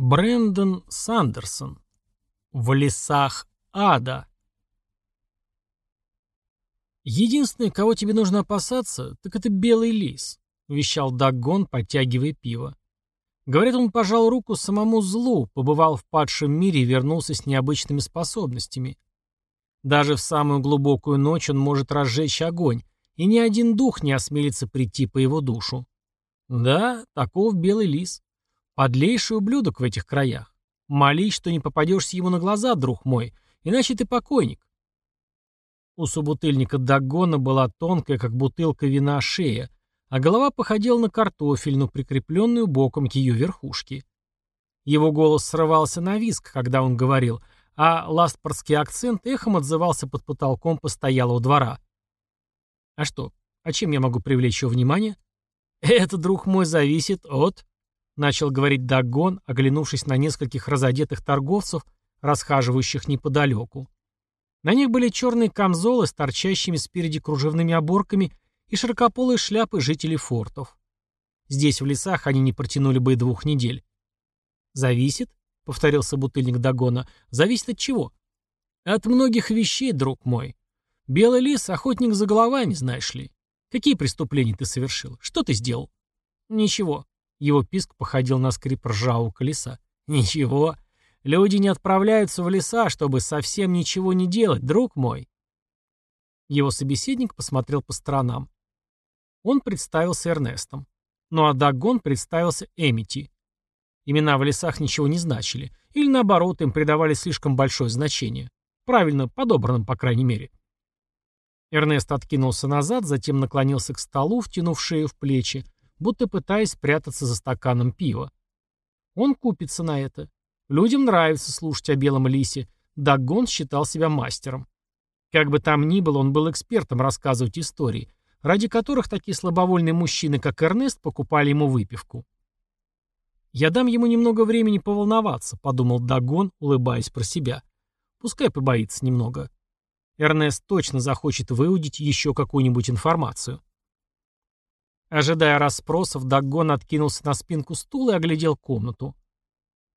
Брэндон Сандерсон. В лесах ада. «Единственное, кого тебе нужно опасаться, так это белый лис», — вещал Даггон, подтягивая пиво. Говорят, он пожал руку самому злу, побывал в падшем мире и вернулся с необычными способностями. Даже в самую глубокую ночь он может разжечь огонь, и ни один дух не осмелится прийти по его душу. Да, таков белый лис. Подлейший ублюдок в этих краях. Молись, что не попадешься ему на глаза, друг мой, иначе ты покойник. У собутыльника Дагона была тонкая, как бутылка вина, шея, а голова походила на картофельную, прикрепленную боком к ее верхушке. Его голос срывался на виск, когда он говорил, а ластпорский акцент эхом отзывался под потолком постоялого двора. А что, а чем я могу привлечь его внимание? Это, друг мой, зависит от... Начал говорить Дагон, оглянувшись на нескольких разодетых торговцев, расхаживающих неподалеку. На них были черные камзолы с торчащими спереди кружевными оборками и широкополые шляпы жителей фортов. Здесь, в лесах, они не протянули бы и двух недель. «Зависит?» — повторился бутыльник Дагона. «Зависит от чего?» «От многих вещей, друг мой. Белый лис — охотник за головами, знаешь ли. Какие преступления ты совершил? Что ты сделал?» «Ничего. Его писк походил на скрип ржавого колеса. «Ничего. Люди не отправляются в леса, чтобы совсем ничего не делать, друг мой». Его собеседник посмотрел по сторонам. Он представился Эрнестом. Ну а Дагон представился Эмити. Имена в лесах ничего не значили. Или наоборот, им придавали слишком большое значение. Правильно, подобранным, по крайней мере. Эрнест откинулся назад, затем наклонился к столу, втянув шею в плечи, будто пытаясь спрятаться за стаканом пива. Он купится на это. Людям нравится слушать о белом лисе. Дагон считал себя мастером. Как бы там ни было, он был экспертом рассказывать истории, ради которых такие слабовольные мужчины, как Эрнест, покупали ему выпивку. «Я дам ему немного времени поволноваться», — подумал Дагон, улыбаясь про себя. «Пускай побоится немного. Эрнест точно захочет выудить еще какую-нибудь информацию». Ожидая расспросов, Даггон откинулся на спинку стула и оглядел комнату.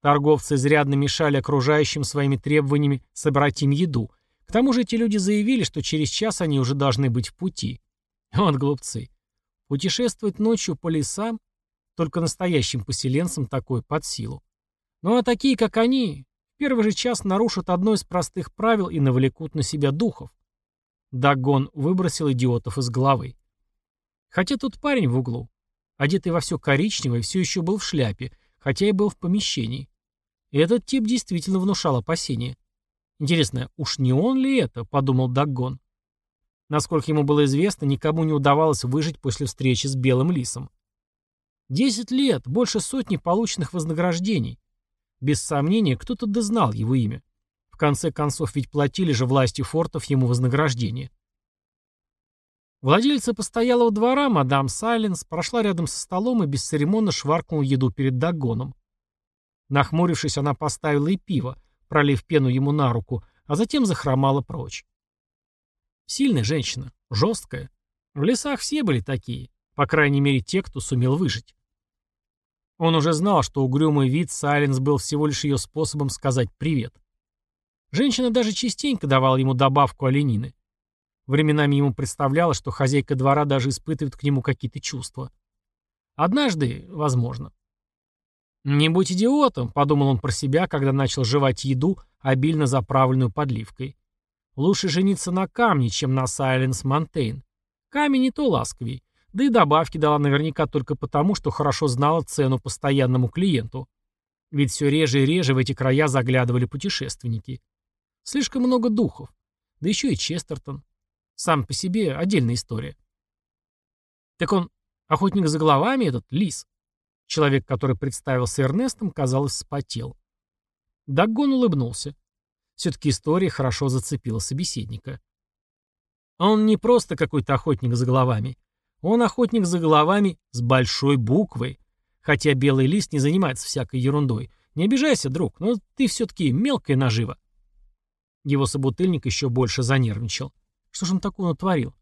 Торговцы изрядно мешали окружающим своими требованиями собрать им еду. К тому же эти люди заявили, что через час они уже должны быть в пути. Вот глупцы. Путешествовать ночью по лесам только настоящим поселенцам такое под силу. Ну а такие, как они, в первый же час нарушат одно из простых правил и навлекут на себя духов. Дагон выбросил идиотов из головы. Хотя тот парень в углу, одетый во все коричневое, все еще был в шляпе, хотя и был в помещении. И этот тип действительно внушал опасения. Интересно, уж не он ли это, подумал Даггон. Насколько ему было известно, никому не удавалось выжить после встречи с Белым Лисом. Десять лет, больше сотни полученных вознаграждений. Без сомнения, кто-то дознал его имя. В конце концов, ведь платили же власти фортов ему вознаграждение. Владельца постоялого двора, мадам Сайленс, прошла рядом со столом и бесцеремонно шваркнула еду перед догоном. Нахмурившись, она поставила и пиво, пролив пену ему на руку, а затем захромала прочь. Сильная женщина, жесткая. В лесах все были такие, по крайней мере те, кто сумел выжить. Он уже знал, что угрюмый вид Сайленс был всего лишь ее способом сказать «привет». Женщина даже частенько давала ему добавку оленины. Временами ему представлялось, что хозяйка двора даже испытывает к нему какие-то чувства. Однажды, возможно. «Не будь идиотом», — подумал он про себя, когда начал жевать еду, обильно заправленную подливкой. «Лучше жениться на камне, чем на Сайленс Монтейн. Камень не то ласковей. Да и добавки дала наверняка только потому, что хорошо знала цену постоянному клиенту. Ведь все реже и реже в эти края заглядывали путешественники. Слишком много духов. Да еще и Честертон. Сам по себе отдельная история. Так он охотник за головами, этот лис. Человек, который представился Эрнестом, казалось, вспотел. Даггон улыбнулся. Все-таки история хорошо зацепила собеседника. Он не просто какой-то охотник за головами. Он охотник за головами с большой буквой. Хотя белый лист не занимается всякой ерундой. Не обижайся, друг, но ты все-таки мелкая нажива. Его собутыльник еще больше занервничал. Что же он такого натворил?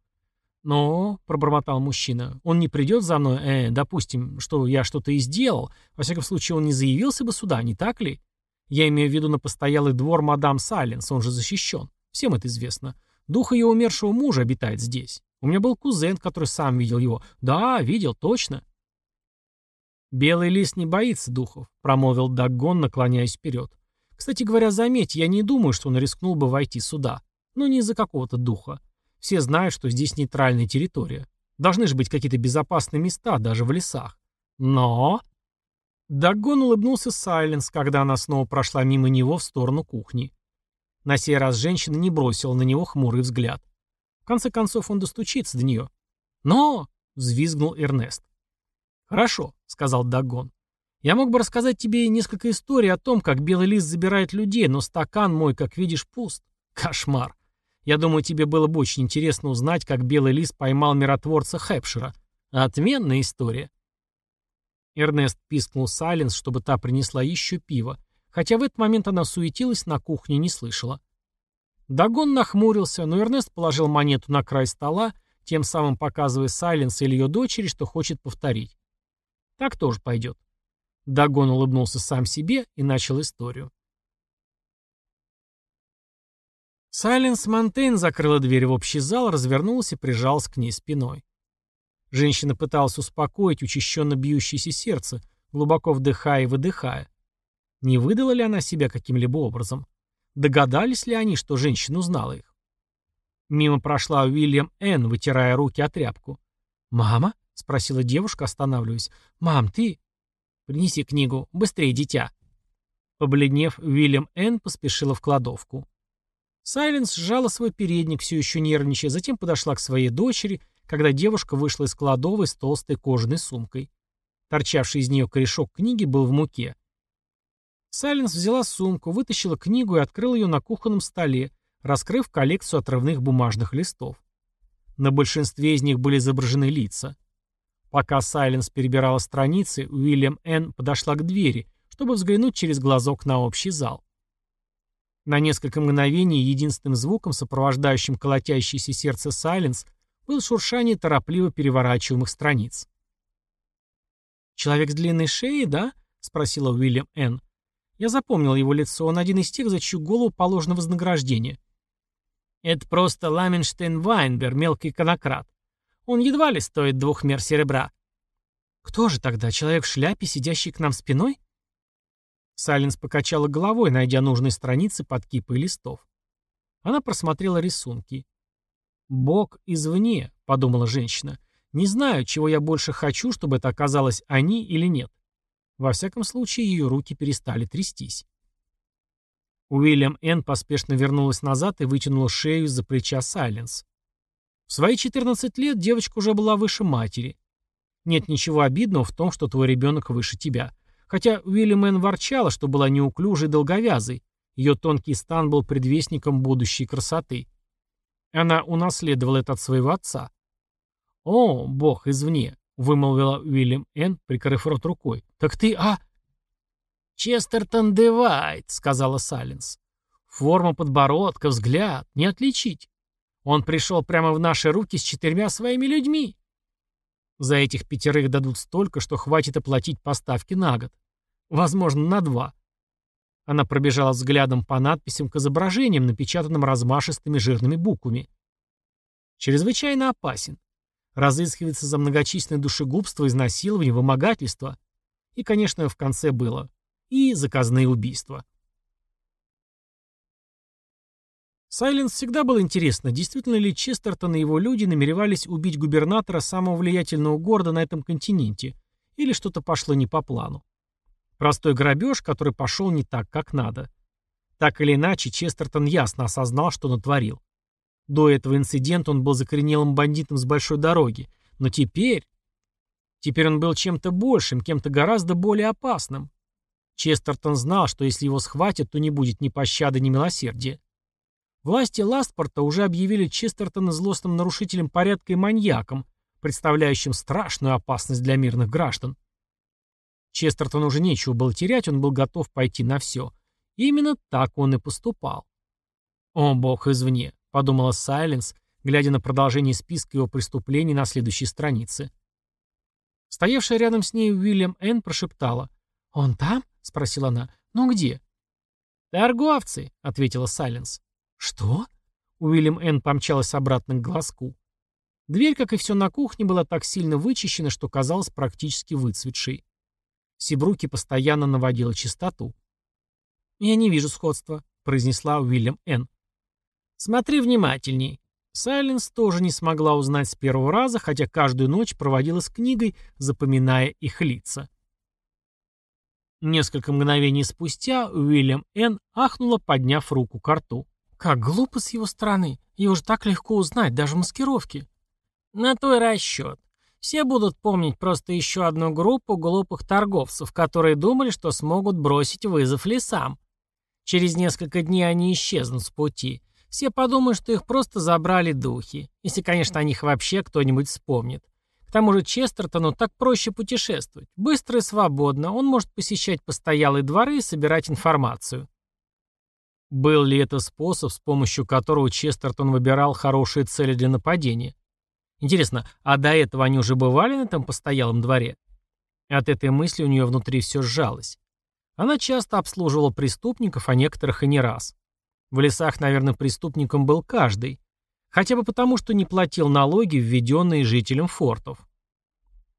«Но», — пробормотал мужчина, — «он не придет за мной, э, допустим, что я что-то и сделал. Во всяком случае, он не заявился бы сюда, не так ли? Я имею в виду на постоялый двор мадам Сайленс, он же защищен. Всем это известно. Дух ее умершего мужа обитает здесь. У меня был кузен, который сам видел его. Да, видел, точно». «Белый лис не боится духов», — промолвил Даггон, наклоняясь вперед. «Кстати говоря, заметь, я не думаю, что он рискнул бы войти сюда. Но не из-за какого-то духа. Все знают, что здесь нейтральная территория. Должны же быть какие-то безопасные места, даже в лесах. Но... Дагон улыбнулся Сайленс, когда она снова прошла мимо него в сторону кухни. На сей раз женщина не бросила на него хмурый взгляд. В конце концов он достучится до нее. «Но!» — взвизгнул Эрнест. «Хорошо», — сказал Дагон. «Я мог бы рассказать тебе несколько историй о том, как белый лист забирает людей, но стакан мой, как видишь, пуст. Кошмар. Я думаю, тебе было бы очень интересно узнать, как Белый Лис поймал миротворца Хэпшира. Отменная история. Эрнест пискнул Сайленс, чтобы та принесла еще пиво, хотя в этот момент она суетилась, на кухне не слышала. Дагон нахмурился, но Эрнест положил монету на край стола, тем самым показывая Сайленс или ее дочери, что хочет повторить. Так тоже пойдет. Дагон улыбнулся сам себе и начал историю. Сайленс Монтейн закрыла дверь в общий зал, развернулась и прижалась к ней спиной. Женщина пыталась успокоить учащенно бьющееся сердце, глубоко вдыхая и выдыхая. Не выдала ли она себя каким-либо образом? Догадались ли они, что женщина узнала их? Мимо прошла Уильям Н., вытирая руки о тряпку. «Мама?» — спросила девушка, останавливаясь. «Мам, ты...» «Принеси книгу. Быстрее, дитя». Побледнев, Уильям Н. поспешила в кладовку. Сайленс сжала свой передник, все еще нервничая, затем подошла к своей дочери, когда девушка вышла из кладовой с толстой кожаной сумкой. Торчавший из нее корешок книги был в муке. Сайленс взяла сумку, вытащила книгу и открыла ее на кухонном столе, раскрыв коллекцию отрывных бумажных листов. На большинстве из них были изображены лица. Пока Сайленс перебирала страницы, Уильям Н. подошла к двери, чтобы взглянуть через глазок на общий зал. На несколько мгновений единственным звуком, сопровождающим колотящееся сердце Сайленс, было шуршание торопливо переворачиваемых страниц. «Человек с длинной шеей, да?» — спросила Уильям Н. Я запомнил его лицо, он один из тех, за чью голову положено вознаграждение. «Это просто Ламенштейн Вайнбер, мелкий конократ. Он едва ли стоит двух мер серебра». «Кто же тогда, человек в шляпе, сидящий к нам спиной?» Сайленс покачала головой, найдя нужные страницы под кипой листов. Она просмотрела рисунки. «Бог извне», — подумала женщина. «Не знаю, чего я больше хочу, чтобы это оказалось они или нет». Во всяком случае, ее руки перестали трястись. Уильям Н. поспешно вернулась назад и вытянула шею из-за плеча Сайленс. В свои 14 лет девочка уже была выше матери. Нет ничего обидного в том, что твой ребенок выше тебя. Хотя Уильям ворчала, что была неуклюжей и долговязой. Ее тонкий стан был предвестником будущей красоты. Она унаследовала это от своего отца. «О, бог извне», — вымолвила Уильям Н., прикрыв рот рукой. «Так ты, а...» «Честертон Девайт», — сказала Сайленс. «Форма подбородка, взгляд, не отличить. Он пришел прямо в наши руки с четырьмя своими людьми. За этих пятерых дадут столько, что хватит оплатить поставки на год. Возможно, на два. Она пробежала взглядом по надписям к изображениям, напечатанным размашистыми жирными буквами. Чрезвычайно опасен. Разыскивается за многочисленные душегубства, изнасилования, вымогательства. И, конечно, в конце было. И заказные убийства. Сайленс всегда было интересно, действительно ли Честертон и его люди намеревались убить губернатора самого влиятельного города на этом континенте, или что-то пошло не по плану. Простой грабеж, который пошел не так, как надо. Так или иначе, Честертон ясно осознал, что натворил. До этого инцидента он был закоренелым бандитом с большой дороги, но теперь... Теперь он был чем-то большим, кем-то гораздо более опасным. Честертон знал, что если его схватят, то не будет ни пощады, ни милосердия. Власти Ластпорта уже объявили Честертона злостным нарушителем порядка и маньяком, представляющим страшную опасность для мирных граждан. Честертону уже нечего было терять, он был готов пойти на все. И именно так он и поступал. «О, бог извне», — подумала Сайленс, глядя на продолжение списка его преступлений на следующей странице. Стоявшая рядом с ней Уильям Энн прошептала. «Он там?» — спросила она. «Ну где?» «Торговцы», — ответила Сайленс. «Что?» Уильям Энн помчалась обратно к глазку. Дверь, как и все на кухне, была так сильно вычищена, что казалась практически выцветшей. Сибруки постоянно наводила чистоту. «Я не вижу сходства», — произнесла Уильям Энн. «Смотри внимательней». Сайленс тоже не смогла узнать с первого раза, хотя каждую ночь проводила с книгой, запоминая их лица. Несколько мгновений спустя Уильям Энн ахнула, подняв руку к рту. «Как глупо с его стороны. Его же так легко узнать, даже в маскировке». «На твой расчет. Все будут помнить просто еще одну группу глупых торговцев, которые думали, что смогут бросить вызов лесам. Через несколько дней они исчезнут с пути. Все подумают, что их просто забрали духи. Если, конечно, о них вообще кто-нибудь вспомнит. К тому же Честертону так проще путешествовать. Быстро и свободно. Он может посещать постоялые дворы и собирать информацию. Был ли это способ, с помощью которого Честертон выбирал хорошие цели для нападения? Интересно, а до этого они уже бывали на этом постоялом дворе? От этой мысли у нее внутри все сжалось. Она часто обслуживала преступников, а некоторых и не раз. В лесах, наверное, преступником был каждый. Хотя бы потому, что не платил налоги, введенные жителям фортов.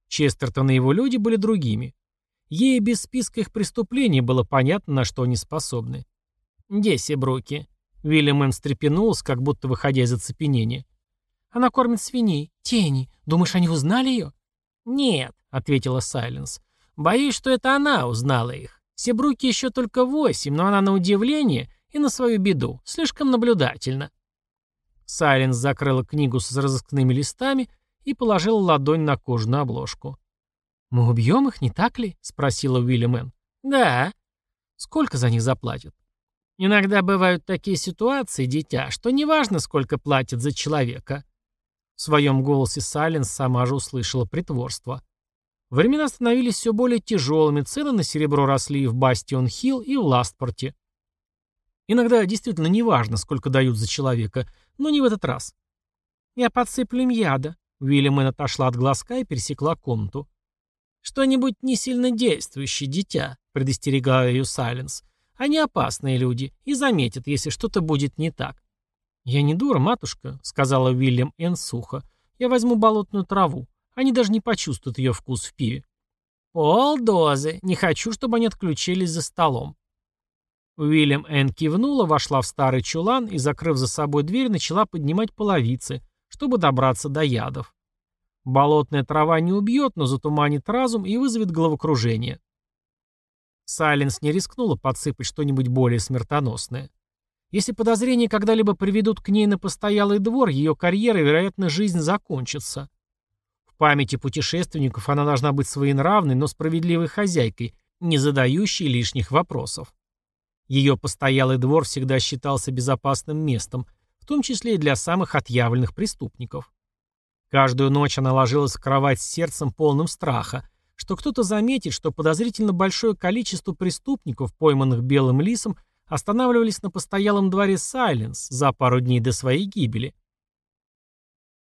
Честертон и его люди были другими. Ей без списка их преступлений было понятно, на что они способны. «Где Бруки?» Вильям М. встрепенулся, как будто выходя из оцепенения. «Она кормит свиней. Тени. Думаешь, они узнали ее?» «Нет», — ответила Сайленс. «Боюсь, что это она узнала их. Себруки еще только восемь, но она на удивление и на свою беду. Слишком наблюдательна». Сайленс закрыла книгу с разыскными листами и положила ладонь на кожаную обложку. «Мы убьем их, не так ли?» — спросила Уильям Энн. «Да». «Сколько за них заплатят?» «Иногда бывают такие ситуации, дитя, что неважно, сколько платят за человека». В своем голосе Сайленс сама же услышала притворство. Времена становились все более тяжелыми, цены на серебро росли и в Бастион-Хилл, и в Ластпорте. Иногда действительно неважно, сколько дают за человека, но не в этот раз. «Я подсыплю им яда». Уильямэн отошла от глазка и пересекла комнату. «Что-нибудь не сильно действующее, дитя», — предостерегала ее Сайленс. «Они опасные люди и заметят, если что-то будет не так». «Я не дура, матушка», — сказала Уильям Энн сухо. «Я возьму болотную траву. Они даже не почувствуют ее вкус в пиве». «Полдозы. Не хочу, чтобы они отключились за столом». Уильям Энн кивнула, вошла в старый чулан и, закрыв за собой дверь, начала поднимать половицы, чтобы добраться до ядов. Болотная трава не убьет, но затуманит разум и вызовет головокружение. Сайленс не рискнула подсыпать что-нибудь более смертоносное. Если подозрения когда-либо приведут к ней на постоялый двор, ее карьера и, вероятно, жизнь закончится. В памяти путешественников она должна быть своенравной, но справедливой хозяйкой, не задающей лишних вопросов. Ее постоялый двор всегда считался безопасным местом, в том числе и для самых отъявленных преступников. Каждую ночь она ложилась в кровать с сердцем полным страха, что кто-то заметит, что подозрительно большое количество преступников, пойманных белым лисом, останавливались на постоялом дворе Сайленс за пару дней до своей гибели.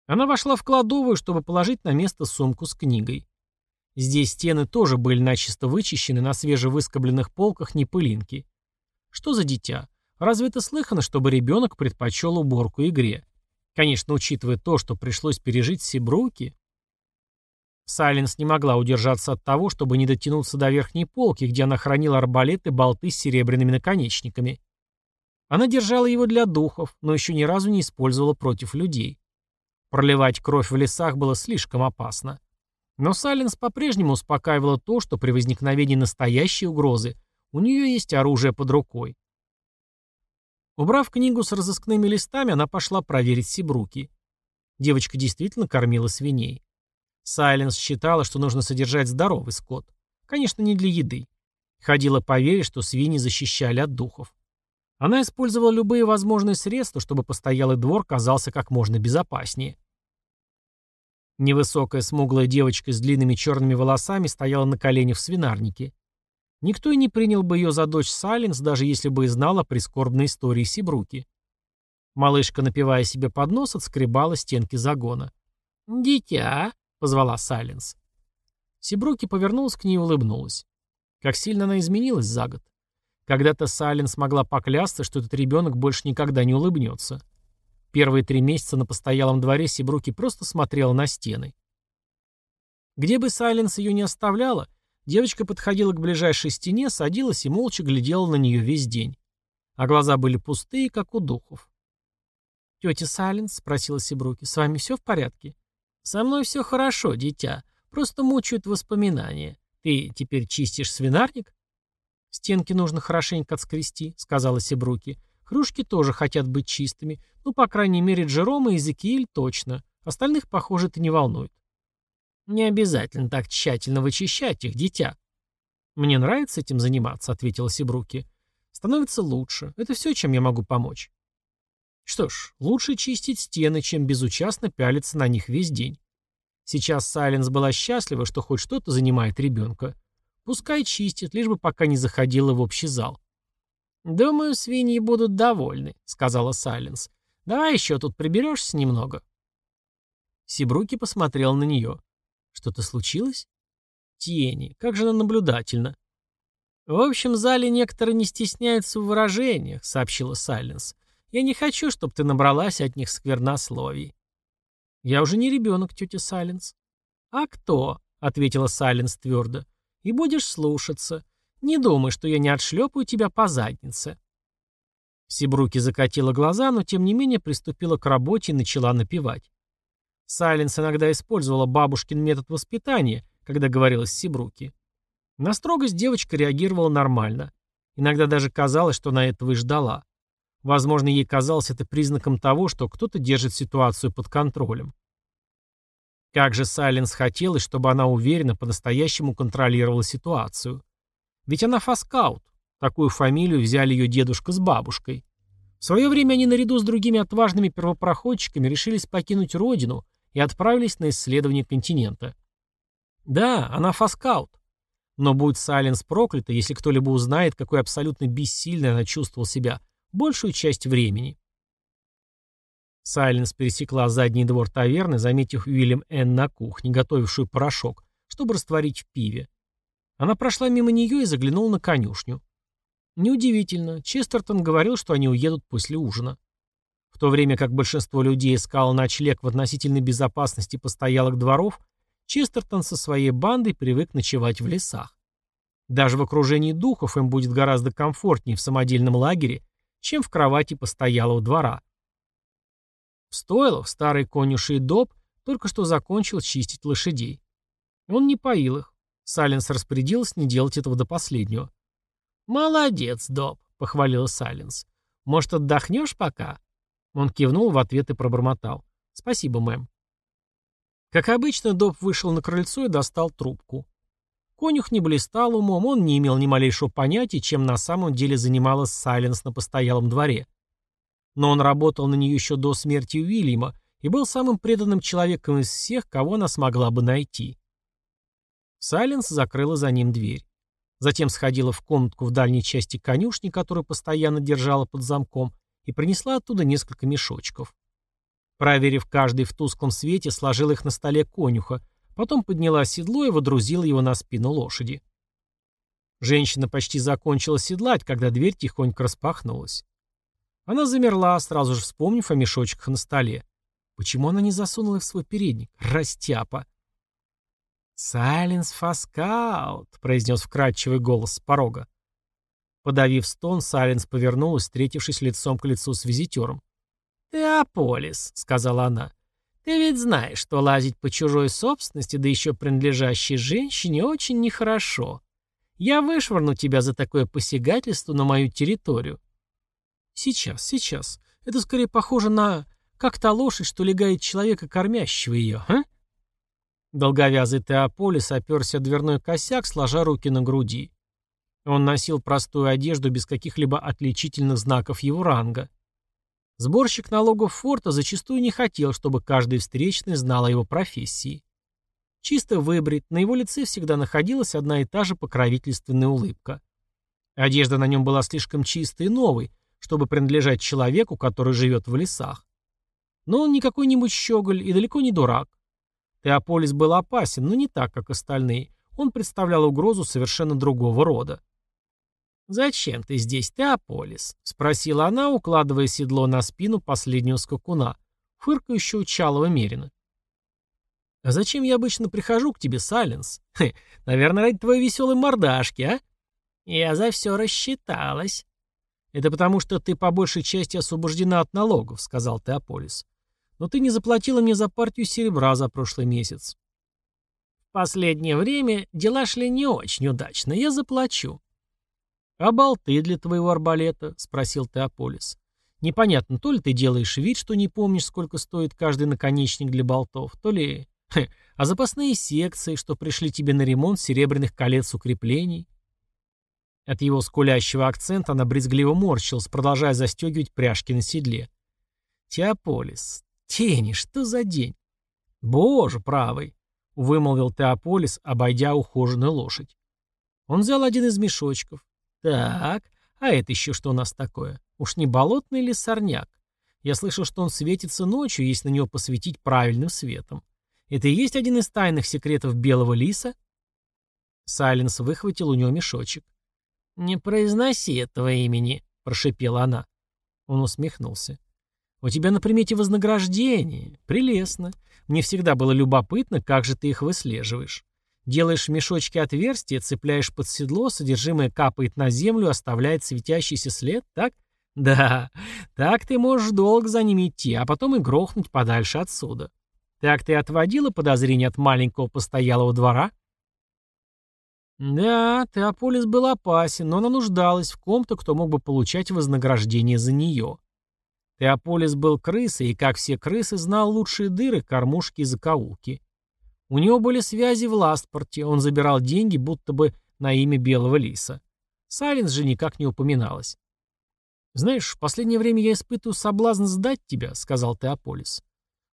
Она вошла в кладовую, чтобы положить на место сумку с книгой. Здесь стены тоже были начисто вычищены, на свежевыскобленных полках не пылинки. Что за дитя? Разве это слыхано, чтобы ребенок предпочел уборку игре? Конечно, учитывая то, что пришлось пережить Сибруки. Сайленс не могла удержаться от того, чтобы не дотянуться до верхней полки, где она хранила арбалеты болты с серебряными наконечниками. Она держала его для духов, но еще ни разу не использовала против людей. Проливать кровь в лесах было слишком опасно. Но Сайленс по-прежнему успокаивала то, что при возникновении настоящей угрозы у нее есть оружие под рукой. Убрав книгу с разыскными листами, она пошла проверить Сибруки. Девочка действительно кормила свиней. Сайленс считала, что нужно содержать здоровый скот. Конечно, не для еды. Ходила поверить, что свиньи защищали от духов. Она использовала любые возможные средства, чтобы постоялый двор казался как можно безопаснее. Невысокая смуглая девочка с длинными черными волосами стояла на коленях в свинарнике. Никто и не принял бы ее за дочь Сайленс, даже если бы и знал о прискорбной истории Сибруки. Малышка, напивая себе под нос, отскребала стенки загона. «Дитя!» — позвала Сайленс. Сибруки повернулась к ней и улыбнулась. Как сильно она изменилась за год. Когда-то Сайленс смогла поклясться, что этот ребенок больше никогда не улыбнется. Первые три месяца на постоялом дворе Сибруки просто смотрела на стены. Где бы Сайленс ее не оставляла, девочка подходила к ближайшей стене, садилась и молча глядела на нее весь день. А глаза были пустые, как у духов. «Тетя Сайленс?» — спросила Сибруки. «С вами все в порядке?» «Со мной все хорошо, дитя. Просто мучают воспоминания. Ты теперь чистишь свинарник?» «Стенки нужно хорошенько отскрести», — сказала Сибруки. «Кружки тоже хотят быть чистыми. Ну, по крайней мере, Джерома и Зекииль точно. Остальных, похоже, это не волнует». «Не обязательно так тщательно вычищать их, дитя». «Мне нравится этим заниматься», — ответила Сибруки. «Становится лучше. Это все, чем я могу помочь». Что ж, лучше чистить стены, чем безучастно пялиться на них весь день. Сейчас Сайленс была счастлива, что хоть что-то занимает ребенка. Пускай чистит, лишь бы пока не заходила в общий зал. «Думаю, свиньи будут довольны», — сказала Сайленс. «Давай еще тут приберешься немного». Сибруки посмотрел на нее. «Что-то случилось?» «Тени. Как же она наблюдательна». «В общем зале некоторые не стесняются в выражениях», — сообщила Сайленс. Я не хочу, чтобы ты набралась от них сквернословий. Я уже не ребенок, тетя Сайленс. А кто? Ответила Сайленс твердо. И будешь слушаться. Не думай, что я не отшлепаю тебя по заднице. Сибруки закатила глаза, но тем не менее приступила к работе и начала напевать. Сайленс иногда использовала бабушкин метод воспитания, когда говорила с Сибруки. На строгость девочка реагировала нормально. Иногда даже казалось, что она этого и ждала. Возможно, ей казалось это признаком того, что кто-то держит ситуацию под контролем. Как же Сайленс хотелось, чтобы она уверенно по-настоящему контролировала ситуацию. Ведь она фаскаут. Такую фамилию взяли ее дедушка с бабушкой. В свое время они наряду с другими отважными первопроходчиками решились покинуть родину и отправились на исследование континента. Да, она фаскаут. Но будет Сайленс проклята, если кто-либо узнает, какой абсолютно бессильной она чувствовала себя – большую часть времени. Сайленс пересекла задний двор таверны, заметив Уильям Энн на кухне, готовившую порошок, чтобы растворить в пиве. Она прошла мимо нее и заглянула на конюшню. Неудивительно, Честертон говорил, что они уедут после ужина. В то время как большинство людей искало ночлег в относительной безопасности постоялых дворов, Честертон со своей бандой привык ночевать в лесах. Даже в окружении духов им будет гораздо комфортнее в самодельном лагере, чем в кровати постоялого двора. В стойлах старый конюший Доб только что закончил чистить лошадей. Он не поил их. Сайленс распорядилась не делать этого до последнего. «Молодец, Доб», — похвалила Сайленс. «Может, отдохнешь пока?» Он кивнул в ответ и пробормотал. «Спасибо, мэм». Как обычно, Доб вышел на крыльцо и достал трубку. Конюх не блистал умом, он не имел ни малейшего понятия, чем на самом деле занималась Сайленс на постоялом дворе. Но он работал на нее еще до смерти Уильяма и был самым преданным человеком из всех, кого она смогла бы найти. Сайленс закрыла за ним дверь. Затем сходила в комнатку в дальней части конюшни, которую постоянно держала под замком, и принесла оттуда несколько мешочков. Проверив каждый в тусклом свете, сложила их на столе конюха, Потом подняла седло и водрузила его на спину лошади. Женщина почти закончила седлать, когда дверь тихонько распахнулась. Она замерла, сразу же вспомнив о мешочках на столе. Почему она не засунула их в свой передник? Растяпа. «Сайленс Фаскаут», — произнес вкрадчивый голос с порога. Подавив стон, Сайленс повернулась, встретившись лицом к лицу с визитером. «Теополис», — сказала она. Ты ведь знаешь, что лазить по чужой собственности, да еще принадлежащей женщине, очень нехорошо. Я вышвырну тебя за такое посягательство на мою территорию. Сейчас, сейчас. Это скорее похоже на... Как та лошадь, что легает человека, кормящего ее, а? Долговязый Теополис оперся дверной косяк, сложа руки на груди. Он носил простую одежду без каких-либо отличительных знаков его ранга. Сборщик налогов форта зачастую не хотел, чтобы каждый встречный знал о его профессии. Чисто выбрит, на его лице всегда находилась одна и та же покровительственная улыбка. Одежда на нем была слишком чистой и новой, чтобы принадлежать человеку, который живет в лесах. Но он не какой-нибудь щеголь и далеко не дурак. Теополис был опасен, но не так, как остальные. Он представлял угрозу совершенно другого рода. «Зачем ты здесь, Теополис?» — спросила она, укладывая седло на спину последнего скакуна, фыркающего чалого мерина. «А зачем я обычно прихожу к тебе, Сайленс? Хе, наверное, ради твоей веселой мордашки, а?» «Я за все рассчиталась». «Это потому, что ты по большей части освобождена от налогов», — сказал Теополис. «Но ты не заплатила мне за партию серебра за прошлый месяц». «В последнее время дела шли не очень удачно. Я заплачу». «А болты для твоего арбалета?» — спросил Теополис. «Непонятно, то ли ты делаешь вид, что не помнишь, сколько стоит каждый наконечник для болтов, то ли... Хе, а запасные секции, что пришли тебе на ремонт серебряных колец укреплений?» От его скулящего акцента она брезгливо морщилась, продолжая застегивать пряжки на седле. «Теополис, тени, что за день?» «Боже, правый!» — вымолвил Теополис, обойдя ухоженную лошадь. Он взял один из мешочков, так, а это еще что у нас такое? Уж не болотный ли сорняк? Я слышал, что он светится ночью, если на него посветить правильным светом. Это и есть один из тайных секретов белого лиса? Сайленс выхватил у него мешочек. «Не произноси этого имени», — прошипела она. Он усмехнулся. «У тебя на примете вознаграждение. Прелестно. Мне всегда было любопытно, как же ты их выслеживаешь. Делаешь в мешочке отверстие, цепляешь под седло, содержимое капает на землю, оставляет светящийся след, так? Да, так ты можешь долго за ними идти, а потом и грохнуть подальше отсюда. Так ты отводила подозрения от маленького постоялого двора? Да, Теополис был опасен, но она нуждалась в ком-то, кто мог бы получать вознаграждение за нее. Теополис был крысой, и, как все крысы, знал лучшие дыры, кормушки и закоулки. У него были связи в Ластпорте, он забирал деньги, будто бы на имя Белого Лиса. Сайленс же никак не упоминалось. «Знаешь, в последнее время я испытываю соблазн сдать тебя», — сказал Теополис.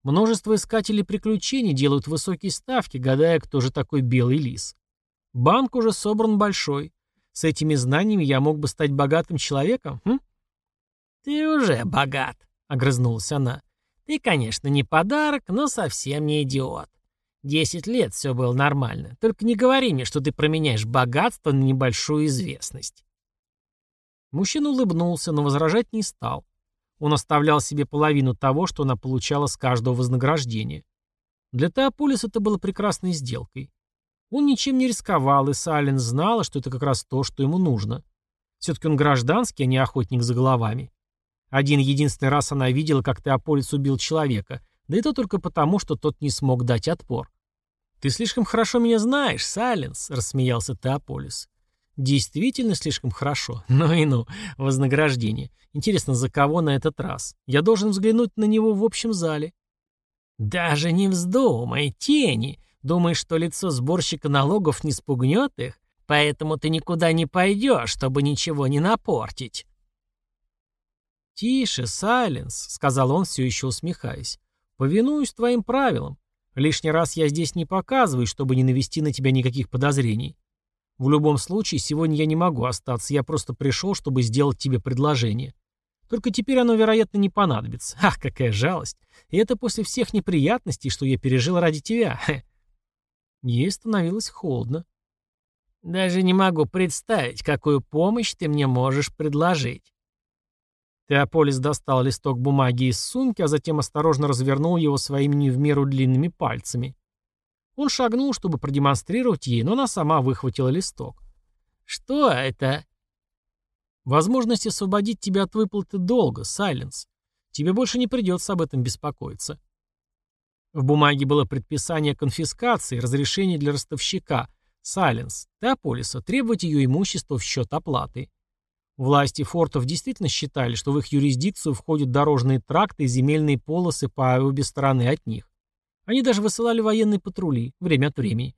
«Множество искателей приключений делают высокие ставки, гадая, кто же такой Белый Лис. Банк уже собран большой. С этими знаниями я мог бы стать богатым человеком, хм?» «Ты уже богат», — огрызнулась она. «Ты, конечно, не подарок, но совсем не идиот. Десять лет все было нормально. Только не говори мне, что ты променяешь богатство на небольшую известность. Мужчина улыбнулся, но возражать не стал. Он оставлял себе половину того, что она получала с каждого вознаграждения. Для Теополиса это было прекрасной сделкой. Он ничем не рисковал, и Сален знала, что это как раз то, что ему нужно. Все-таки он гражданский, а не охотник за головами. Один единственный раз она видела, как Теополис убил человека, да и то только потому, что тот не смог дать отпор. «Ты слишком хорошо меня знаешь, Сайленс», — рассмеялся Теополис. «Действительно слишком хорошо. Ну и ну, вознаграждение. Интересно, за кого на этот раз? Я должен взглянуть на него в общем зале». «Даже не вздумай, тени. Думаешь, что лицо сборщика налогов не спугнет их? Поэтому ты никуда не пойдешь, чтобы ничего не напортить». «Тише, Сайленс», — сказал он, все еще усмехаясь. Повинуюсь твоим правилам. Лишний раз я здесь не показываюсь, чтобы не навести на тебя никаких подозрений. В любом случае, сегодня я не могу остаться, я просто пришел, чтобы сделать тебе предложение. Только теперь оно, вероятно, не понадобится. Ах, какая жалость. И это после всех неприятностей, что я пережил ради тебя. Ей становилось холодно. Даже не могу представить, какую помощь ты мне можешь предложить. Теополис достал листок бумаги из сумки, а затем осторожно развернул его своими не в меру длинными пальцами. Он шагнул, чтобы продемонстрировать ей, но она сама выхватила листок. «Что это?» «Возможность освободить тебя от выплаты долга, Сайленс. Тебе больше не придется об этом беспокоиться». В бумаге было предписание конфискации, разрешение для ростовщика, Сайленс, Теополиса, требовать ее имущество в счет оплаты. Власти фортов действительно считали, что в их юрисдикцию входят дорожные тракты и земельные полосы по обе стороны от них. Они даже высылали военные патрули время от времени.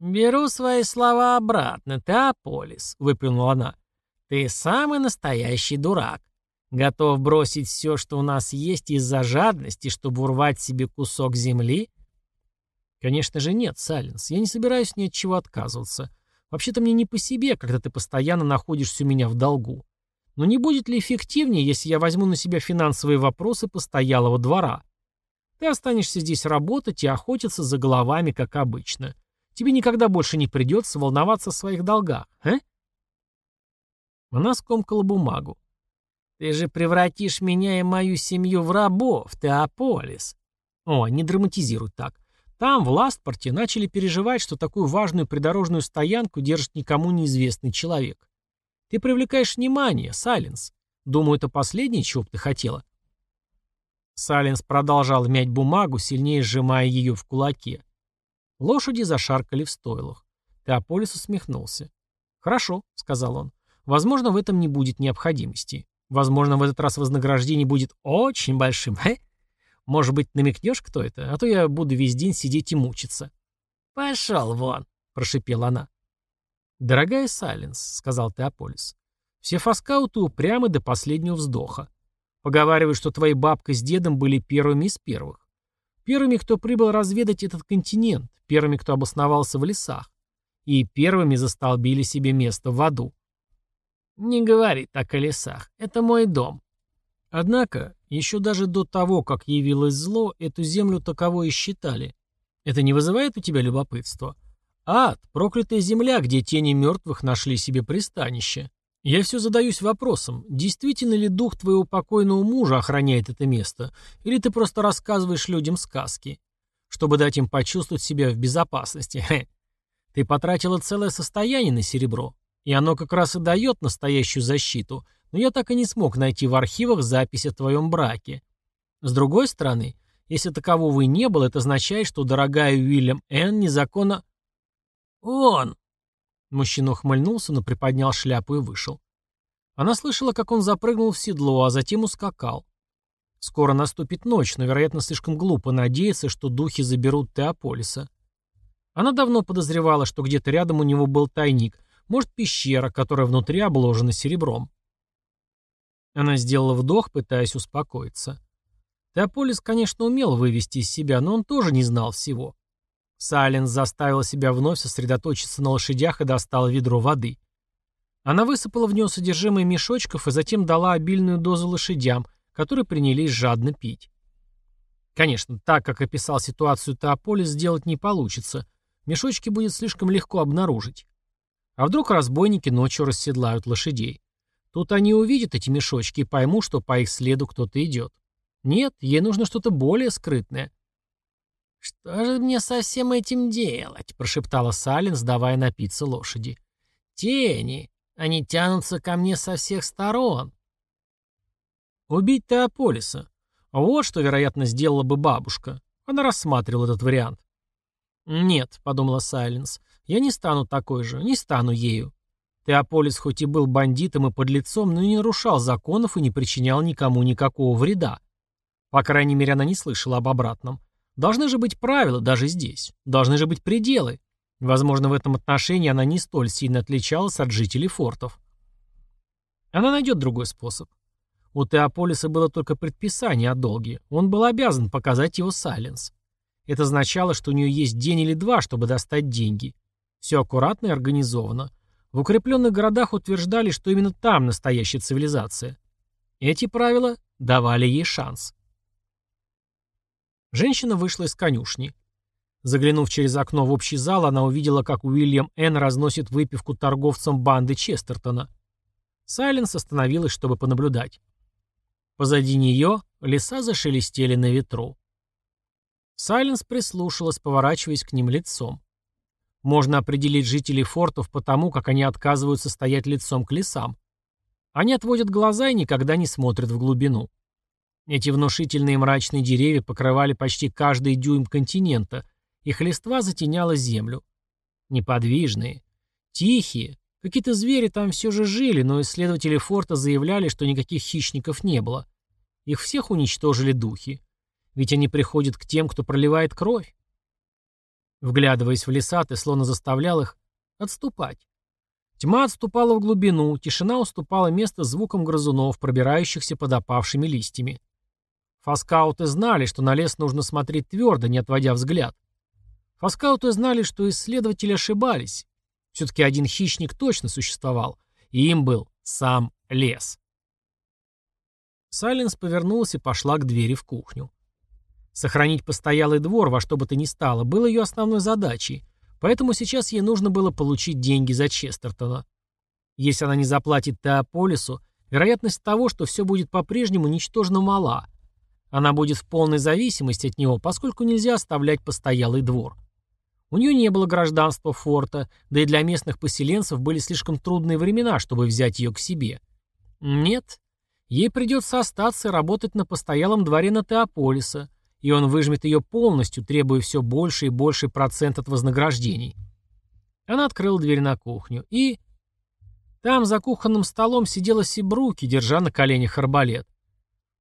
«Беру свои слова обратно, Теополис», — выплюнула она. «Ты самый настоящий дурак. Готов бросить все, что у нас есть из-за жадности, чтобы урвать себе кусок земли?» «Конечно же нет, Сайленс. Я не собираюсь ни от чего отказываться. Вообще-то мне не по себе, когда ты постоянно находишься у меня в долгу. Но не будет ли эффективнее, если я возьму на себя финансовые вопросы постоялого двора? Ты останешься здесь работать и охотиться за головами, как обычно. Тебе никогда больше не придется волноваться о своих долгах, а? Она скомкала бумагу. Ты же превратишь меня и мою семью в рабов, Теополис. О, не драматизируй так. Там, в Ластпорте, начали переживать, что такую важную придорожную стоянку держит никому неизвестный человек. Ты привлекаешь внимание, Сайленс. Думаю, это последнее, чего бы ты хотела. Сайленс продолжал мять бумагу, сильнее сжимая ее в кулаке. Лошади зашаркали в стойлах. Теополис усмехнулся. «Хорошо», — сказал он. «Возможно, в этом не будет необходимости. Возможно, в этот раз вознаграждение будет очень большим, э? Может быть, намекнешь, кто это? А то я буду весь день сидеть и мучиться». «Пошел вон», — прошипела она. «Дорогая Сайленс», — сказал Теополис, — «все фаскауты упрямы до последнего вздоха. Поговаривают, что твои бабка с дедом были первыми из первых. Первыми, кто прибыл разведать этот континент, первыми, кто обосновался в лесах. И первыми застолбили себе место в аду. Не говори так о лесах. Это мой дом. Однако, еще даже до того, как явилось зло, эту землю таковой и считали. Это не вызывает у тебя любопытства? Ад, проклятая земля, где тени мертвых нашли себе пристанище. Я все задаюсь вопросом, действительно ли дух твоего покойного мужа охраняет это место, или ты просто рассказываешь людям сказки, чтобы дать им почувствовать себя в безопасности. Ты потратила целое состояние на серебро, и оно как раз и дает настоящую защиту, но я так и не смог найти в архивах запись о твоем браке. С другой стороны, если такового и не было, это означает, что дорогая Уильям Энн незаконно... «Он!» Мужчина ухмыльнулся, но приподнял шляпу и вышел. Она слышала, как он запрыгнул в седло, а затем ускакал. Скоро наступит ночь, но, вероятно, слишком глупо надеяться, что духи заберут Теополиса. Она давно подозревала, что где-то рядом у него был тайник, может, пещера, которая внутри обложена серебром. Она сделала вдох, пытаясь успокоиться. Теополис, конечно, умел вывести из себя, но он тоже не знал всего. Сайленс заставила себя вновь сосредоточиться на лошадях и достала ведро воды. Она высыпала в него содержимое мешочков и затем дала обильную дозу лошадям, которые принялись жадно пить. Конечно, так, как описал ситуацию Теополис, сделать не получится. Мешочки будет слишком легко обнаружить. А вдруг разбойники ночью расседлают лошадей? Тут они увидят эти мешочки и поймут, что по их следу кто-то идет. Нет, ей нужно что-то более скрытное. «Что же мне со всем этим делать?» — прошептала Салин, сдавая напиться лошади. «Тени! Они тянутся ко мне со всех сторон!» «Убить Теополиса. Вот что, вероятно, сделала бы бабушка. Она рассматривала этот вариант. «Нет», — подумала Сайленс, — «я не стану такой же, не стану ею. Теополис хоть и был бандитом и подлецом, но не нарушал законов и не причинял никому никакого вреда. По крайней мере, она не слышала об обратном. Должны же быть правила даже здесь. Должны же быть пределы. Возможно, в этом отношении она не столь сильно отличалась от жителей фортов. Она найдет другой способ. У Теополиса было только предписание о долге. Он был обязан показать его Сайленс. Это означало, что у нее есть день или два, чтобы достать деньги. Все аккуратно и организовано. В укрепленных городах утверждали, что именно там настоящая цивилизация. Эти правила давали ей шанс. Женщина вышла из конюшни. Заглянув через окно в общий зал, она увидела, как Уильям Н. разносит выпивку торговцам банды Честертона. Сайленс остановилась, чтобы понаблюдать. Позади нее леса зашелестели на ветру. Сайленс прислушалась, поворачиваясь к ним лицом. Можно определить жителей фортов по тому, как они отказываются стоять лицом к лесам. Они отводят глаза и никогда не смотрят в глубину. Эти внушительные мрачные деревья покрывали почти каждый дюйм континента, их листва затеняла землю. Неподвижные, тихие, какие-то звери там все же жили, но исследователи форта заявляли, что никаких хищников не было. Их всех уничтожили духи. Ведь они приходят к тем, кто проливает кровь. Вглядываясь в леса, ты словно заставлял их отступать. Тьма отступала в глубину, тишина уступала место звукам грызунов, пробирающихся под опавшими листьями. Фаскауты знали, что на лес нужно смотреть твердо, не отводя взгляд. Фаскауты знали, что исследователи ошибались. Все-таки один хищник точно существовал, и им был сам лес. Сайленс повернулась и пошла к двери в кухню. Сохранить постоялый двор во что бы то ни стало было ее основной задачей, поэтому сейчас ей нужно было получить деньги за Честертона. Если она не заплатит Теополису, вероятность того, что все будет по-прежнему ничтожно мала. Она будет в полной зависимости от него, поскольку нельзя оставлять постоялый двор. У нее не было гражданства форта, да и для местных поселенцев были слишком трудные времена, чтобы взять ее к себе. Нет, ей придется остаться и работать на постоялом дворе на Теополиса, и он выжмет ее полностью, требуя все больше и больше процент от вознаграждений. Она открыла дверь на кухню и... Там за кухонным столом сидела Сибруки, держа на коленях арбалет.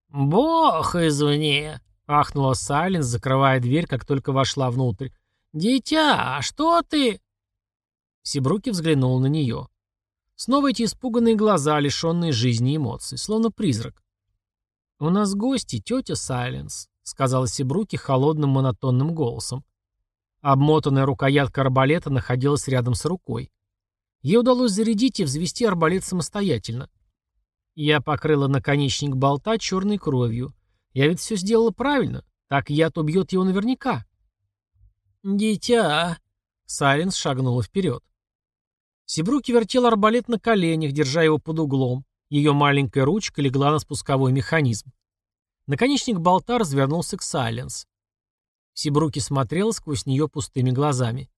«Бог извне!» — ахнула Сайленс, закрывая дверь, как только вошла внутрь. «Дитя, что ты?» Сибруки взглянул на нее. Снова эти испуганные глаза, лишенные жизни и эмоций, словно призрак. «У нас гости, тетя Сайленс», — сказала Сибруки холодным монотонным голосом. Обмотанная рукоятка арбалета находилась рядом с рукой. Ей удалось зарядить и взвести арбалет самостоятельно. Я покрыла наконечник болта черной кровью. Я ведь все сделала правильно. Так яд убьет его наверняка. «Дитя!» Сайленс шагнула вперед. Сибруки вертел арбалет на коленях, держа его под углом. Ее маленькая ручка легла на спусковой механизм. Наконечник болта развернулся к Сайленс. Сибруки смотрел сквозь нее пустыми глазами.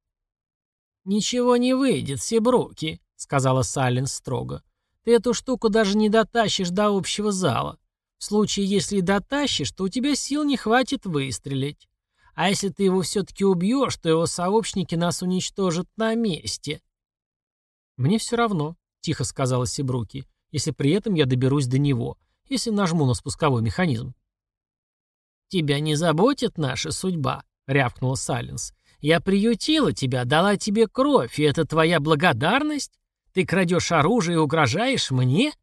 «Ничего не выйдет, Сибруки», — сказала Сайленс строго. «Ты эту штуку даже не дотащишь до общего зала. В случае, если и дотащишь, то у тебя сил не хватит выстрелить. А если ты его все-таки убьешь, то его сообщники нас уничтожат на месте». «Мне все равно», — тихо сказала Сибруки, «если при этом я доберусь до него, если нажму на спусковой механизм». «Тебя не заботит наша судьба», — рявкнула Сайленс. Я приютила тебя, дала тебе кровь, и это твоя благодарность? Ты крадешь оружие и угрожаешь мне?»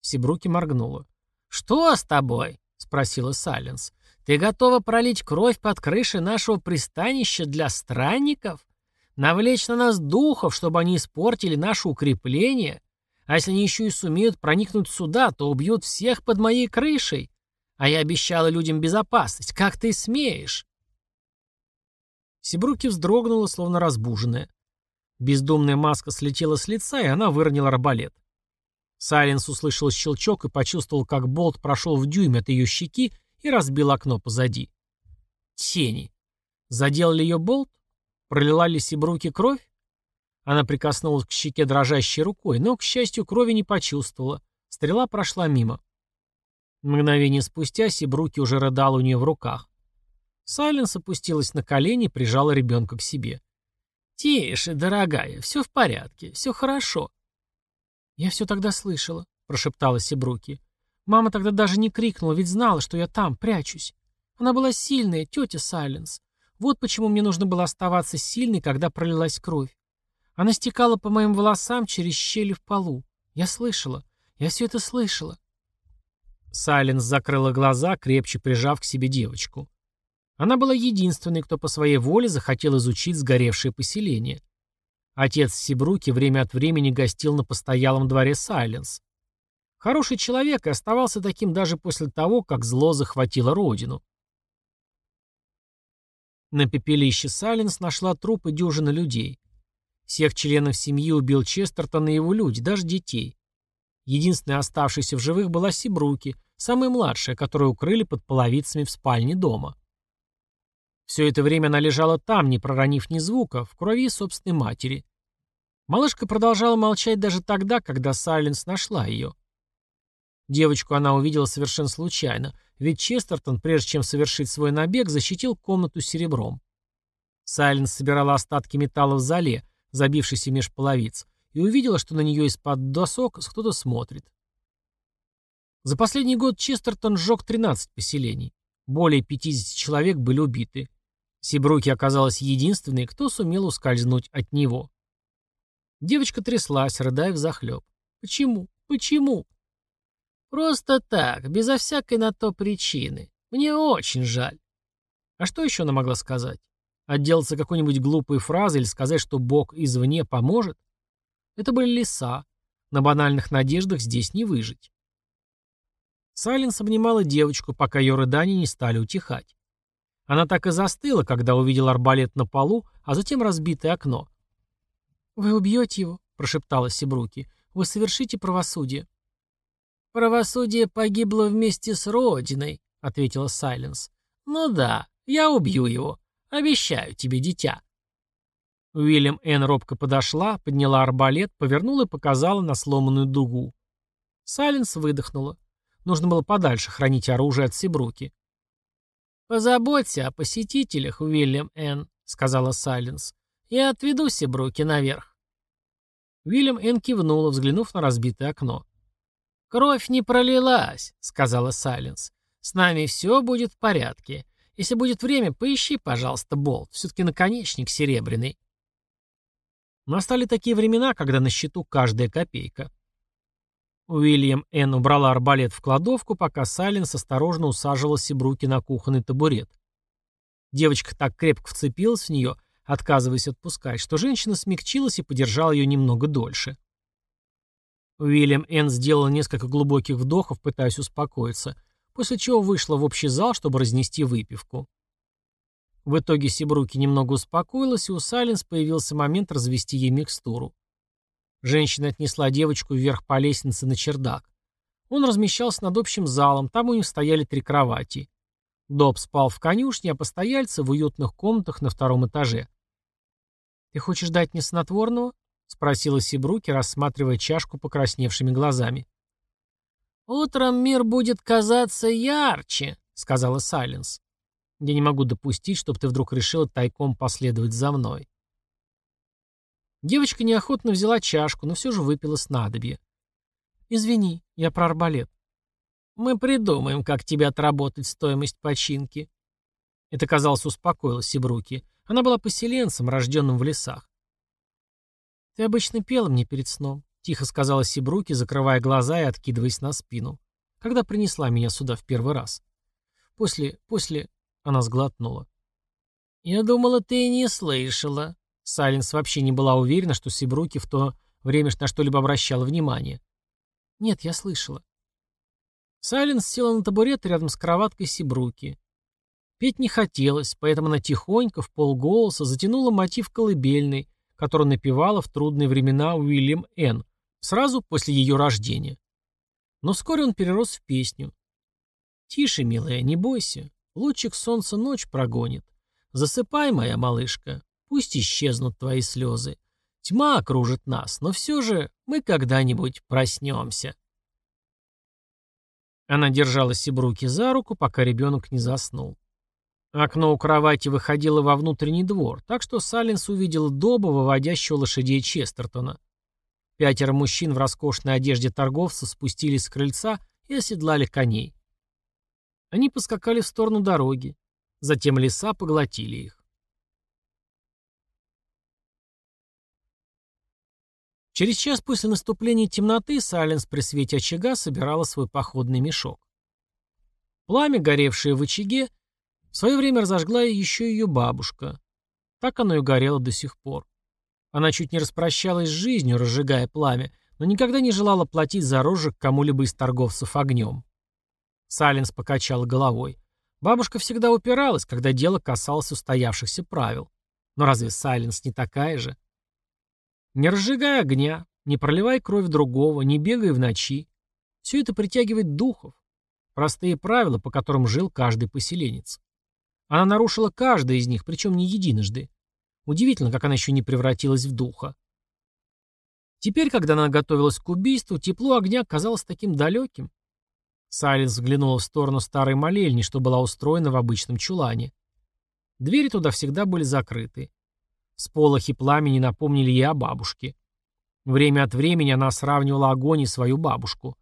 Сибруки моргнула. «Что с тобой?» — спросила Сайленс. «Ты готова пролить кровь под крышей нашего пристанища для странников? Навлечь на нас духов, чтобы они испортили наше укрепление? А если они еще и сумеют проникнуть сюда, то убьют всех под моей крышей? А я обещала людям безопасность. Как ты смеешь?» Сибруки вздрогнула, словно разбуженная. Бездумная маска слетела с лица, и она выронила арбалет. Сайленс услышал щелчок и почувствовал, как болт прошел в дюйме от ее щеки и разбил окно позади. Тени. Задел ли ее болт? Пролила ли Сибруки кровь? Она прикоснулась к щеке дрожащей рукой, но, к счастью, крови не почувствовала. Стрела прошла мимо. Мгновение спустя Сибруки уже рыдал у нее в руках. Сайленс опустилась на колени и прижала ребенка к себе. «Тише, дорогая, все в порядке, все хорошо». «Я все тогда слышала», — прошептала Сибруки. «Мама тогда даже не крикнула, ведь знала, что я там, прячусь. Она была сильная, тетя Сайленс. Вот почему мне нужно было оставаться сильной, когда пролилась кровь. Она стекала по моим волосам через щели в полу. Я слышала. Я все это слышала. Сайленс закрыла глаза, крепче прижав к себе девочку. Она была единственной, кто по своей воле захотел изучить сгоревшее поселение. Отец Сибруки время от времени гостил на постоялом дворе Сайленс. Хороший человек и оставался таким даже после того, как зло захватило родину. На пепелище Сайленс нашла трупы дюжины людей. Всех членов семьи убил Честертон и его люди, даже детей. Единственной оставшейся в живых была Сибруки, самая младшая, которую укрыли под половицами в спальне дома. Все это время она лежала там, не проронив ни звука, в крови собственной матери. Малышка продолжала молчать даже тогда, когда Сайленс нашла ее. Девочку она увидела совершенно случайно, ведь Честертон, прежде чем совершить свой набег, защитил комнату серебром. Сайленс собирала остатки металла в зале, забившийся меж половиц, и увидела, что на нее из-под досок кто-то смотрит. За последний год Честертон сжег 13 поселений. Более 50 человек были убиты. Сибруки оказалась единственной, кто сумел ускользнуть от него. Девочка тряслась, рыдая взахлеб. «Почему? Почему?» «Просто так, безо всякой на то причины. Мне очень жаль». А что еще она могла сказать? Отделаться какой-нибудь глупой фразой или сказать, что Бог извне поможет? Это были леса. На банальных надеждах здесь не выжить. Сайленс обнимала девочку, пока ее рыдания не стали утихать. Она так и застыла, когда увидела арбалет на полу, а затем разбитое окно. «Вы убьете его?» — прошептала Сибруки. «Вы совершите правосудие». «Правосудие погибло вместе с Родиной», — ответила Сайленс. «Ну да, я убью его. Обещаю тебе, дитя». Уильям Энн робко подошла, подняла арбалет, повернула и показала на сломанную дугу. Сайленс выдохнула. Нужно было подальше хранить оружие от Сибруки. «Позаботься о посетителях, Уильям Энн», — сказала Сайленс. «Я отведу Сибруки наверх». Уильям Энн кивнула, взглянув на разбитое окно. «Кровь не пролилась», — сказала Сайленс. «С нами все будет в порядке. Если будет время, поищи, пожалуйста, болт. Все-таки наконечник серебряный». Настали такие времена, когда на счету каждая копейка. Уильям Н. убрала арбалет в кладовку, пока Сайленс осторожно усаживал Сибруки на кухонный табурет. Девочка так крепко вцепилась в нее, отказываясь отпускать, что женщина смягчилась и подержала ее немного дольше. Уильям Н. сделал несколько глубоких вдохов, пытаясь успокоиться, после чего вышла в общий зал, чтобы разнести выпивку. В итоге Сибруки немного успокоилась, и у Сайленс появился момент развести ей микстуру. Женщина отнесла девочку вверх по лестнице на чердак. Он размещался над общим залом, там у них стояли три кровати. Доб спал в конюшне, а постояльцы в уютных комнатах на втором этаже. «Ты хочешь дать мне снотворного?» — спросила Сибруки, рассматривая чашку покрасневшими глазами. «Утром мир будет казаться ярче», — сказала Сайленс. Я не могу допустить, чтобы ты вдруг решила тайком последовать за мной. Девочка неохотно взяла чашку, но все же выпила снадобье. «Извини, я про арбалет». «Мы придумаем, как тебе отработать стоимость починки». Это, казалось, успокоило Сибруки. Она была поселенцем, рожденным в лесах. «Ты обычно пела мне перед сном», — тихо сказала Сибруки, закрывая глаза и откидываясь на спину. «Когда принесла меня сюда в первый раз?» «После... после... Она сглотнула. «Я думала, ты не слышала». Сайленс вообще не была уверена, что Сибруки в то время на что-либо обращала внимание. «Нет, я слышала». Сайленс села на табурет рядом с кроваткой Сибруки. Петь не хотелось, поэтому она тихонько, в полголоса, затянула мотив колыбельный, который напевала в трудные времена Уильям Н. сразу после ее рождения. Но вскоре он перерос в песню. «Тише, милая, не бойся. Лучик солнца ночь прогонит. Засыпай, моя малышка, пусть исчезнут твои слезы. Тьма окружит нас, но все же мы когда-нибудь проснемся. Она держала Сибруки за руку, пока ребенок не заснул. Окно у кровати выходило во внутренний двор, так что Саленс увидел Доба, выводящего лошадей Честертона. Пятеро мужчин в роскошной одежде торговцев спустились с крыльца и оседлали коней. Они поскакали в сторону дороги. Затем леса поглотили их. Через час после наступления темноты Сайленс при свете очага собирала свой походный мешок. Пламя, горевшее в очаге, в свое время разожгла еще ее бабушка. Так оно и горело до сих пор. Она чуть не распрощалась с жизнью, разжигая пламя, но никогда не желала платить за розжиг кому-либо из торговцев огнем. Саленс покачал головой. Бабушка всегда упиралась, когда дело касалось устоявшихся правил. Но разве Сайленс не такая же? Не разжигай огня, не проливай кровь другого, не бегай в ночи. Все это притягивает духов. Простые правила, по которым жил каждый поселенец. Она нарушила каждое из них, причем не единожды. Удивительно, как она еще не превратилась в духа. Теперь, когда она готовилась к убийству, тепло огня казалось таким далеким. Сайленс взглянула в сторону старой молельни, что была устроена в обычном чулане. Двери туда всегда были закрыты. Сполохи пламени напомнили ей о бабушке. Время от времени она сравнивала огонь и свою бабушку.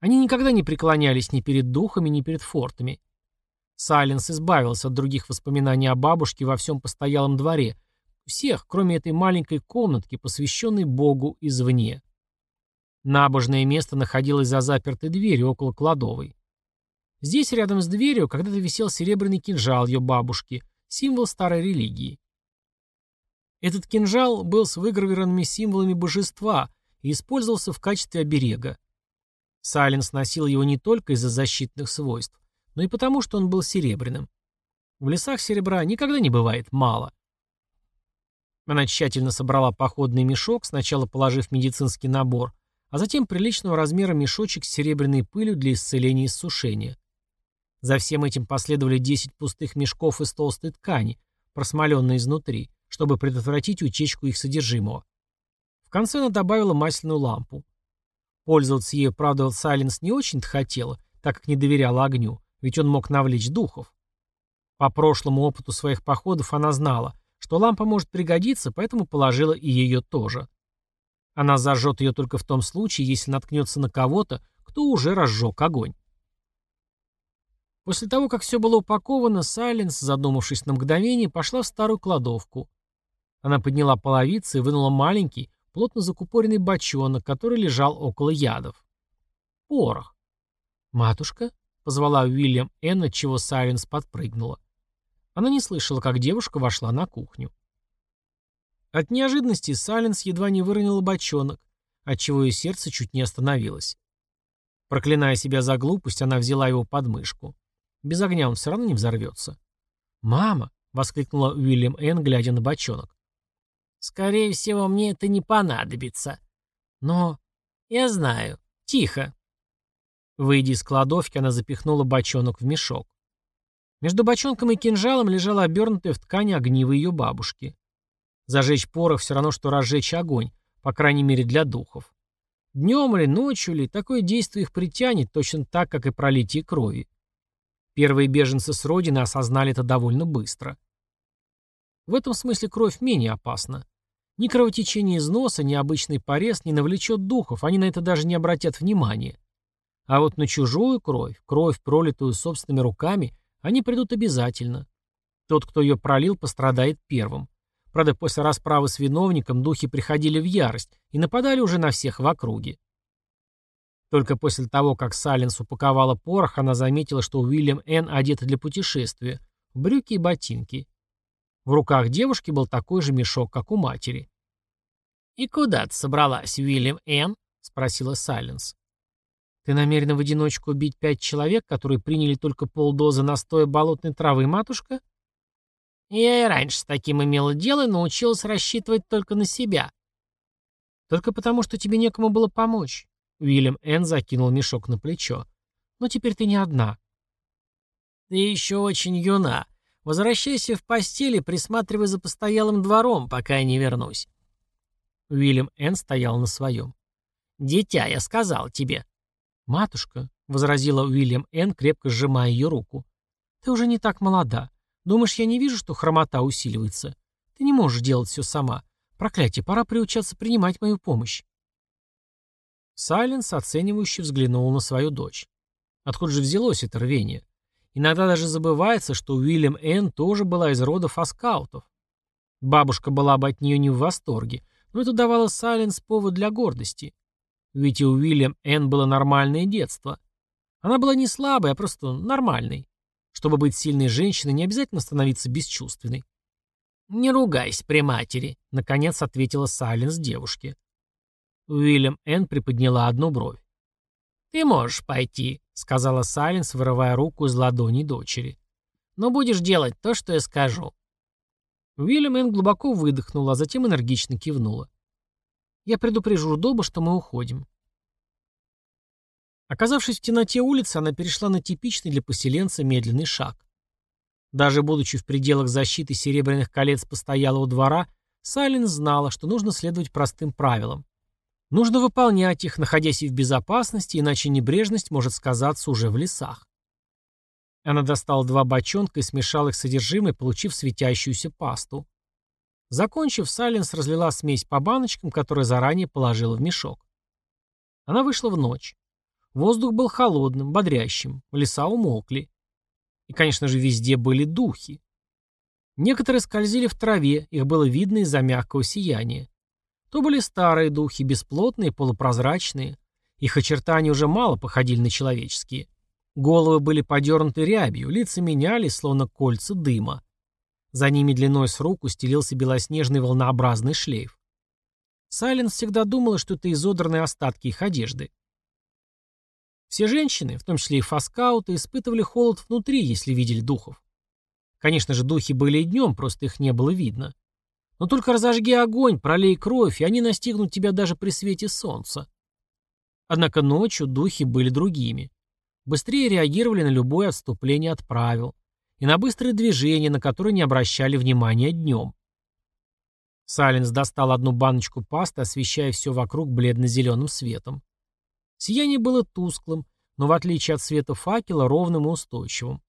Они никогда не преклонялись ни перед духами, ни перед фортами. Сайленс избавился от других воспоминаний о бабушке во всем постоялом дворе, всех, кроме этой маленькой комнатки, посвященной Богу извне. Набожное место находилось за запертой дверью около кладовой. Здесь, рядом с дверью, когда-то висел серебряный кинжал ее бабушки, символ старой религии. Этот кинжал был с выгравированными символами божества и использовался в качестве оберега. Сайленс носил его не только из-за защитных свойств, но и потому, что он был серебряным. В лесах серебра никогда не бывает мало. Она тщательно собрала походный мешок, сначала положив медицинский набор, а затем приличного размера мешочек с серебряной пылью для исцеления и сушения. За всем этим последовали 10 пустых мешков из толстой ткани, просмоленной изнутри, чтобы предотвратить утечку их содержимого. В конце она добавила масляную лампу. Пользоваться ею, правда, Сайленс не очень-то хотела, так как не доверяла огню, ведь он мог навлечь духов. По прошлому опыту своих походов она знала, что лампа может пригодиться, поэтому положила и ее тоже. Она зажжет ее только в том случае, если наткнется на кого-то, кто уже разжег огонь. После того, как все было упаковано, Сайленс, задумавшись на мгновение, пошла в старую кладовку. Она подняла половицы и вынула маленький, плотно закупоренный бочонок, который лежал около ядов. Порох. «Матушка?» — позвала Уильям Энн, чего Сайленс подпрыгнула. Она не слышала, как девушка вошла на кухню. От неожиданности Сайленс едва не выронила бочонок, отчего ее сердце чуть не остановилось. Проклиная себя за глупость, она взяла его под мышку. Без огня он все равно не взорвется. «Мама!» — воскликнула Уильям Энн, глядя на бочонок. «Скорее всего, мне это не понадобится. Но... Я знаю. Тихо!» Выйдя из кладовки, она запихнула бочонок в мешок. Между бочонком и кинжалом лежала обернутая в ткань огниво ее бабушки. Зажечь порох все равно, что разжечь огонь, по крайней мере для духов. Днем или ночью ли, такое действие их притянет, точно так, как и пролитие крови. Первые беженцы с родины осознали это довольно быстро. В этом смысле кровь менее опасна. Ни кровотечение из носа, ни обычный порез не навлечет духов, они на это даже не обратят внимания. А вот на чужую кровь, кровь, пролитую собственными руками, они придут обязательно. Тот, кто ее пролил, пострадает первым. Правда, после расправы с виновником духи приходили в ярость и нападали уже на всех в округе. Только после того, как Саленс упаковала порох, она заметила, что Уильям Н. одета для путешествия, брюки и ботинки. В руках девушки был такой же мешок, как у матери. «И куда ты собралась, Уильям Н.?» — спросила Сайленс. «Ты намерена в одиночку убить пять человек, которые приняли только полдозы настоя болотной травы, матушка?» Я и раньше с таким имела дело и научилась рассчитывать только на себя. Только потому, что тебе некому было помочь. Уильям Энн закинул мешок на плечо. Но теперь ты не одна. Ты еще очень юна. Возвращайся в постель и присматривай за постоялым двором, пока я не вернусь. Уильям Энн стоял на своем. «Дитя, я сказал тебе». «Матушка», — возразила Уильям Энн, крепко сжимая ее руку, — «ты уже не так молода. Думаешь, я не вижу, что хромота усиливается? Ты не можешь делать все сама. Проклятие, пора приучаться принимать мою помощь. Сайленс оценивающе взглянул на свою дочь. Откуда же взялось это рвение? Иногда даже забывается, что Уильям Энн тоже была из рода фаскаутов. Бабушка была бы от нее не в восторге, но это давало Сайленс повод для гордости. Ведь у Уильям Энн было нормальное детство. Она была не слабой, а просто нормальной. Чтобы быть сильной женщиной, не обязательно становиться бесчувственной. «Не ругайся при матери», — наконец ответила Сайленс девушке. Уильям Энн приподняла одну бровь. «Ты можешь пойти», — сказала Сайленс, вырывая руку из ладони дочери. «Но будешь делать то, что я скажу». Уильям Энн глубоко выдохнула, а затем энергично кивнула. «Я предупрежу Доба, что мы уходим. Оказавшись в темноте улицы, она перешла на типичный для поселенца медленный шаг. Даже будучи в пределах защиты серебряных колец постоялого двора, Сайлен знала, что нужно следовать простым правилам. Нужно выполнять их, находясь и в безопасности, иначе небрежность может сказаться уже в лесах. Она достала два бочонка и смешала их содержимое, получив светящуюся пасту. Закончив, Сайленс разлила смесь по баночкам, которые заранее положила в мешок. Она вышла в ночь. Воздух был холодным, бодрящим, леса умолкли. И, конечно же, везде были духи. Некоторые скользили в траве, их было видно из-за мягкого сияния. То были старые духи, бесплотные, полупрозрачные. Их очертания уже мало походили на человеческие. Головы были подернуты рябью, лица менялись, словно кольца дыма. За ними длиной с руку стелился белоснежный волнообразный шлейф. Сайленс всегда думала, что это изодранные остатки их одежды. Все женщины, в том числе и фаскауты, испытывали холод внутри, если видели духов. Конечно же, духи были и днем, просто их не было видно. Но только разожги огонь, пролей кровь, и они настигнут тебя даже при свете солнца. Однако ночью духи были другими. Быстрее реагировали на любое отступление от правил. И на быстрые движения, на которые не обращали внимания днем. Сайленс достал одну баночку пасты, освещая все вокруг бледно-зеленым светом. Сияние было тусклым, но в отличие от света факела, ровным и устойчивым.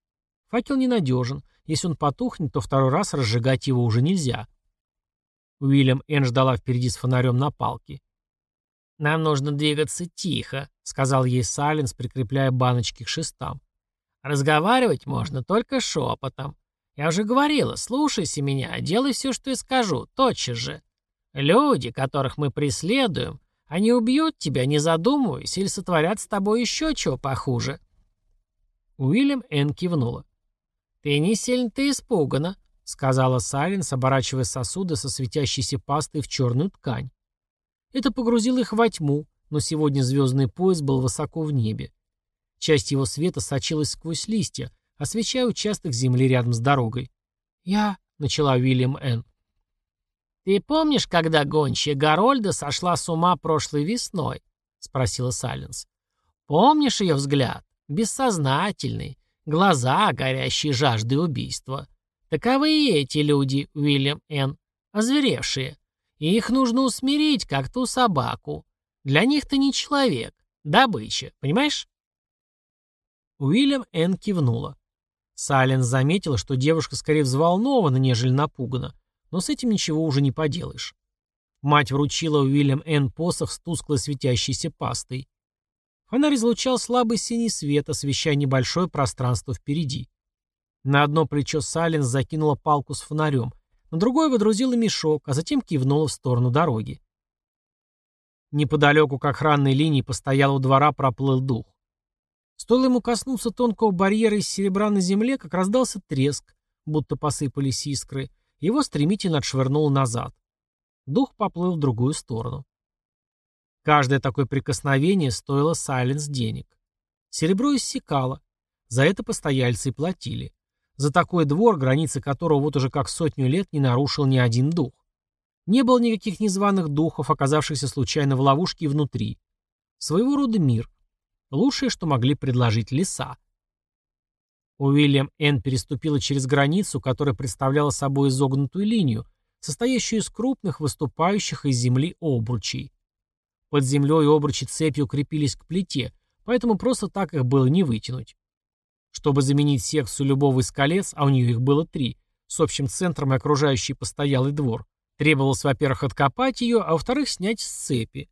Факел ненадежен. Если он потухнет, то второй раз разжигать его уже нельзя. Уильям Энн ждала впереди с фонарем на палке. «Нам нужно двигаться тихо», — сказал ей Сайленс, прикрепляя баночки к шестам. «Разговаривать можно только шепотом. Я уже говорила, слушайся меня, делай все, что я скажу, тотчас же. Люди, которых мы преследуем, они убьют тебя, не задумываясь, или сотворят с тобой еще чего похуже». Уильям Энн кивнула. «Ты не сильно-то испугана», — сказала Сайленс, оборачивая сосуды со светящейся пастой в черную ткань. Это погрузило их во тьму, но сегодня звездный пояс был высоко в небе. Часть его света сочилась сквозь листья, освещая участок земли рядом с дорогой. «Я...» — начала Уильям Н. «Ты помнишь, когда гончая Гарольда сошла с ума прошлой весной?» — спросила Сайленс. «Помнишь ее взгляд? Бессознательный, глаза, горящие жаждой убийства. Таковы и эти люди, Уильям Н., озверевшие. Их нужно усмирить, как ту собаку. Для них ты не человек, добыча, понимаешь?» Уильям Н. кивнула. Сайленс заметила, что девушка скорее взволнована, нежели напугана, но с этим ничего уже не поделаешь. Мать вручила Уильям Н. посох с тускло светящейся пастой. Фонарь излучал слабый синий свет, освещая небольшое пространство впереди. На одно плечо Сайленс закинула палку с фонарем, на другое водрузила мешок, а затем кивнула в сторону дороги. Неподалеку к охранной линии постоялого двора проплыл дух. Стоило ему коснуться тонкого барьера из серебра на земле, как раздался треск, будто посыпались искры, его стремительно отшвырнуло назад. Дух поплыл в другую сторону. Каждое такое прикосновение стоило Сайленс денег. Серебро иссякало. За это постояльцы и платили. За такой двор, границы которого вот уже как сотню лет не нарушил ни один дух. Не было никаких незваных духов, оказавшихся случайно в ловушке внутри. Своего рода мир. Лучшее, что могли предложить леса. Уильям Н. переступила через границу, которая представляла собой изогнутую линию, состоящую из крупных, выступающих из земли обручей. Под землей обручи цепью крепились к плите, поэтому просто так их было не вытянуть. Чтобы заменить секцию любого из колец, а у нее их было три, с общим центром и окружающий постоялый двор, требовалось, во-первых, откопать ее, а во-вторых, снять с цепи.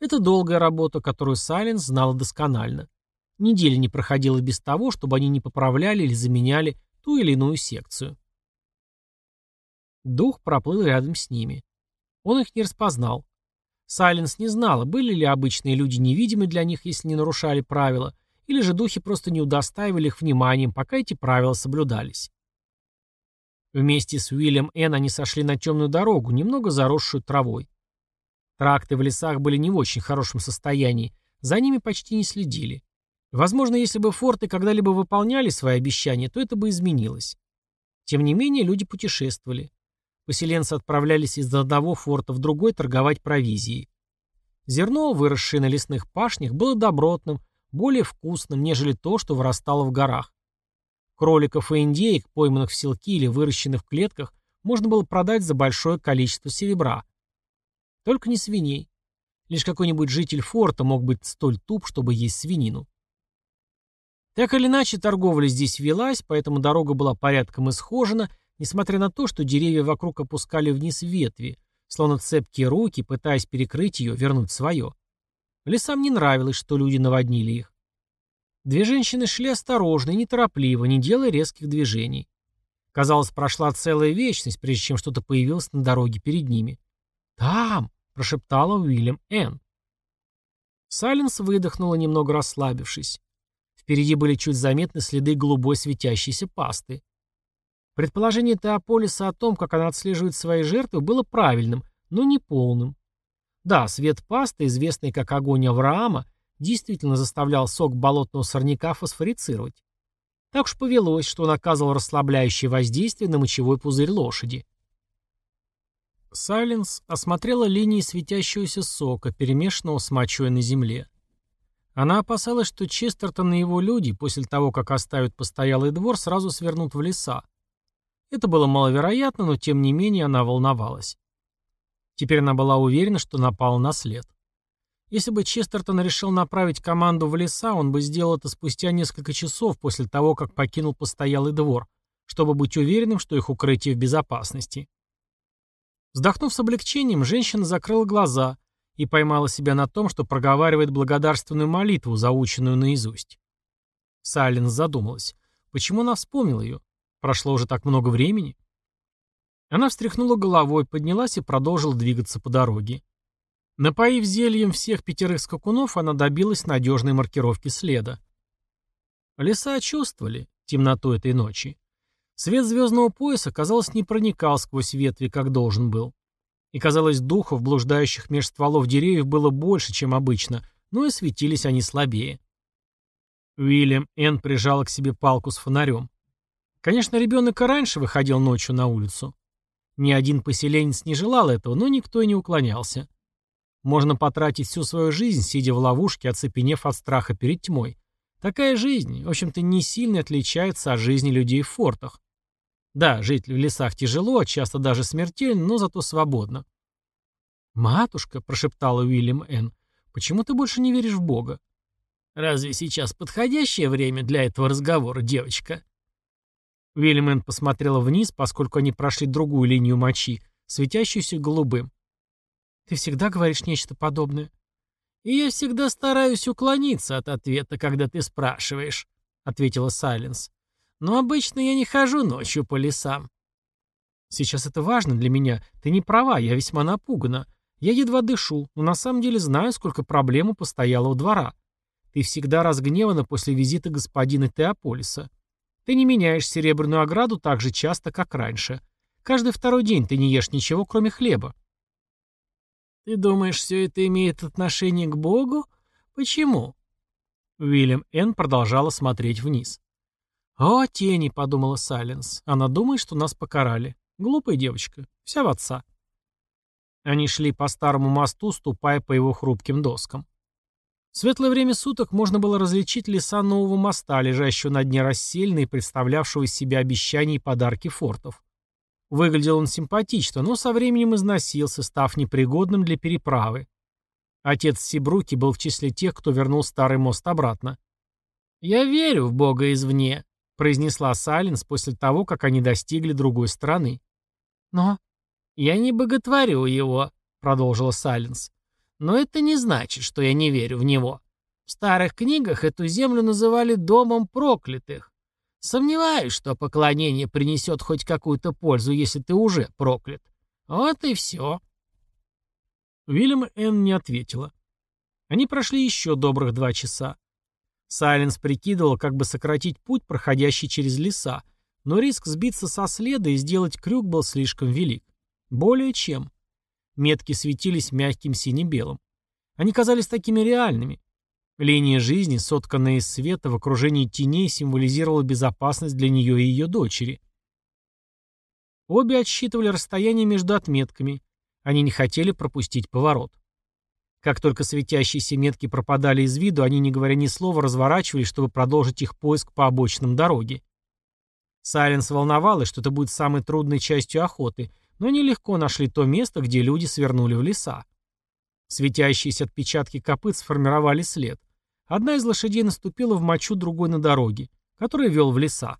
Это долгая работа, которую Сайленс знала досконально. Недели не проходило без того, чтобы они не поправляли или заменяли ту или иную секцию. Дух проплыл рядом с ними. Он их не распознал. Сайленс не знала, были ли обычные люди невидимы для них, если не нарушали правила, или же духи просто не удостаивали их вниманием, пока эти правила соблюдались. Вместе с Уильям Энн они сошли на темную дорогу, немного заросшую травой. Тракты в лесах были не в очень хорошем состоянии, за ними почти не следили. Возможно, если бы форты когда-либо выполняли свои обещания, то это бы изменилось. Тем не менее, люди путешествовали. Поселенцы отправлялись из одного форта в другой торговать провизией. Зерно, выросшее на лесных пашнях, было добротным, более вкусным, нежели то, что вырастало в горах. Кроликов и индеек, пойманных в селки или выращенных в клетках, можно было продать за большое количество серебра. Только не свиней. Лишь какой-нибудь житель форта мог быть столь туп, чтобы есть свинину. Так или иначе, торговля здесь велась, поэтому дорога была порядком исхожена, несмотря на то, что деревья вокруг опускали вниз ветви, словно цепкие руки, пытаясь перекрыть ее, вернуть свое. Лесам не нравилось, что люди наводнили их. Две женщины шли осторожно и неторопливо, не делая резких движений. Казалось, прошла целая вечность, прежде чем что-то появилось на дороге перед ними. «Там!» прошептала Уильям Н. Сайленс выдохнула, немного расслабившись. Впереди были чуть заметны следы голубой светящейся пасты. Предположение Теополиса о том, как она отслеживает свои жертвы, было правильным, но не полным. Да, свет пасты, известный как огонь Авраама, действительно заставлял сок болотного сорняка фосфорицировать. Так уж повелось, что он оказывал расслабляющее воздействие на мочевой пузырь лошади. Сайленс осмотрела линии светящегося сока, перемешанного с мочой на земле. Она опасалась, что Честертон и его люди, после того, как оставят постоялый двор, сразу свернут в леса. Это было маловероятно, но тем не менее она волновалась. Теперь она была уверена, что напала на след. Если бы Честертон решил направить команду в леса, он бы сделал это спустя несколько часов после того, как покинул постоялый двор, чтобы быть уверенным, что их укрытие в безопасности. Вздохнув с облегчением, женщина закрыла глаза и поймала себя на том, что проговаривает благодарственную молитву, заученную наизусть. Сайленс задумалась. Почему она вспомнила ее? Прошло уже так много времени. Она встряхнула головой, поднялась и продолжила двигаться по дороге. Напоив зельем всех пятерых скакунов, она добилась надежной маркировки следа. Леса чувствовали темноту этой ночи. Свет звездного пояса, казалось, не проникал сквозь ветви, как должен был. И, казалось, духов, блуждающих меж стволов деревьев, было больше, чем обычно, но и светились они слабее. Уильям Энн прижала к себе палку с фонарем. Конечно, ребенок и раньше выходил ночью на улицу. Ни один поселенец не желал этого, но никто и не уклонялся. Можно потратить всю свою жизнь, сидя в ловушке, оцепенев от страха перед тьмой. Такая жизнь, в общем-то, не сильно отличается от жизни людей в фортах. Да, жить в лесах тяжело, часто даже смертельно, но зато свободно. «Матушка», — прошептала Уильям Н., — «почему ты больше не веришь в Бога?» «Разве сейчас подходящее время для этого разговора, девочка?» Уильям Н. посмотрела вниз, поскольку они прошли другую линию мочи, светящуюся голубым. «Ты всегда говоришь нечто подобное?» «И я всегда стараюсь уклониться от ответа, когда ты спрашиваешь», — ответила Сайленс. Но обычно я не хожу ночью по лесам. Сейчас это важно для меня. Ты не права, я весьма напугана. Я едва дышу, но на самом деле знаю, сколько проблем у постоялого двора. Ты всегда разгневана после визита господина Теополиса. Ты не меняешь серебряную ограду так же часто, как раньше. Каждый второй день ты не ешь ничего, кроме хлеба. Ты думаешь, все это имеет отношение к Богу? Почему? Уильям Н. продолжала смотреть вниз. «О, тени», — подумала Сайленс. «Она думает, что нас покарали. Глупая девочка. Вся в отца». Они шли по старому мосту, ступая по его хрупким доскам. В светлое время суток можно было различить леса нового моста, лежащего на дне расселенной и представлявшего из себя обещания и подарки фортов. Выглядел он симпатично, но со временем износился, став непригодным для переправы. Отец Сибруки был в числе тех, кто вернул старый мост обратно. «Я верю в Бога извне», произнесла Сайленс после того, как они достигли другой стороны. «Но...» «Я не боготворю его», — продолжила Сайленс. «Но это не значит, что я не верю в него. В старых книгах эту землю называли «домом проклятых». Сомневаюсь, что поклонение принесет хоть какую-то пользу, если ты уже проклят. Вот и все». Уильям Энн не ответила. Они прошли еще добрых два часа. Сайленс прикидывал, как бы сократить путь, проходящий через леса, но риск сбиться со следа и сделать крюк был слишком велик. Более чем. Метки светились мягким сине-белым. Они казались такими реальными. Линия жизни, сотканная из света в окружении теней, символизировала безопасность для нее и ее дочери. Обе отсчитывали расстояние между отметками. Они не хотели пропустить поворот. Как только светящиеся метки пропадали из виду, они, не говоря ни слова, разворачивались, чтобы продолжить их поиск по обочинам дороги. Сайленс волновалась, что это будет самой трудной частью охоты, но они легко нашли то место, где люди свернули в леса. Светящиеся отпечатки копыт сформировали след. Одна из лошадей наступила в мочу другой на дороге, который вел в леса.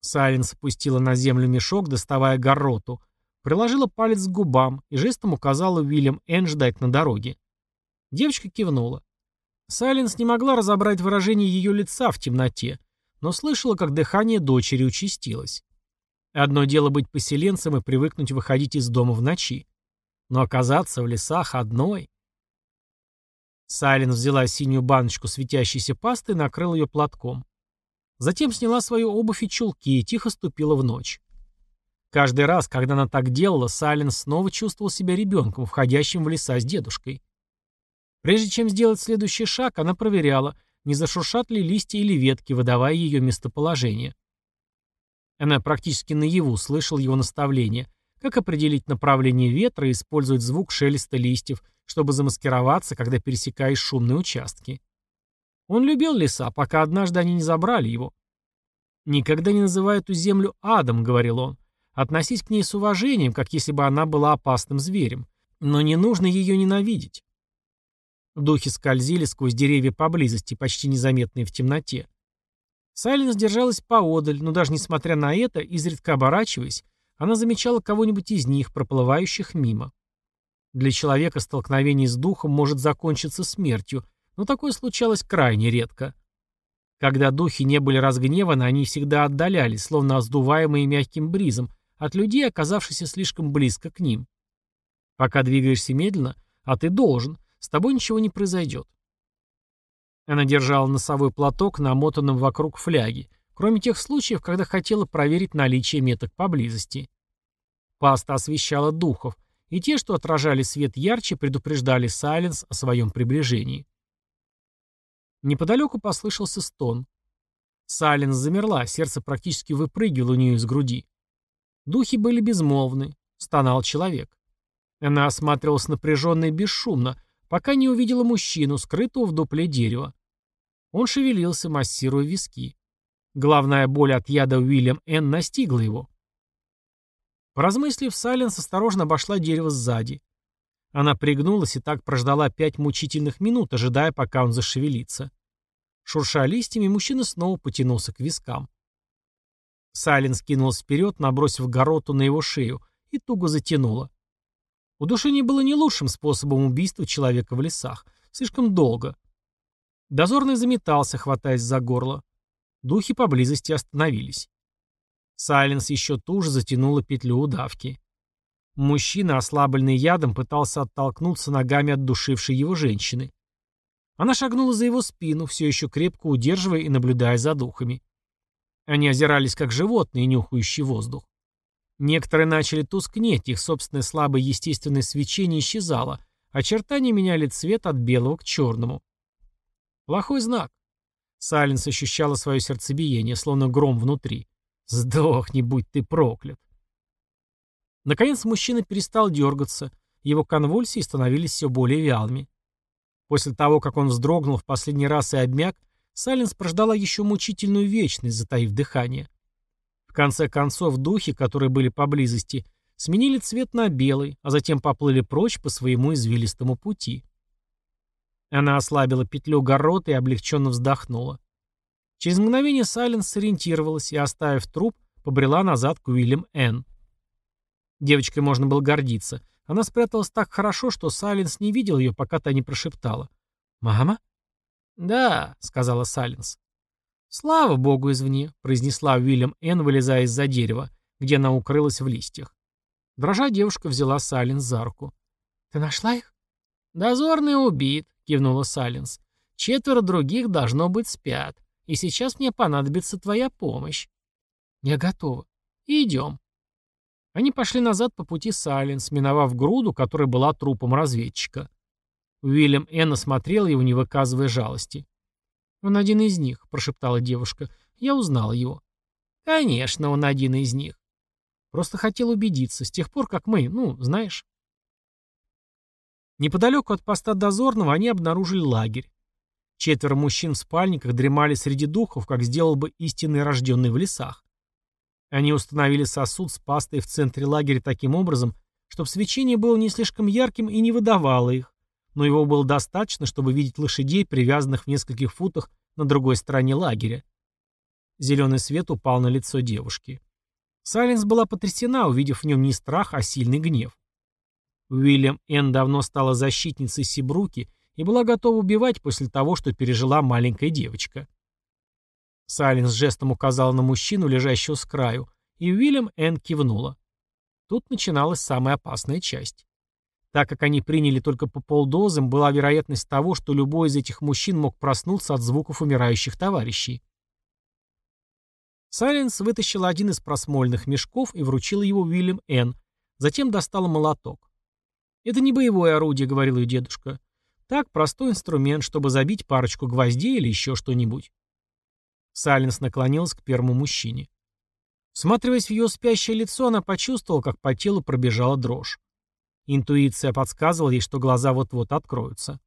Сайленс опустила на землю мешок, доставая гороту, Приложила палец к губам и жестом указала Уильям Энн ждать на дороге. Девочка кивнула. Сайленс не могла разобрать выражение ее лица в темноте, но слышала, как дыхание дочери участилось. Одно дело быть поселенцем и привыкнуть выходить из дома в ночи. Но оказаться в лесах одной... Сайленс взяла синюю баночку светящейся пасты и накрыла ее платком. Затем сняла свою обувь и чулки и тихо ступила в ночь. Каждый раз, когда она так делала, Сайлен снова чувствовал себя ребенком, входящим в леса с дедушкой. Прежде чем сделать следующий шаг, она проверяла, не зашуршат ли листья или ветки, выдавая ее местоположение. Она практически наяву слышал его наставление, как определить направление ветра и использовать звук шелеста листьев, чтобы замаскироваться, когда пересекаешь шумные участки. Он любил леса, пока однажды они не забрали его. «Никогда не называй эту землю адом», — говорил он. «Относись к ней с уважением, как если бы она была опасным зверем. Но не нужно ее ненавидеть». Духи скользили сквозь деревья поблизости, почти незаметные в темноте. Сайленс держалась поодаль, но даже несмотря на это, изредка оборачиваясь, она замечала кого-нибудь из них, проплывающих мимо. Для человека столкновение с духом может закончиться смертью, но такое случалось крайне редко. Когда духи не были разгневаны, они всегда отдалялись, словно оздуваемые мягким бризом, от людей, оказавшихся слишком близко к ним. Пока двигаешься медленно, а ты должен, с тобой ничего не произойдет. Она держала носовой платок, намотанным вокруг фляги, кроме тех случаев, когда хотела проверить наличие меток поблизости. Паста освещала духов, и те, что отражали свет ярче, предупреждали Сайленс о своем приближении. Неподалеку послышался стон. Сайленс замерла, сердце практически выпрыгивало у нее из груди. Духи были безмолвны, стонал человек. Она осматривалась напряженно и бесшумно, пока не увидела мужчину, скрытого в дупле дерева. Он шевелился, массируя виски. Главная боль от яда Уильям Н. настигла его. Поразмыслив, Сайленс осторожно обошла дерево сзади. Она пригнулась и так прождала пять мучительных минут, ожидая, пока он зашевелится. Шурша листьями, мужчина снова потянулся к вискам. Сайленс кинулась вперед, набросив гороту на его шею, и туго затянула. Удушение было не лучшим способом убийства человека в лесах. Слишком долго. Дозорный заметался, хватаясь за горло. Духи поблизости остановились. Сайленс еще туже затянула петлю удавки. Мужчина, ослабленный ядом, пытался оттолкнуться ногами от душившей его женщины. Она шагнула за его спину, все еще крепко удерживая и наблюдая за духами. Они озирались как животные, нюхающие воздух. Некоторые начали тускнеть, их собственное слабое естественное свечение исчезало, очертания меняли цвет от белого к черному. Плохой знак. Сайленс ощущала свое сердцебиение, словно гром внутри. «Сдохни, будь ты проклят!» Наконец мужчина перестал дергаться, его конвульсии становились все более вялыми. После того, как он вздрогнул в последний раз и обмяк, Сайленс прождала еще мучительную вечность, затаив дыхание. В конце концов, духи, которые были поблизости, сменили цвет на белый, а затем поплыли прочь по своему извилистому пути. Она ослабила петлю горота и облегченно вздохнула. Через мгновение Сайленс сориентировалась и, оставив труп, побрела назад к Уильям Н. Девочкой можно было гордиться. Она спряталась так хорошо, что Сайленс не видел ее, пока та не прошептала. «Мама?» «Да», — сказала Сайленс. «Слава богу извне», — произнесла Уильям Н., вылезая из-за дерева, где она укрылась в листьях. Дрожа девушка взяла Сайленс за руку. «Ты нашла их?» «Дозорный убит», — кивнула Сайленс. «Четверо других, должно быть, спят. И сейчас мне понадобится твоя помощь». «Я готова. Идем». Они пошли назад по пути Сайленс, миновав груду, которая была трупом разведчика. Уильям Энн осмотрел его, не выказывая жалости. «Он один из них», — прошептала девушка. «Я узнала его». «Конечно, он один из них». Просто хотел убедиться, с тех пор, как мы, ну, знаешь. Неподалеку от поста дозорного они обнаружили лагерь. Четверо мужчин в спальниках дремали среди духов, как сделал бы истинный рожденный в лесах. Они установили сосуд с пастой в центре лагеря таким образом, чтобы свечение было не слишком ярким и не выдавало их, но его было достаточно, чтобы видеть лошадей, привязанных в нескольких футах на другой стороне лагеря. Зеленый свет упал на лицо девушки. Сайленс была потрясена, увидев в нем не страх, а сильный гнев. Уильям Энн давно стала защитницей Сибруки и была готова убивать после того, что пережила маленькая девочка. Сайленс жестом указала на мужчину, лежащего с краю, и Уильям Энн кивнула. Тут начиналась самая опасная часть. Так как они приняли только по полдозам, была вероятность того, что любой из этих мужчин мог проснуться от звуков умирающих товарищей. Сайленс вытащила один из просмольных мешков и вручила его Уильям Энн, затем достала молоток. «Это не боевое орудие», — говорил ее дедушка. Так, простой инструмент, чтобы забить парочку гвоздей или еще что-нибудь. Сайленс наклонилась к первому мужчине. Всматриваясь в ее спящее лицо, она почувствовала, как по телу пробежала дрожь. Интуиция подсказывала ей, что глаза вот-вот откроются.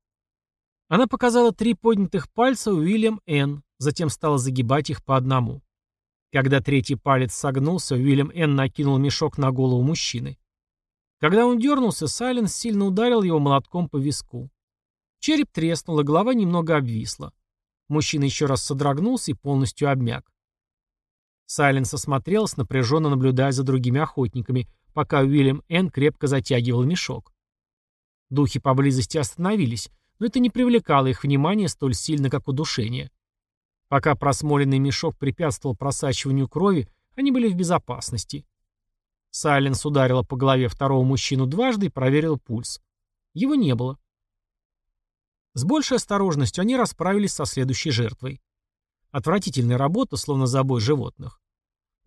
Она показала три поднятых пальца Уильям Н., затем стала загибать их по одному. Когда третий палец согнулся, Уильям Н. накинул мешок на голову мужчины. Когда он дернулся, Сайленс сильно ударил его молотком по виску. Череп треснул, и голова немного обвисла. Мужчина еще раз содрогнулся и полностью обмяк. Сайленс осмотрелся, напряженно наблюдая за другими охотниками, пока Уильям Н. крепко затягивал мешок. Духи поблизости остановились, но это не привлекало их внимания столь сильно, как удушение. Пока просмоленный мешок препятствовал просачиванию крови, они были в безопасности. Сайленс ударила по голове второго мужчину дважды и проверила пульс. Его не было. С большей осторожностью они расправились со следующей жертвой. Отвратительная работа, словно забой животных.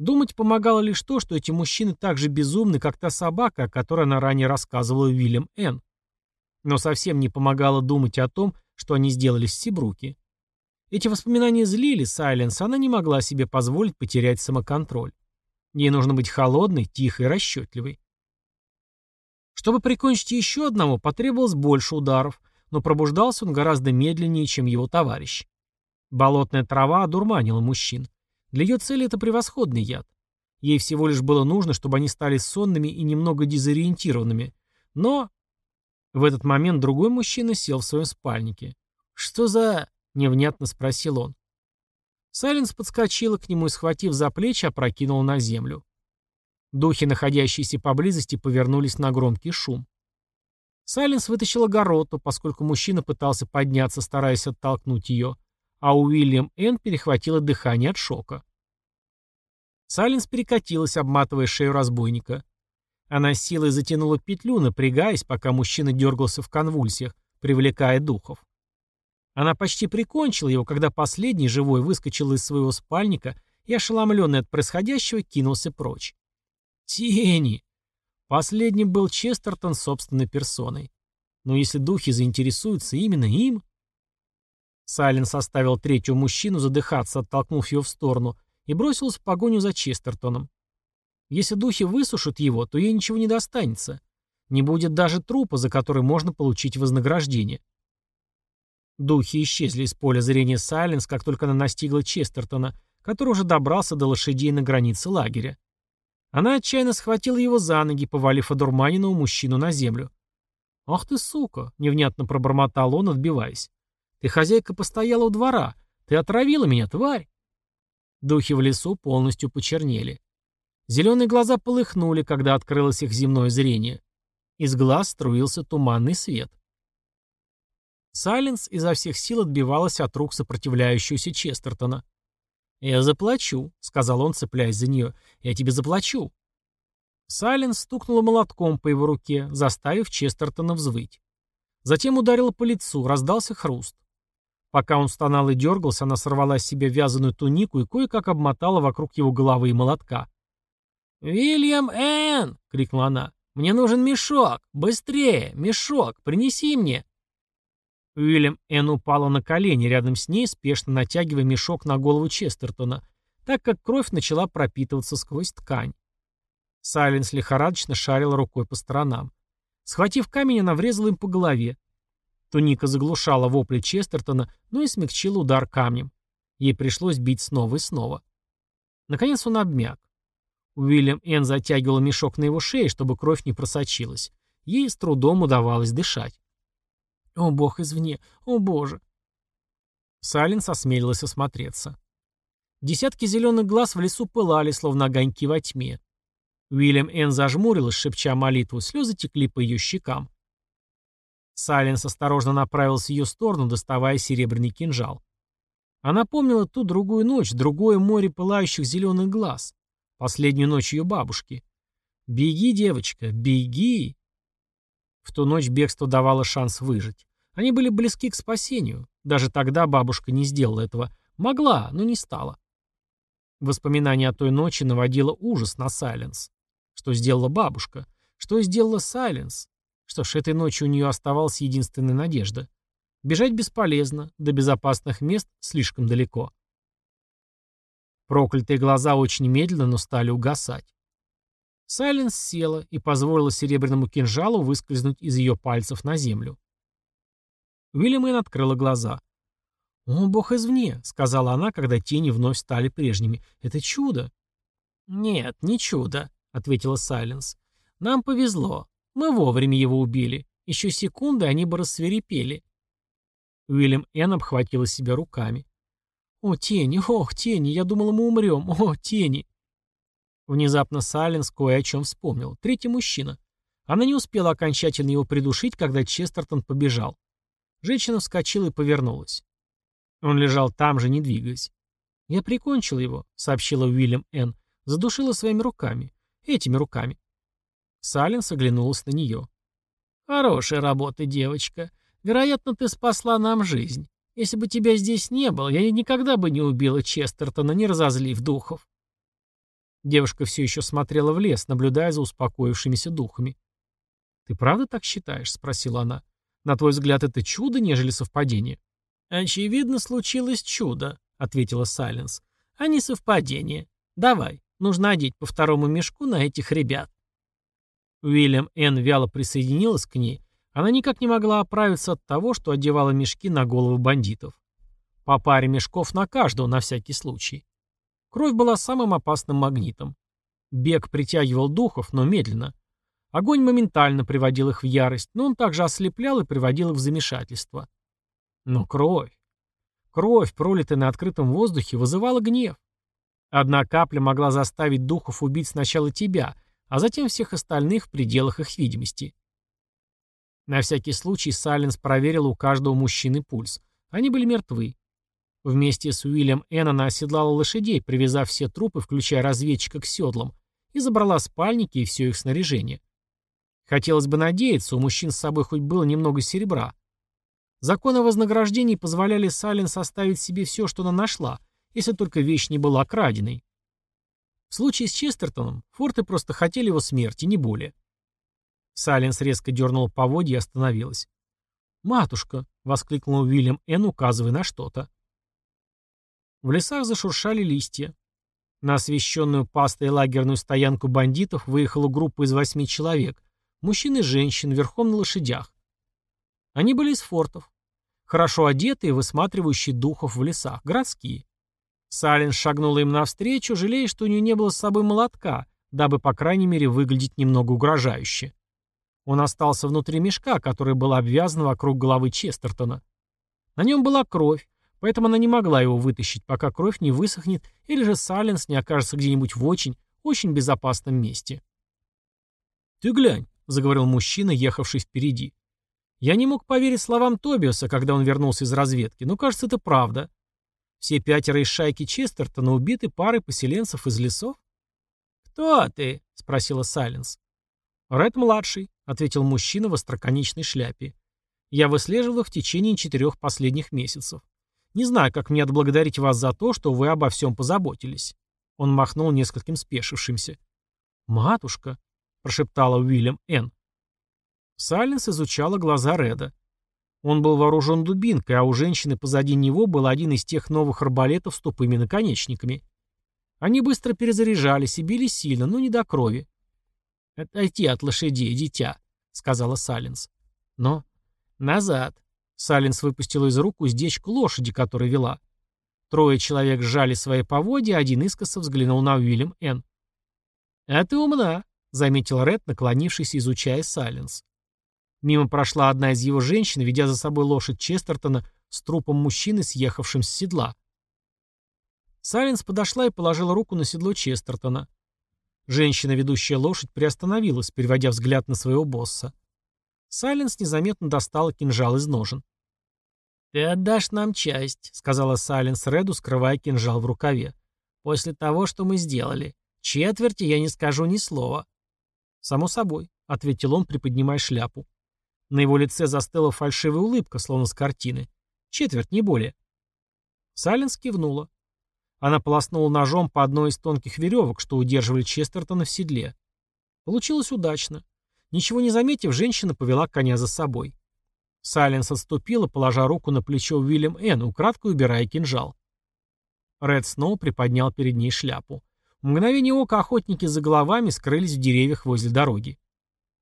Думать помогало лишь то, что эти мужчины так же безумны, как та собака, о которой она ранее рассказывала Уильям Н. Но совсем не помогало думать о том, что они сделали с Сибруки. Эти воспоминания злили Сайленс, она не могла себе позволить потерять самоконтроль. Ей нужно быть холодной, тихой и расчетливой. Чтобы прикончить еще одного, потребовалось больше ударов, но пробуждался он гораздо медленнее, чем его товарищ. Болотная трава одурманила мужчин. Для ее цели это превосходный яд. Ей всего лишь было нужно, чтобы они стали сонными и немного дезориентированными. Но... В этот момент другой мужчина сел в своем спальнике. «Что за...» — невнятно спросил он. Сайленс подскочила к нему и, схватив за плечи, опрокинула на землю. Духи, находящиеся поблизости, повернулись на громкий шум. Сайленс вытащила гороту, поскольку мужчина пытался подняться, стараясь оттолкнуть ее, а у Уильям Н. перехватило дыхание от шока. Сайленс перекатилась, обматывая шею разбойника. Она силой затянула петлю, напрягаясь, пока мужчина дергался в конвульсиях, привлекая духов. Она почти прикончила его, когда последний живой выскочил из своего спальника и, ошеломленный от происходящего, кинулся прочь. Тени! Последним был Честертон собственной персоной. Но если духи заинтересуются именно им... Сайлен составил третьего мужчину задыхаться, оттолкнув его в сторону, и бросился в погоню за Честертоном. Если духи высушат его, то ей ничего не достанется. Не будет даже трупа, за который можно получить вознаграждение. Духи исчезли из поля зрения Сайленс, как только она настигла Честертона, который уже добрался до лошадей на границе лагеря. Она отчаянно схватила его за ноги, повалив одурманенного мужчину на землю. «Ах ты, сука!» — невнятно пробормотал он, отбиваясь. «Ты хозяйка постояла у двора. Ты отравила меня, тварь!» Духи в лесу полностью почернели. Зеленые глаза полыхнули, когда открылось их земное зрение. Из глаз струился туманный свет. Сайленс изо всех сил отбивалась от рук сопротивляющегося Честертона. «Я заплачу», — сказал он, цепляясь за нее. «Я тебе заплачу». Сайленс стукнула молотком по его руке, заставив Честертона взвыть. Затем ударила по лицу, раздался хруст. Пока он стонал и дергался, она сорвала с себя вязаную тунику и кое-как обмотала вокруг его головы и молотка. «Вильям Энн!» — крикнула она. «Мне нужен мешок! Быстрее! Мешок! Принеси мне!» Уильям Энн упала на колени рядом с ней, спешно натягивая мешок на голову Честертона, так как кровь начала пропитываться сквозь ткань. Сайленс лихорадочно шарил рукой по сторонам. Схватив камень, она врезала им по голове. Туника заглушала вопли Честертона, но и смягчила удар камнем. Ей пришлось бить снова и снова. Наконец он обмяк. Уильям Энн затягивал мешок на его шее, чтобы кровь не просочилась. Ей с трудом удавалось дышать. О, бог извне! О, боже! Саленс осмелилась осмотреться. Десятки зеленых глаз в лесу пылали, словно огоньки во тьме. Уильям Энн зажмурилась, шепча молитву, слезы текли по ее щекам. Сайленс осторожно направился в ее сторону, доставая серебряный кинжал. Она помнила ту другую ночь, другое море пылающих зеленых глаз. Последнюю ночь ее бабушки. «Беги, девочка, беги!» В ту ночь бегство давало шанс выжить. Они были близки к спасению. Даже тогда бабушка не сделала этого. Могла, но не стала. Воспоминание о той ночи наводило ужас на Сайленс. Что сделала бабушка? Что сделала Сайленс? Что ж, этой ночью у нее оставалась единственная надежда. Бежать бесполезно, до безопасных мест слишком далеко. Проклятые глаза очень медленно, но стали угасать. Сайленс села и позволила серебряному кинжалу выскользнуть из ее пальцев на землю. Уильям Энн открыла глаза. «О, бог извне», — сказала она, когда тени вновь стали прежними. «Это чудо». «Нет, не чудо», — ответила Сайленс. «Нам повезло. Мы вовремя его убили. Еще секунды они бы рассверепели». Уильям Энн обхватила себя руками. «О, тени, ох, тени, я думала, мы умрем. О, тени!» Внезапно Сайленс кое о чем вспомнил. Третий мужчина. Она не успела окончательно его придушить, когда Честертон побежал. Женщина вскочила и повернулась. Он лежал там же, не двигаясь. «Я прикончил его», — сообщила Уильям Энн. «Задушила своими руками. Этими руками». Сайленс оглянулась на нее. «Хорошая работа, девочка. Вероятно, ты спасла нам жизнь. Если бы тебя здесь не было, я никогда бы не убила Честертона, не разозлив духов». Девушка все еще смотрела в лес, наблюдая за успокоившимися духами. «Ты правда так считаешь?» — спросила она. «На твой взгляд, это чудо, нежели совпадение?» «Очевидно, случилось чудо», — ответила Сайленс. «А не совпадение. Давай, нужно одеть по второму мешку на этих ребят». Уильям Н. вяло присоединилась к ней. Она никак не могла оправиться от того, что одевала мешки на головы бандитов. По паре мешков на каждого, на всякий случай. Кровь была самым опасным магнитом. Бег притягивал духов, но медленно. Огонь моментально приводил их в ярость, но он также ослеплял и приводил их в замешательство. Но кровь. Кровь, пролитая на открытом воздухе, вызывала гнев. Одна капля могла заставить духов убить сначала тебя, а затем всех остальных в пределах их видимости. На всякий случай Сайленс проверил у каждого мужчины пульс. Они были мертвы. Вместе с Уильям Энн она оседлала лошадей, привязав все трупы, включая разведчика, к седлам, и забрала спальники и все их снаряжение. Хотелось бы надеяться, у мужчин с собой хоть было немного серебра. Законы о вознаграждении позволяли Сален составить себе все, что она нашла, если только вещь не была краденой. В случае с Честертоном форты просто хотели его смерти, не более. Сайленс резко дернула поводья и остановилась. «Матушка!» — воскликнул Уильям Н, указывая на что-то. В лесах зашуршали листья. На освещенную пастой лагерную стоянку бандитов выехала группа из восьми человек, мужчин и женщин, верхом на лошадях. Они были из фортов. Хорошо одетые, высматривающие духов в лесах, городские. Сален шагнула им навстречу, жалея, что у нее не было с собой молотка, дабы, по крайней мере, выглядеть немного угрожающе. Он остался внутри мешка, который был обвязан вокруг головы Честертона. На нем была кровь, поэтому она не могла его вытащить, пока кровь не высохнет или же Саленс не окажется где-нибудь в очень, очень безопасном месте. «Ты глянь», — заговорил мужчина, ехавший впереди. Я не мог поверить словам Тобиаса, когда он вернулся из разведки, но кажется, это правда. Все пятеро из шайки Честертона убиты парой поселенцев из лесов? «Кто ты?» — спросила Сайленс. «Ред-младший», — ответил мужчина в остроконечной шляпе. «Я выслеживал их в течение четырех последних месяцев. Не знаю, как мне отблагодарить вас за то, что вы обо всем позаботились». Он махнул нескольким спешившимся. «Матушка», — прошептала Уильям Н. Сайленс изучала глаза Реда. Он был вооружен дубинкой, а у женщины позади него был один из тех новых арбалетов с тупыми наконечниками. Они быстро перезаряжались и били сильно, но не до крови. «Отойти от лошадей, дитя», — сказала Саленс. «Но...» «Назад». Саленс выпустила из рук уздечку лошади, которая вела. Трое человек сжали свои поводья, один искоса взглянул на Уильям Н. «А ты умна», — заметил Ред, наклонившись, изучая Сайленс. Мимо прошла одна из его женщин, ведя за собой лошадь Честертона с трупом мужчины, съехавшим с седла. Сайленс подошла и положила руку на седло Честертона. Женщина, ведущая лошадь, приостановилась, переводя взгляд на своего босса. Сайленс незаметно достала кинжал из ножен. «Ты отдашь нам часть», — сказала Сайленс Реду, скрывая кинжал в рукаве. «После того, что мы сделали. Четверти я не скажу ни слова». «Само собой», — ответил он, приподнимая шляпу. На его лице застыла фальшивая улыбка, словно с картины. Четверть, не более. Сайленс кивнула. Она полоснула ножом по одной из тонких веревок, что удерживали Честертона в седле. Получилось удачно. Ничего не заметив, женщина повела коня за собой. Сайленс отступила, положа руку на плечо Уильям Энн, украдкой убирая кинжал. Ред снова приподнял перед ней шляпу. В мгновение ока охотники за головами скрылись в деревьях возле дороги.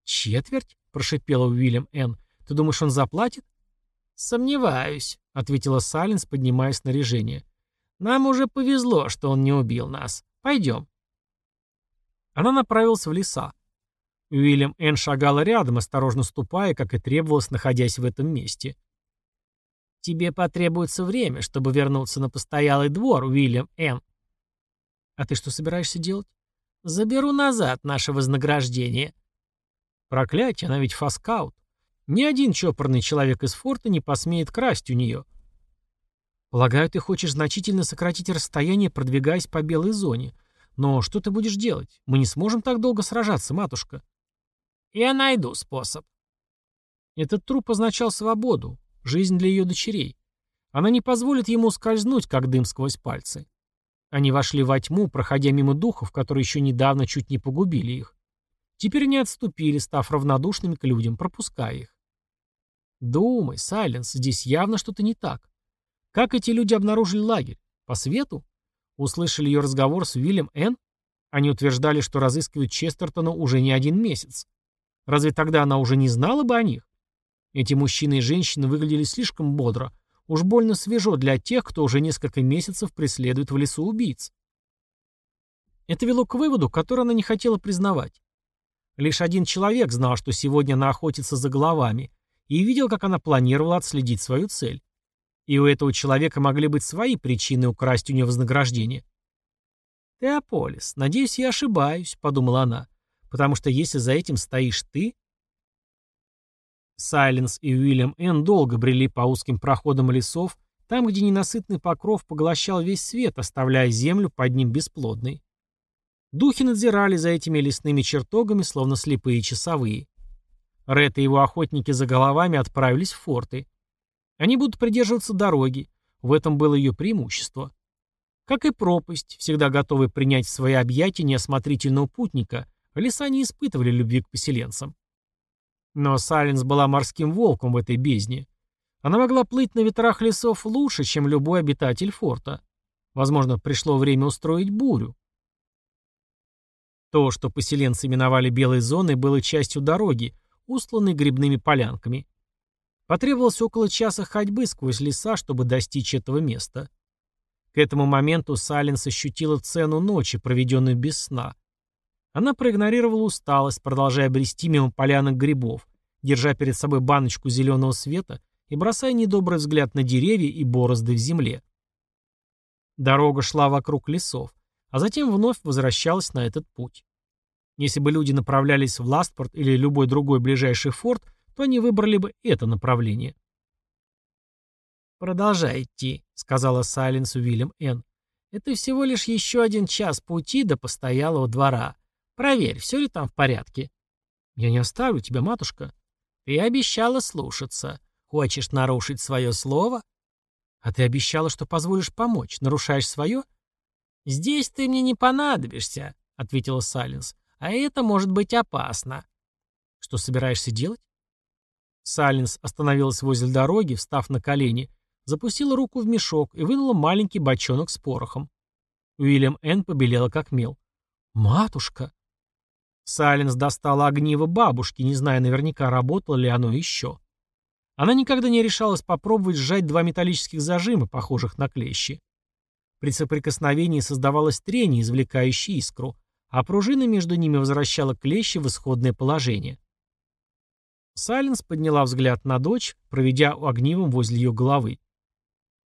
«Четверть?» — прошипела Уильям Энн. «Ты думаешь, он заплатит?» «Сомневаюсь», — ответила Сайленс, поднимая снаряжение. «Нам уже повезло, что он не убил нас. Пойдем». Она направилась в леса. Уильям Энн шагала рядом, осторожно ступая, как и требовалось, находясь в этом месте. «Тебе потребуется время, чтобы вернуться на постоялый двор, Уильям Энн». «А ты что собираешься делать?» «Заберу назад наше вознаграждение». «Проклятие, она ведь фаскаут. Ни один чопорный человек из форта не посмеет красть у нее». «Полагаю, ты хочешь значительно сократить расстояние, продвигаясь по белой зоне. Но что ты будешь делать? Мы не сможем так долго сражаться, матушка». Я найду способ. Этот труп означал свободу, жизнь для ее дочерей. Она не позволит ему скользнуть, как дым сквозь пальцы. Они вошли во тьму, проходя мимо духов, которые еще недавно чуть не погубили их. Теперь они отступили, став равнодушными к людям, пропуская их. Думай, Сайленс, здесь явно что-то не так. Как эти люди обнаружили лагерь? По свету? Услышали ее разговор с Уильям Н? Они утверждали, что разыскивают Честертона уже не один месяц. Разве тогда она уже не знала бы о них? Эти мужчины и женщины выглядели слишком бодро. Уж больно свежо для тех, кто уже несколько месяцев преследует в лесу убийц. Это вело к выводу, который она не хотела признавать. Лишь один человек знал, что сегодня она охотится за головами, и видел, как она планировала отследить свою цель. И у этого человека могли быть свои причины украсть у нее вознаграждение. «Теополис, надеюсь, я ошибаюсь», — подумала она. Потому что если за этим стоишь ты... Сайленс и Уильям Н. долго брели по узким проходам лесов, там, где ненасытный покров поглощал весь свет, оставляя землю под ним бесплодной. Духи надзирали за этими лесными чертогами, словно слепые часовые. Ред и его охотники за головами отправились в форты. Они будут придерживаться дороги, в этом было ее преимущество. Как и пропасть, всегда готовы принять в свои объятия неосмотрительного путника, Леса не испытывали любви к поселенцам. Но Сайленс была морским волком в этой бездне. Она могла плыть на ветрах лесов лучше, чем любой обитатель форта. Возможно, пришло время устроить бурю. То, что поселенцы именовали белой зоной, было частью дороги, устланной грибными полянками. Потребовалось около часа ходьбы сквозь леса, чтобы достичь этого места. К этому моменту Сайленс ощутила цену ночи, проведенную без сна. Она проигнорировала усталость, продолжая брести мимо полянок грибов, держа перед собой баночку зеленого света и бросая недобрый взгляд на деревья и борозды в земле. Дорога шла вокруг лесов, а затем вновь возвращалась на этот путь. Если бы люди направлялись в Ластпорт или любой другой ближайший форт, то они выбрали бы это направление. «Продолжай идти», — сказала Сайленс Уильям Н. «Это всего лишь еще один час пути до постоялого двора. Проверь, все ли там в порядке. Я не оставлю тебя, матушка. Ты обещала слушаться. Хочешь нарушить свое слово? А ты обещала, что позволишь помочь. Нарушаешь свое? Здесь ты мне не понадобишься, ответила Саленс. А это может быть опасно. Что собираешься делать? Саленс остановилась возле дороги, встав на колени, запустила руку в мешок и вынула маленький бочонок с порохом. Уильям Н. побелела как мел. «Матушка!» Сайленс достала огниво бабушки, не зная наверняка, работало ли оно еще. Она никогда не решалась попробовать сжать два металлических зажима, похожих на клещи. При соприкосновении создавалось трение, извлекающее искру, а пружина между ними возвращала клещи в исходное положение. Сайленс подняла взгляд на дочь, проведя огнивом возле ее головы.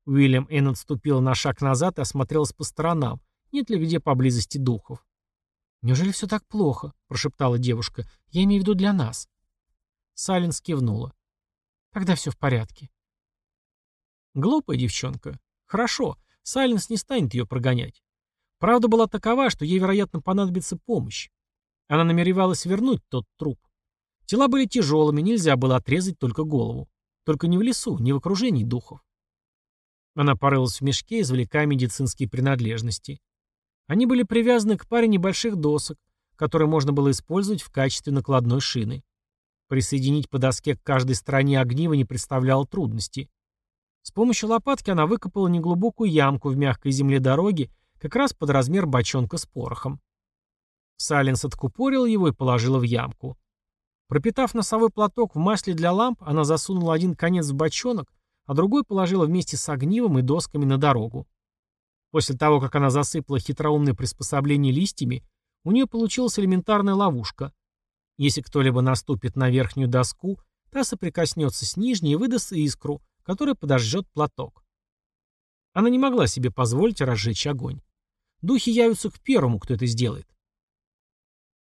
Уильям Энн отступил на шаг назад и осмотрелся по сторонам, нет ли где поблизости духов. «Неужели все так плохо?» — прошептала девушка. «Я имею в виду для нас». Саленс кивнула. «Тогда все в порядке». Глупая девчонка. Хорошо, Сайленс не станет ее прогонять. Правда была такова, что ей, вероятно, понадобится помощь. Она намеревалась вернуть тот труп. Тела были тяжелыми, нельзя было отрезать только голову. Только не в лесу, не в окружении духов. Она порылась в мешке, извлекая медицинские принадлежности. Они были привязаны к паре небольших досок, которые можно было использовать в качестве накладной шины. Присоединить по доске к каждой стороне огнива не представляло трудности. С помощью лопатки она выкопала неглубокую ямку в мягкой земле дороги, как раз под размер бочонка с порохом. Саленс откупорил его и положила в ямку. Пропитав носовой платок в масле для ламп, она засунула один конец в бочонок, а другой положила вместе с огнивом и досками на дорогу. После того, как она засыпала хитроумное приспособление листьями, у нее получилась элементарная ловушка. Если кто-либо наступит на верхнюю доску, та соприкоснется с нижней и выдаст искру, которая подожжет платок. Она не могла себе позволить разжечь огонь. Духи явятся к первому, кто это сделает.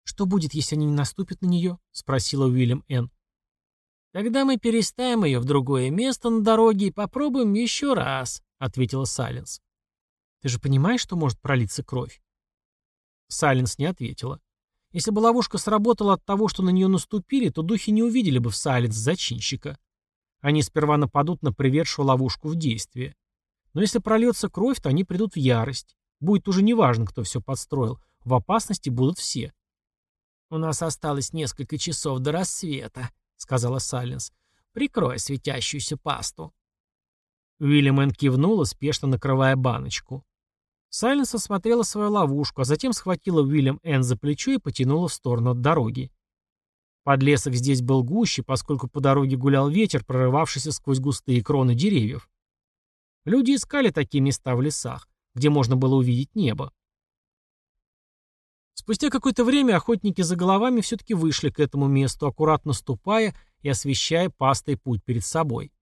«Что будет, если они не наступят на нее?» — спросила Уильям Н. «Тогда мы переставим ее в другое место на дороге и попробуем еще раз», — ответила Сайленс. «Ты же понимаешь, что может пролиться кровь?» Сайленс не ответила. Если бы ловушка сработала от того, что на нее наступили, то духи не увидели бы в Сайленс зачинщика. Они сперва нападут на приведшую ловушку в действие. Но если прольется кровь, то они придут в ярость. Будет уже неважно, кто все подстроил. В опасности будут все. «У нас осталось несколько часов до рассвета», — сказала Сайленс. «Прикрой светящуюся пасту». Уильям Энн кивнула, спешно накрывая баночку. Сайленс осмотрела свою ловушку, а затем схватила Уильям Энн за плечо и потянула в сторону от дороги. Подлесок здесь был гуще, поскольку по дороге гулял ветер, прорывавшийся сквозь густые кроны деревьев. Люди искали такие места в лесах, где можно было увидеть небо. Спустя какое-то время охотники за головами все-таки вышли к этому месту, аккуратно ступая и освещая пастой путь перед собой.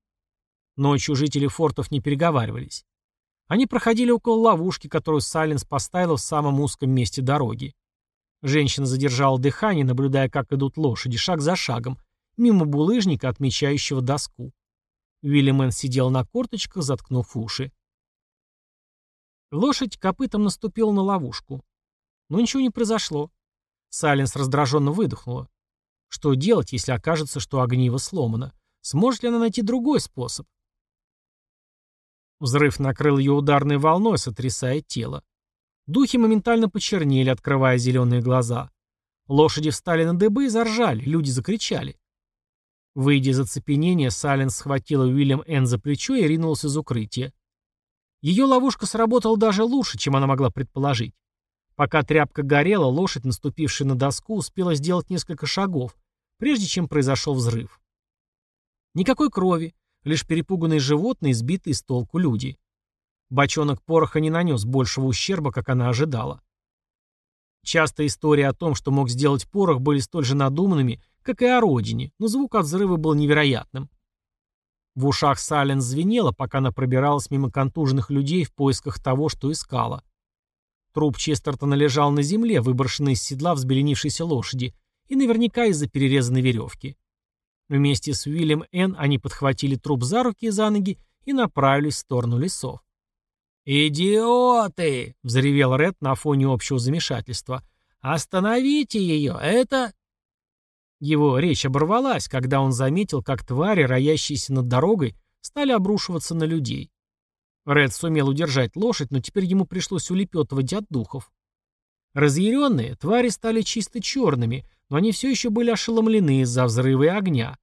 Ночью жители фортов не переговаривались. Они проходили около ловушки, которую Сайленс поставила в самом узком месте дороги. Женщина задержала дыхание, наблюдая, как идут лошади, шаг за шагом, мимо булыжника, отмечающего доску. Уильямэн сидел на корточках, заткнув уши. Лошадь копытом наступила на ловушку. Но ничего не произошло. Сайленс раздраженно выдохнула. Что делать, если окажется, что огниво сломано? Сможет ли она найти другой способ? Взрыв накрыл ее ударной волной, сотрясая тело. Духи моментально почернели, открывая зеленые глаза. Лошади встали на дыбы и заржали, люди закричали. Выйдя из оцепенения, Сайленс схватила Уильям Энн за плечо и ринулась из укрытия. Ее ловушка сработала даже лучше, чем она могла предположить. Пока тряпка горела, лошадь, наступившая на доску, успела сделать несколько шагов, прежде чем произошел взрыв. Никакой крови, лишь перепуганные животные, сбитые с толку люди. Бочонок пороха не нанес большего ущерба, как она ожидала. Часто истории о том, что мог сделать порох, были столь же надуманными, как и о родине, но звук от взрыва был невероятным. В ушах Сален звенело, пока она пробиралась мимо контуженных людей в поисках того, что искала. Труп Честертона лежал на земле, выброшенный из седла взбеленившейся лошади, и наверняка из-за перерезанной веревки. Вместе с Уильям Н. они подхватили труп за руки и за ноги и направились в сторону лесов. «Идиоты!» — взревел Ред на фоне общего замешательства. «Остановите ее! Это...» Его речь оборвалась, когда он заметил, как твари, роящиеся над дорогой, стали обрушиваться на людей. Ред сумел удержать лошадь, но теперь ему пришлось улепетывать от духов. Разъяренные, твари стали чисто черными, но они все еще были ошеломлены из-за взрыва и огня.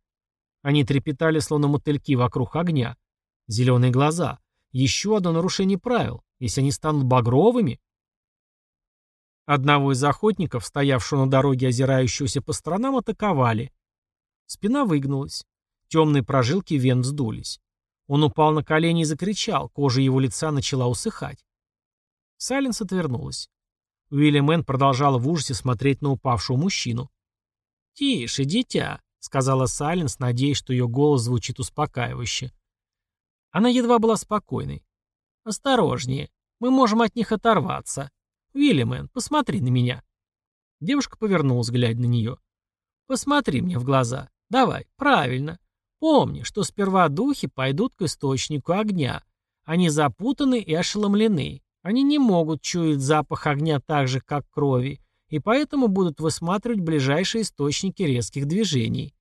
Они трепетали, словно мотыльки вокруг огня. Зеленые глаза. Еще одно нарушение правил. Если они станут багровыми... Одного из охотников, стоявшего на дороге, озирающегося по сторонам, атаковали. Спина выгнулась. Темные прожилки вен вздулись. Он упал на колени и закричал, кожа его лица начала усыхать. Сайленс отвернулась. Уильям Энн продолжала в ужасе смотреть на упавшего мужчину. «Тише, дитя», — сказала Сайленс, надеясь, что ее голос звучит успокаивающе. Она едва была спокойной. «Осторожнее, мы можем от них оторваться. Энн, посмотри на меня». Девушка повернулась, глядя на нее. «Посмотри мне в глаза. Давай, правильно. Помни, что сперва духи пойдут к источнику огня. Они запутаны и ошеломлены. Они не могут чуять запах огня так же, как крови, и поэтому будут высматривать ближайшие источники резких движений.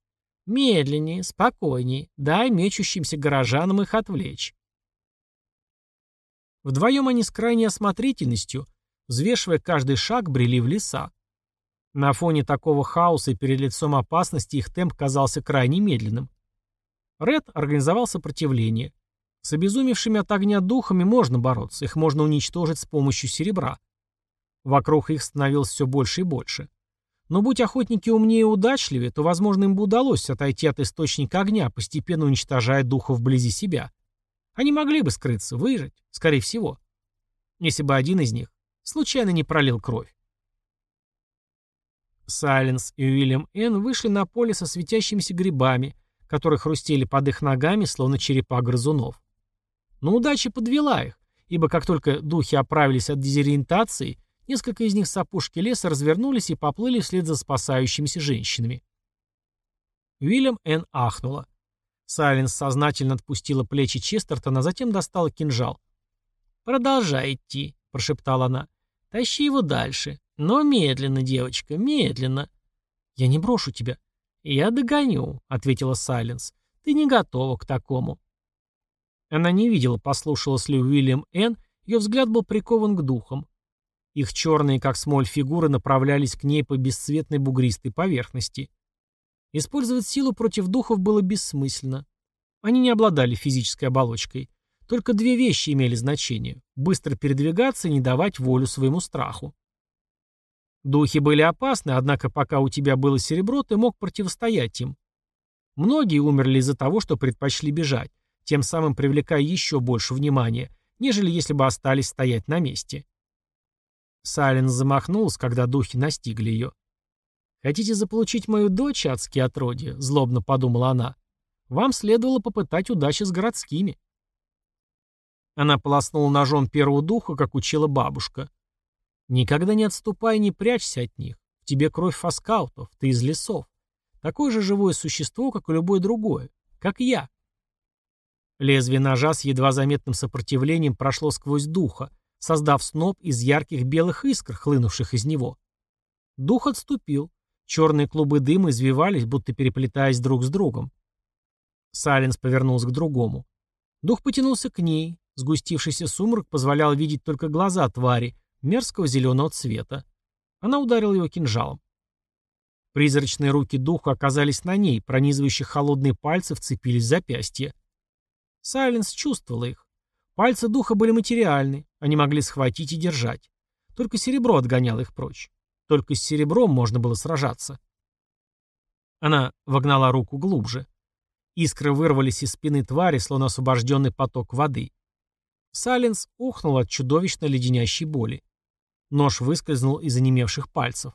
Медленнее, спокойнее, дай мечущимся горожанам их отвлечь. Вдвоем они с крайней осмотрительностью, взвешивая каждый шаг, брели в леса. На фоне такого хаоса и перед лицом опасности их темп казался крайне медленным. Ред организовал сопротивление. С обезумевшими от огня духами можно бороться, их можно уничтожить с помощью серебра. Вокруг их становилось все больше и больше. Но будь охотники умнее и удачливее, то, возможно, им бы удалось отойти от источника огня, постепенно уничтожая духов вблизи себя. Они могли бы скрыться, выжить, скорее всего. Если бы один из них случайно не пролил кровь. Сайленс и Уильям Н. вышли на поле со светящимися грибами, которые хрустели под их ногами, словно черепа грызунов. Но удача подвела их, ибо как только духи оправились от дезориентации, несколько из них с опушки леса развернулись и поплыли вслед за спасающимися женщинами. Уильям Н. ахнула. Сайленс сознательно отпустила плечи Честертона, затем достала кинжал. «Продолжай идти», — прошептала она. «Тащи его дальше. Но медленно, девочка, медленно». «Я не брошу тебя». «Я догоню», — ответила Сайленс. «Ты не готова к такому». Она не видела, послушалась ли Уильям Н., ее взгляд был прикован к духам. Их черные, как смоль, фигуры направлялись к ней по бесцветной бугристой поверхности. Использовать силу против духов было бессмысленно. Они не обладали физической оболочкой. Только две вещи имели значение – быстро передвигаться и не давать волю своему страху. Духи были опасны, однако пока у тебя было серебро, ты мог противостоять им. Многие умерли из-за того, что предпочли бежать, тем самым привлекая еще больше внимания, нежели если бы остались стоять на месте. Сайленс замахнулась, когда духи настигли ее. «Хотите заполучить мою дочь, адские отродья?» — злобно подумала она. «Вам следовало попытать удачи с городскими». Она полоснула ножом первого духа, как учила бабушка. «Никогда не отступай и не прячься от них. В тебе кровь фаскаутов, ты из лесов. Такое же живое существо, как и любое другое. Как я». Лезвие ножа с едва заметным сопротивлением прошло сквозь духа, создав сноп из ярких белых искр, хлынувших из него. Дух отступил. Черные клубы дыма извивались, будто переплетаясь друг с другом. Сайленс повернулся к другому. Дух потянулся к ней. Сгустившийся сумрак позволял видеть только глаза твари, мерзкого зеленого цвета. Она ударила его кинжалом. Призрачные руки духа оказались на ней, пронизывающие холодные пальцы вцепились в запястье. Сайленс чувствовала их. Пальцы духа были материальны, они могли схватить и держать. Только серебро отгоняло их прочь. Только с серебром можно было сражаться. Она вогнала руку глубже. Искры вырвались из спины твари, словно освобожденный поток воды. Сайленс ухнул от чудовищно леденящей боли. Нож выскользнул из онемевших пальцев.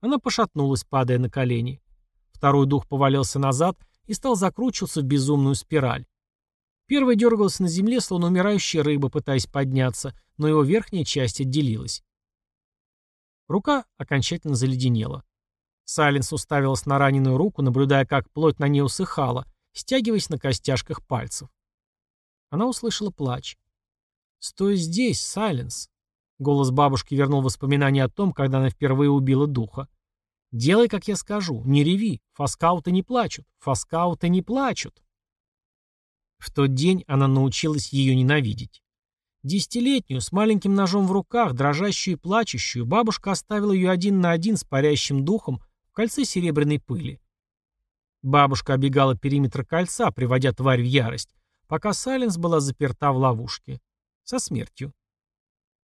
Она пошатнулась, падая на колени. Второй дух повалился назад и стал закручиваться в безумную спираль. Первый дергался на земле, словно умирающая рыба, пытаясь подняться, но его верхняя часть отделилась. Рука окончательно заледенела. Сайленс уставилась на раненую руку, наблюдая, как плоть на ней усыхала, стягиваясь на костяшках пальцев. Она услышала плач. «Стой здесь, Сайленс!» Голос бабушки вернул воспоминания о том, когда она впервые убила духа. «Делай, как я скажу. Не реви. Фаскауты не плачут. Фаскауты не плачут». В тот день она научилась ее ненавидеть. Десятилетнюю, с маленьким ножом в руках, дрожащую и плачущую, бабушка оставила ее один на один с парящим духом в кольце серебряной пыли. Бабушка обегала периметр кольца, приводя тварь в ярость, пока Сайленс была заперта в ловушке. Со смертью.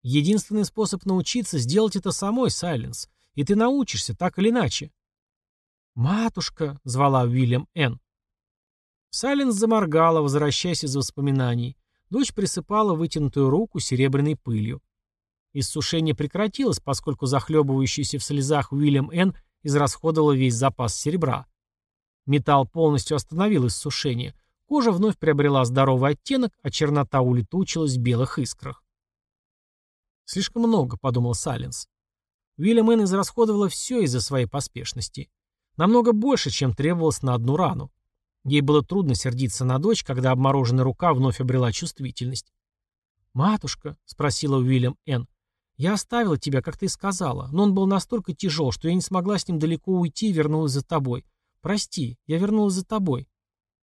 Единственный способ научиться сделать это самой, Сайленс, и ты научишься, так или иначе. «Матушка!» — звала Уильям Н. Сайленс заморгала, возвращаясь из воспоминаний. Дочь присыпала вытянутую руку серебряной пылью. Иссушение прекратилось, поскольку захлебывающийся в слезах Уильям Н. израсходовал весь запас серебра. Металл полностью остановил иссушение. Кожа вновь приобрела здоровый оттенок, а чернота улетучилась в белых искрах. «Слишком много», — подумал Сайленс. Уильям Н. израсходовала все из-за своей поспешности. Намного больше, чем требовалось на одну рану. Ей было трудно сердиться на дочь, когда обмороженная рука вновь обрела чувствительность. «Матушка», — спросила Уильям Н., — «я оставила тебя, как ты сказала, но он был настолько тяжел, что я не смогла с ним далеко уйти и вернулась за тобой. Прости, я вернулась за тобой».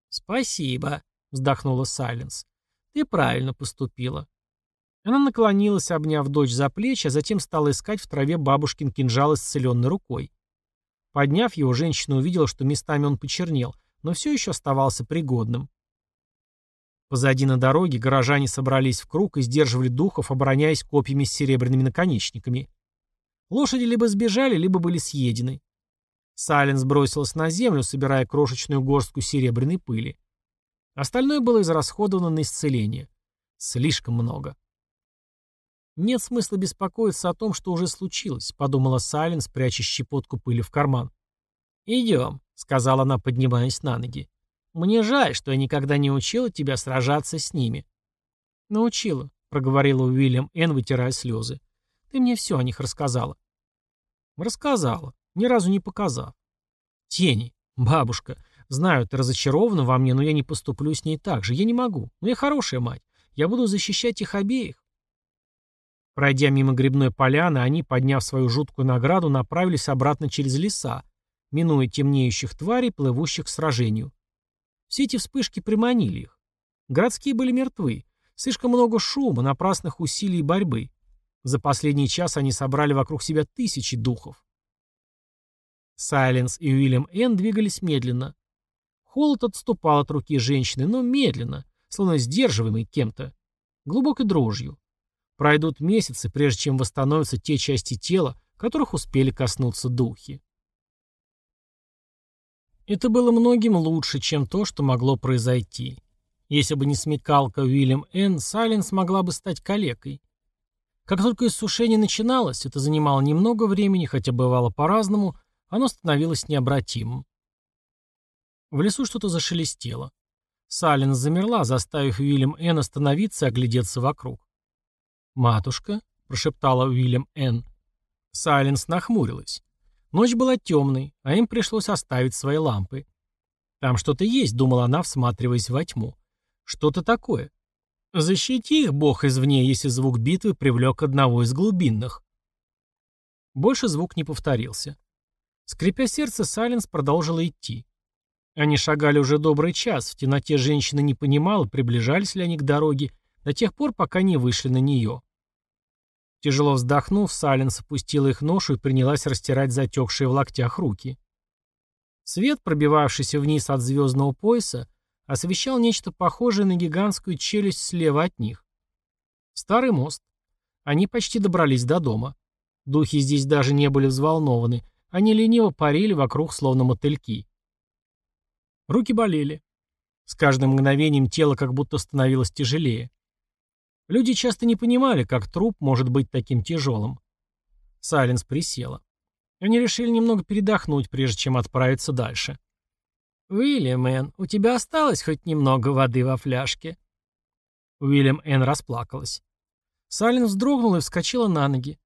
«Спасибо», — вздохнула Сайленс. «Ты правильно поступила». Она наклонилась, обняв дочь за плечи, а затем стала искать в траве бабушкин кинжал исцеленной рукой. Подняв его, женщина увидела, что местами он почернел, но все еще оставался пригодным. Позади на дороге горожане собрались в круг и сдерживали духов, обороняясь копьями с серебряными наконечниками. Лошади либо сбежали, либо были съедены. Сайленс бросилась на землю, собирая крошечную горстку серебряной пыли. Остальное было израсходовано на исцеление. Слишком много. «Нет смысла беспокоиться о том, что уже случилось», — подумала Сайленс, пряча щепотку пыли в карман. «Идем», — сказала она, поднимаясь на ноги. «Мне жаль, что я никогда не учила тебя сражаться с ними». «Научила», — проговорила Уильям Энн, вытирая слезы. «Ты мне все о них рассказала». «Рассказала, ни разу не показав». «Тени, бабушка, знаю, ты разочарована во мне, но я не поступлю с ней так же. Я не могу. Но я хорошая мать. Я буду защищать их обеих». Пройдя мимо грибной поляны, они, подняв свою жуткую награду, направились обратно через леса, минуя темнеющих тварей, плывущих к сражению. Все эти вспышки приманили их. Городские были мертвы. Слишком много шума, напрасных усилий и борьбы. За последний час они собрали вокруг себя тысячи духов. Сайленс и Уильям Энн двигались медленно. Холод отступал от руки женщины, но медленно, словно сдерживаемый кем-то. Глубокой дрожью. Пройдут месяцы, прежде чем восстановятся те части тела, которых успели коснуться духи. Это было многим лучше, чем то, что могло произойти. Если бы не смекалка Уильям Н., Сайленс могла бы стать калекой. Как только иссушение начиналось, это занимало немного времени, хотя бывало по-разному, оно становилось необратимым. В лесу что-то зашелестело. Сайленс замерла, заставив Уильям Н. остановиться и оглядеться вокруг. «Матушка?» — прошептала Уильям Н. Сайленс нахмурилась. Ночь была темной, а им пришлось оставить свои лампы. «Там что-то есть», — думала она, всматриваясь во тьму. «Что-то такое. Защити их, Бог, извне, если звук битвы привлек одного из глубинных». Больше звук не повторился. Скрипя сердце, Сайленс продолжила идти. Они шагали уже добрый час, в темноте женщина не понимала, приближались ли они к дороге, до тех пор, пока не вышли на нее. Тяжело вздохнув, Сайленс опустила их ношу и принялась растирать затекшие в локтях руки. Свет, пробивавшийся вниз от звездного пояса, освещал нечто похожее на гигантскую челюсть слева от них. Старый мост. Они почти добрались до дома. Духи здесь даже не были взволнованы. Они лениво парили вокруг, словно мотыльки. Руки болели. С каждым мгновением тело как будто становилось тяжелее. Люди часто не понимали, как труп может быть таким тяжелым. Сайленс присела. Они решили немного передохнуть, прежде чем отправиться дальше. «Уильям Энн, у тебя осталось хоть немного воды во фляжке?» Уильям Энн расплакалась. Сайленс вздрогнула и вскочила на ноги.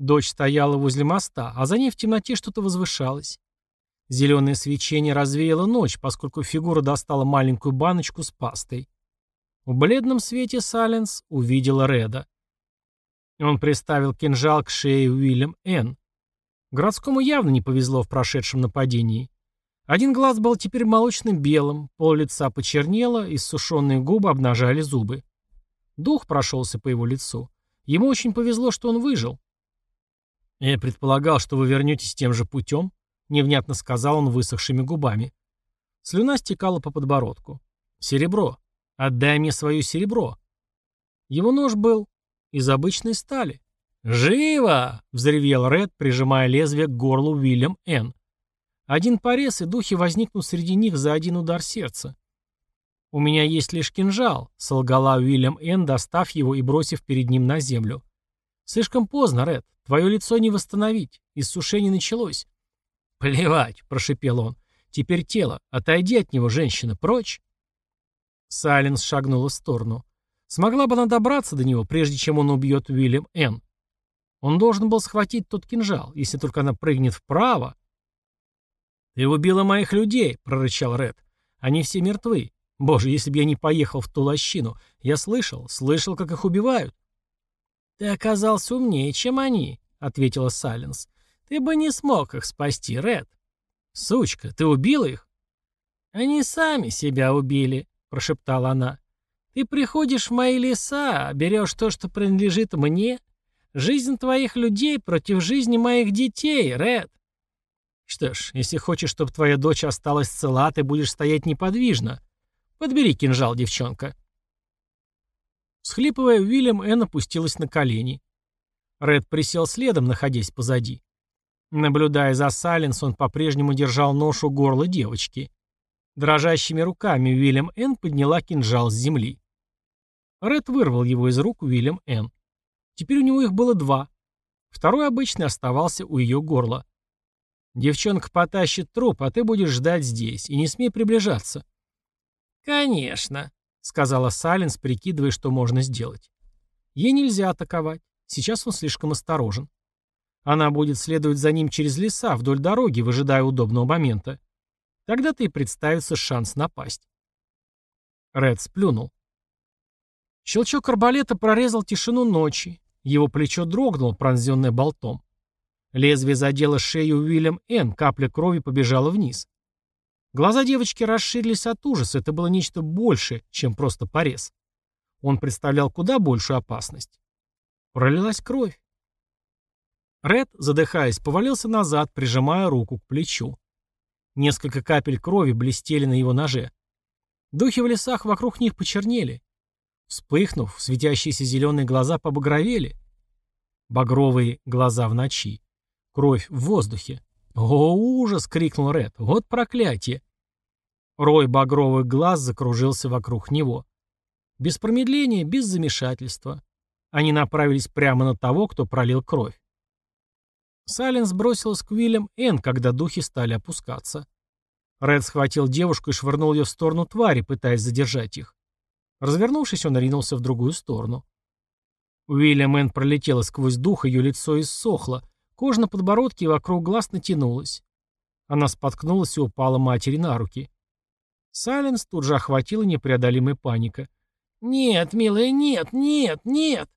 Дочь стояла возле моста, а за ней в темноте что-то возвышалось. Зеленое свечение развеяло ночь, поскольку фигура достала маленькую баночку с пастой. В бледном свете Саленс увидела Реда. Он приставил кинжал к шее Уильям Н. Городскому явно не повезло в прошедшем нападении. Один глаз был теперь молочно-белым, пол лица почернело, иссушенные губы обнажали зубы. Дух прошелся по его лицу. Ему очень повезло, что он выжил. «Я предполагал, что вы вернетесь тем же путем», — невнятно сказал он высохшими губами. Слюна стекала по подбородку. «Серебро. Отдай мне свое серебро. Его нож был из обычной стали. «Живо!» — взревел Ред, прижимая лезвие к горлу Уильям Н. Один порез, и духи возникнут среди них за один удар сердца. «У меня есть лишь кинжал», — солгала Уильям Н., достав его и бросив перед ним на землю. «Слишком поздно, Ред. Твое лицо не восстановить. Иссушение началось». «Плевать», — прошипел он. «Теперь тело. Отойди от него, женщина, прочь». Сайленс шагнула в сторону. Смогла бы она добраться до него, прежде чем он убьет Уильям Н. Он должен был схватить тот кинжал, если только она прыгнет вправо. «Ты убила моих людей», — прорычал Ред. «Они все мертвы. Боже, если бы я не поехал в ту лощину. Я слышал, слышал, как их убивают». «Ты оказался умнее, чем они», — ответила Сайленс. «Ты бы не смог их спасти, Ред». «Сучка, ты убила их?» «Они сами себя убили», — прошептала она. Ты приходишь в мои леса, берешь то, что принадлежит мне. Жизнь твоих людей против жизни моих детей, Ред. Что ж, если хочешь, чтобы твоя дочь осталась цела, ты будешь стоять неподвижно. Подбери кинжал, девчонка. Схлипывая, Уильям Энн опустилась на колени. Ред присел следом, находясь позади. Наблюдая за Сайленс, он по-прежнему держал нож у горла девочки. Дрожащими руками Уильям Энн подняла кинжал с земли. Ред вырвал его из рук Уильям Энн. Теперь у него их было два. Второй обычный оставался у ее горла. «Девчонка потащит труп, а ты будешь ждать здесь, и не смей приближаться». «Конечно», — сказала Сайленс, прикидывая, что можно сделать. Ей нельзя атаковать. Сейчас он слишком осторожен. Она будет следовать за ним через леса, вдоль дороги, выжидая удобного момента. Тогда-то и представится шанс напасть. Ред сплюнул. Щелчок арбалета прорезал тишину ночи. Его плечо дрогнуло, пронзенное болтом. Лезвие задело шею Уильям Н. Капля крови побежала вниз. Глаза девочки расширились от ужаса. Это было нечто большее, чем просто порез. Он представлял куда большую опасность. Пролилась кровь. Ред, задыхаясь, повалился назад, прижимая руку к плечу. Несколько капель крови блестели на его ноже. Духи в лесах вокруг них почернели. Вспыхнув, светящиеся зеленые глаза побагровели. Багровые глаза в ночи. Кровь в воздухе. «О, ужас!» — крикнул Ред. «Вот проклятие!» Рой багровых глаз закружился вокруг него. Без промедления, без замешательства. Они направились прямо на того, кто пролил кровь. Сайленс бросилась к Уильям Н, когда духи стали опускаться. Ред схватил девушку и швырнул ее в сторону твари, пытаясь задержать их. Развернувшись, он ринулся в другую сторону. Уильям Н пролетела сквозь дух, ее лицо иссохло, кожа на подбородке и вокруг глаз натянулась. Она споткнулась и упала матери на руки. Сайленс тут же охватила непреодолимая паника. «Нет, милая, нет, нет, нет!»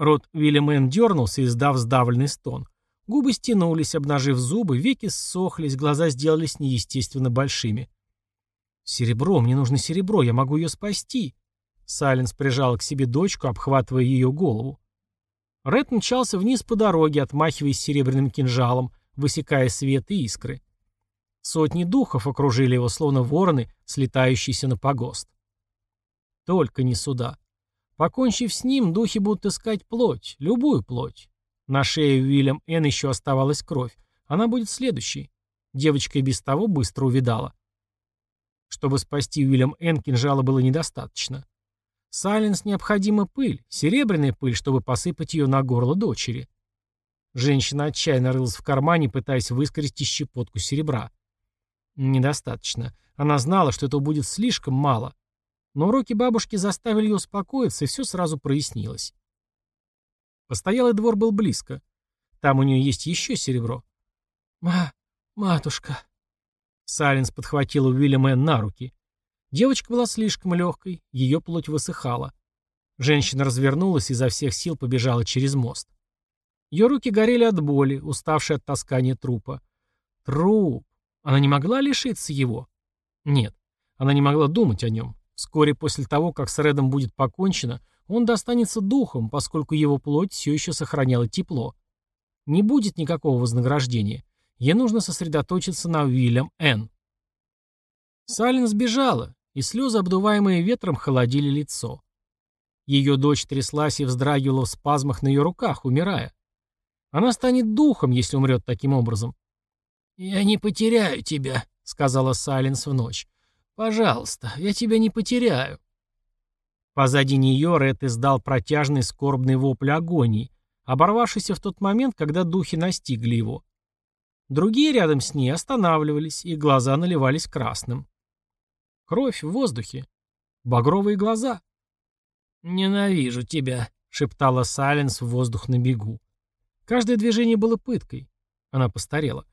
Рот Уильям Энн дернулся, издав сдавленный стон. Губы стянулись, обнажив зубы, веки ссохлись, глаза сделались неестественно большими. «Серебро, мне нужно серебро, я могу ее спасти!» Сайленс прижал к себе дочку, обхватывая ее голову. Ред мчался вниз по дороге, отмахиваясь серебряным кинжалом, высекая свет и искры. Сотни духов окружили его, словно вороны, слетающиеся на погост. Только не сюда. Покончив с ним, духи будут искать плоть, любую плоть. На шее Уильям Н еще оставалась кровь. Она будет следующей. Девочка и без того быстро увидала. Чтобы спасти Уильям Н, кинжала было недостаточно. Сайленс необходима пыль, серебряная пыль, чтобы посыпать ее на горло дочери. Женщина отчаянно рылась в кармане, пытаясь выскрести щепотку серебра. Недостаточно. Она знала, что этого будет слишком мало. Но уроки бабушки заставили ее успокоиться, и все сразу прояснилось. Постоялый двор был близко. Там у нее есть еще серебро. «Ма... матушка...» Саленс подхватила Уильяма на руки. Девочка была слишком легкой, ее плоть высыхала. Женщина развернулась и изо всех сил побежала через мост. Ее руки горели от боли, уставшей от таскания трупа. Труп. Она не могла лишиться его? Нет, она не могла думать о нем. Вскоре после того, как с Редом будет покончено, он достанется духом, поскольку его плоть все еще сохраняла тепло. Не будет никакого вознаграждения. Ей нужно сосредоточиться на Уильям Н. Салин сбежала, и слезы, обдуваемые ветром, холодили лицо. Ее дочь тряслась и вздрагивала в спазмах на ее руках, умирая. Она станет духом, если умрет таким образом. «Я не потеряю тебя», — сказала Сайленс в ночь. «Пожалуйста, я тебя не потеряю». Позади нее Ред издал протяжный скорбный вопль агонии, оборвавшийся в тот момент, когда духи настигли его. Другие рядом с ней останавливались, и глаза наливались красным. Кровь в воздухе. Багровые глаза. «Ненавижу тебя», — шептала Сайленс в воздух на бегу. Каждое движение было пыткой. Она постарела.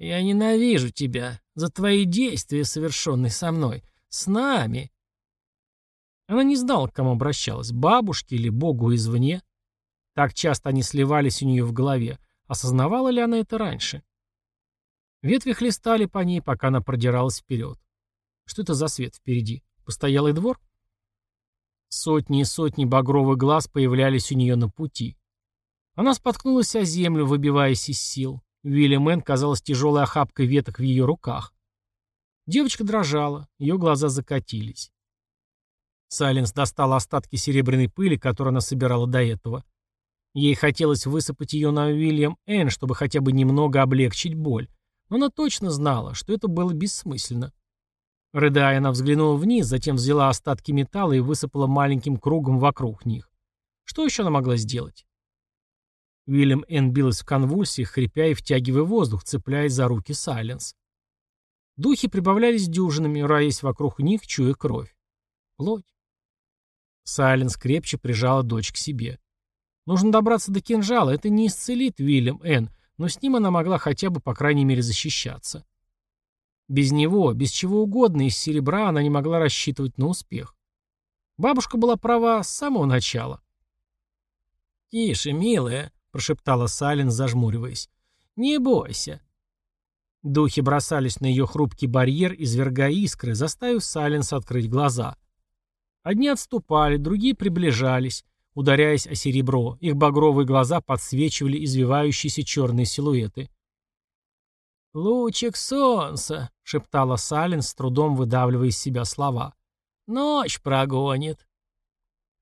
«Я ненавижу тебя за твои действия, совершенные со мной. С нами». Она не знала, к кому обращалась, бабушке или богу извне. Так часто они сливались у нее в голове. Осознавала ли она это раньше? Ветви хлестали по ней, пока она продиралась вперед. Что это за свет впереди? Постоялый двор? Сотни и сотни багровых глаз появлялись у нее на пути. Она споткнулась о землю, выбиваясь из сил. Уильям Энн казалась тяжелой охапкой веток в ее руках. Девочка дрожала, ее глаза закатились. Сайленс достала остатки серебряной пыли, которую она собирала до этого. Ей хотелось высыпать ее на Уильям Энн, чтобы хотя бы немного облегчить боль, но она точно знала, что это было бессмысленно. Рыдая, она взглянула вниз, затем взяла остатки металла и высыпала маленьким кругом вокруг них. Что еще она могла сделать? Уильям Энн билась в конвульсиях, хрипя и втягивая воздух, цепляясь за руки Сайленс. Духи прибавлялись дюжинами, роясь вокруг них, чуя кровь. Плоть. Сайленс крепче прижала дочь к себе. Нужно добраться до кинжала, это не исцелит Уильям Энн, но с ним она могла хотя бы, по крайней мере, защищаться. Без него, без чего угодно, из серебра она не могла рассчитывать на успех. Бабушка была права с самого начала. «Тише, милая», — прошептала Салин, зажмуриваясь. «Не бойся». Духи бросались на ее хрупкий барьер, извергая искры, заставив Саленс открыть глаза. Одни отступали, другие приближались, ударяясь о серебро. Их багровые глаза подсвечивали извивающиеся черные силуэты. «Лучик солнца», — шептала Салин, с трудом выдавливая из себя слова. «Ночь прогонит».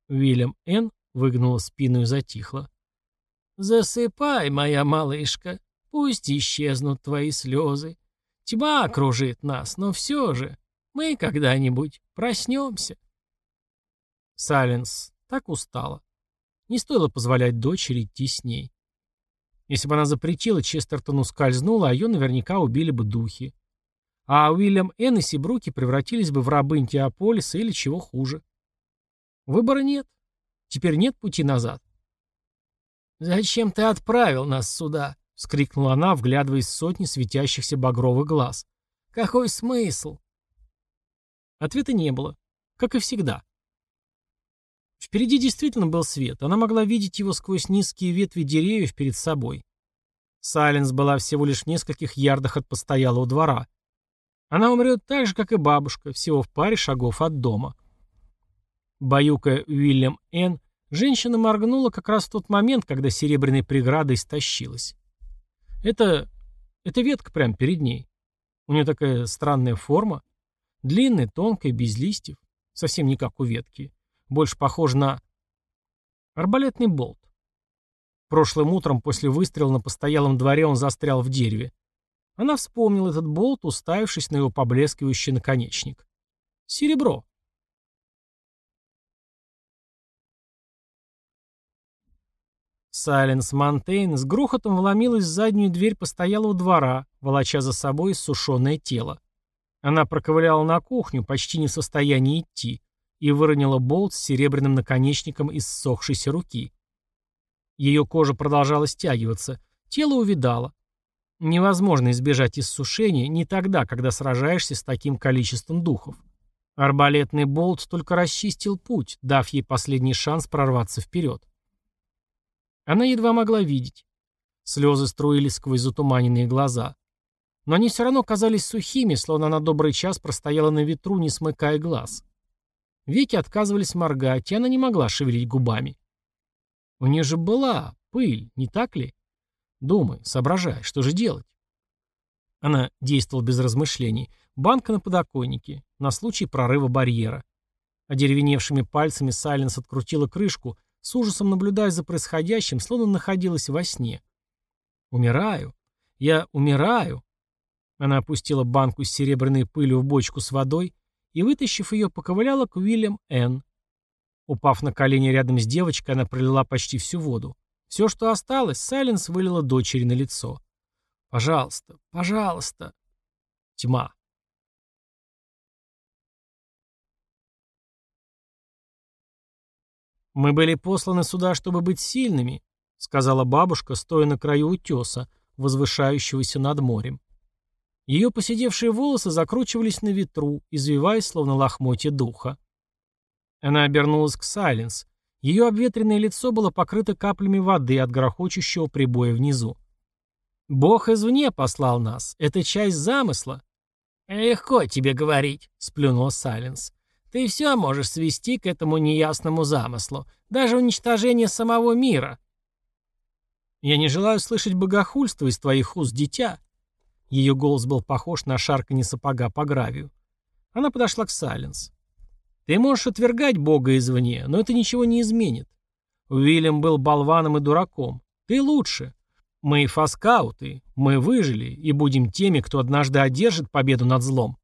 Уильям Н. выгнула спину и затихла. «Засыпай, моя малышка, пусть исчезнут твои слезы. Тьма окружит нас, но все же мы когда-нибудь проснемся». Сайленс так устала. Не стоило позволять дочери идти с ней. Если бы она запретила, Честертону скользнула, а ее наверняка убили бы духи. А Уильям Энн и Сибруки превратились бы в рабынь Теополиса или чего хуже. Выбора нет. Теперь нет пути назад. «Зачем ты отправил нас сюда?» — вскрикнула она, вглядываясь в сотни светящихся багровых глаз. «Какой смысл?» Ответа не было. Как и всегда. Впереди действительно был свет. Она могла видеть его сквозь низкие ветви деревьев перед собой. Сайленс была всего лишь в нескольких ярдах от постоялого двора. Она умрет так же, как и бабушка, всего в паре шагов от дома. Баюкая Уильям Н., женщина моргнула как раз в тот момент, когда серебряная преграда истощилась. Это... это ветка прямо перед ней. У нее такая странная форма. Длинная, тонкая, без листьев. Совсем не как у ветки больше похож на... Арбалетный болт. Прошлым утром после выстрела на постоялом дворе он застрял в дереве. Она вспомнила этот болт, уставившись на его поблескивающий наконечник. Серебро. Сайленс Монтейн с грохотом вломилась в заднюю дверь постоялого двора, волоча за собой иссушенное тело. Она проковыляла на кухню, почти не в состоянии идти и выронила болт с серебряным наконечником из ссохшейся руки. Ее кожа продолжала стягиваться, тело увидало. Невозможно избежать иссушения не тогда, когда сражаешься с таким количеством духов. Арбалетный болт только расчистил путь, дав ей последний шанс прорваться вперед. Она едва могла видеть. Слезы струились сквозь затуманенные глаза. Но они все равно казались сухими, словно она добрый час простояла на ветру, не смыкая глаз. Веки отказывались моргать, и она не могла шевелить губами. У нее же была пыль, не так ли? Думай, соображай, что же делать? Она действовала без размышлений. Банка на подоконнике, на случай прорыва барьера. Одеревеневшими пальцами Сайленс открутила крышку, с ужасом наблюдая за происходящим, словно находилась во сне. «Умираю. Я умираю». Она опустила банку с серебряной пылью в бочку с водой, и, вытащив ее, поковыляла к Уильям Н. Упав на колени рядом с девочкой, она пролила почти всю воду. Все, что осталось, Сайленс вылила дочери на лицо. «Пожалуйста, пожалуйста!» Тьма. «Мы были посланы сюда, чтобы быть сильными», — сказала бабушка, стоя на краю утеса, возвышающегося над морем. Ее поседевшие волосы закручивались на ветру, извиваясь, словно лохмотья духа. Она обернулась к Сайленс. Ее обветренное лицо было покрыто каплями воды от грохочущего прибоя внизу. «Бог извне послал нас. Это часть замысла». «Легко тебе говорить», — сплюнула Сайленс. Ты все можешь свести к этому неясному замыслу. Даже уничтожение самого мира. Я не желаю слышать богохульства из твоих уст, дитя. Ее голос был похож на шарканье сапога по гравию. Она подошла к Сайленс. Ты можешь отвергать Бога извне, но это ничего не изменит. Уильям был болваном и дураком. Ты лучше. Мы фаскауты, мы выжили и будем теми, кто однажды одержит победу над злом.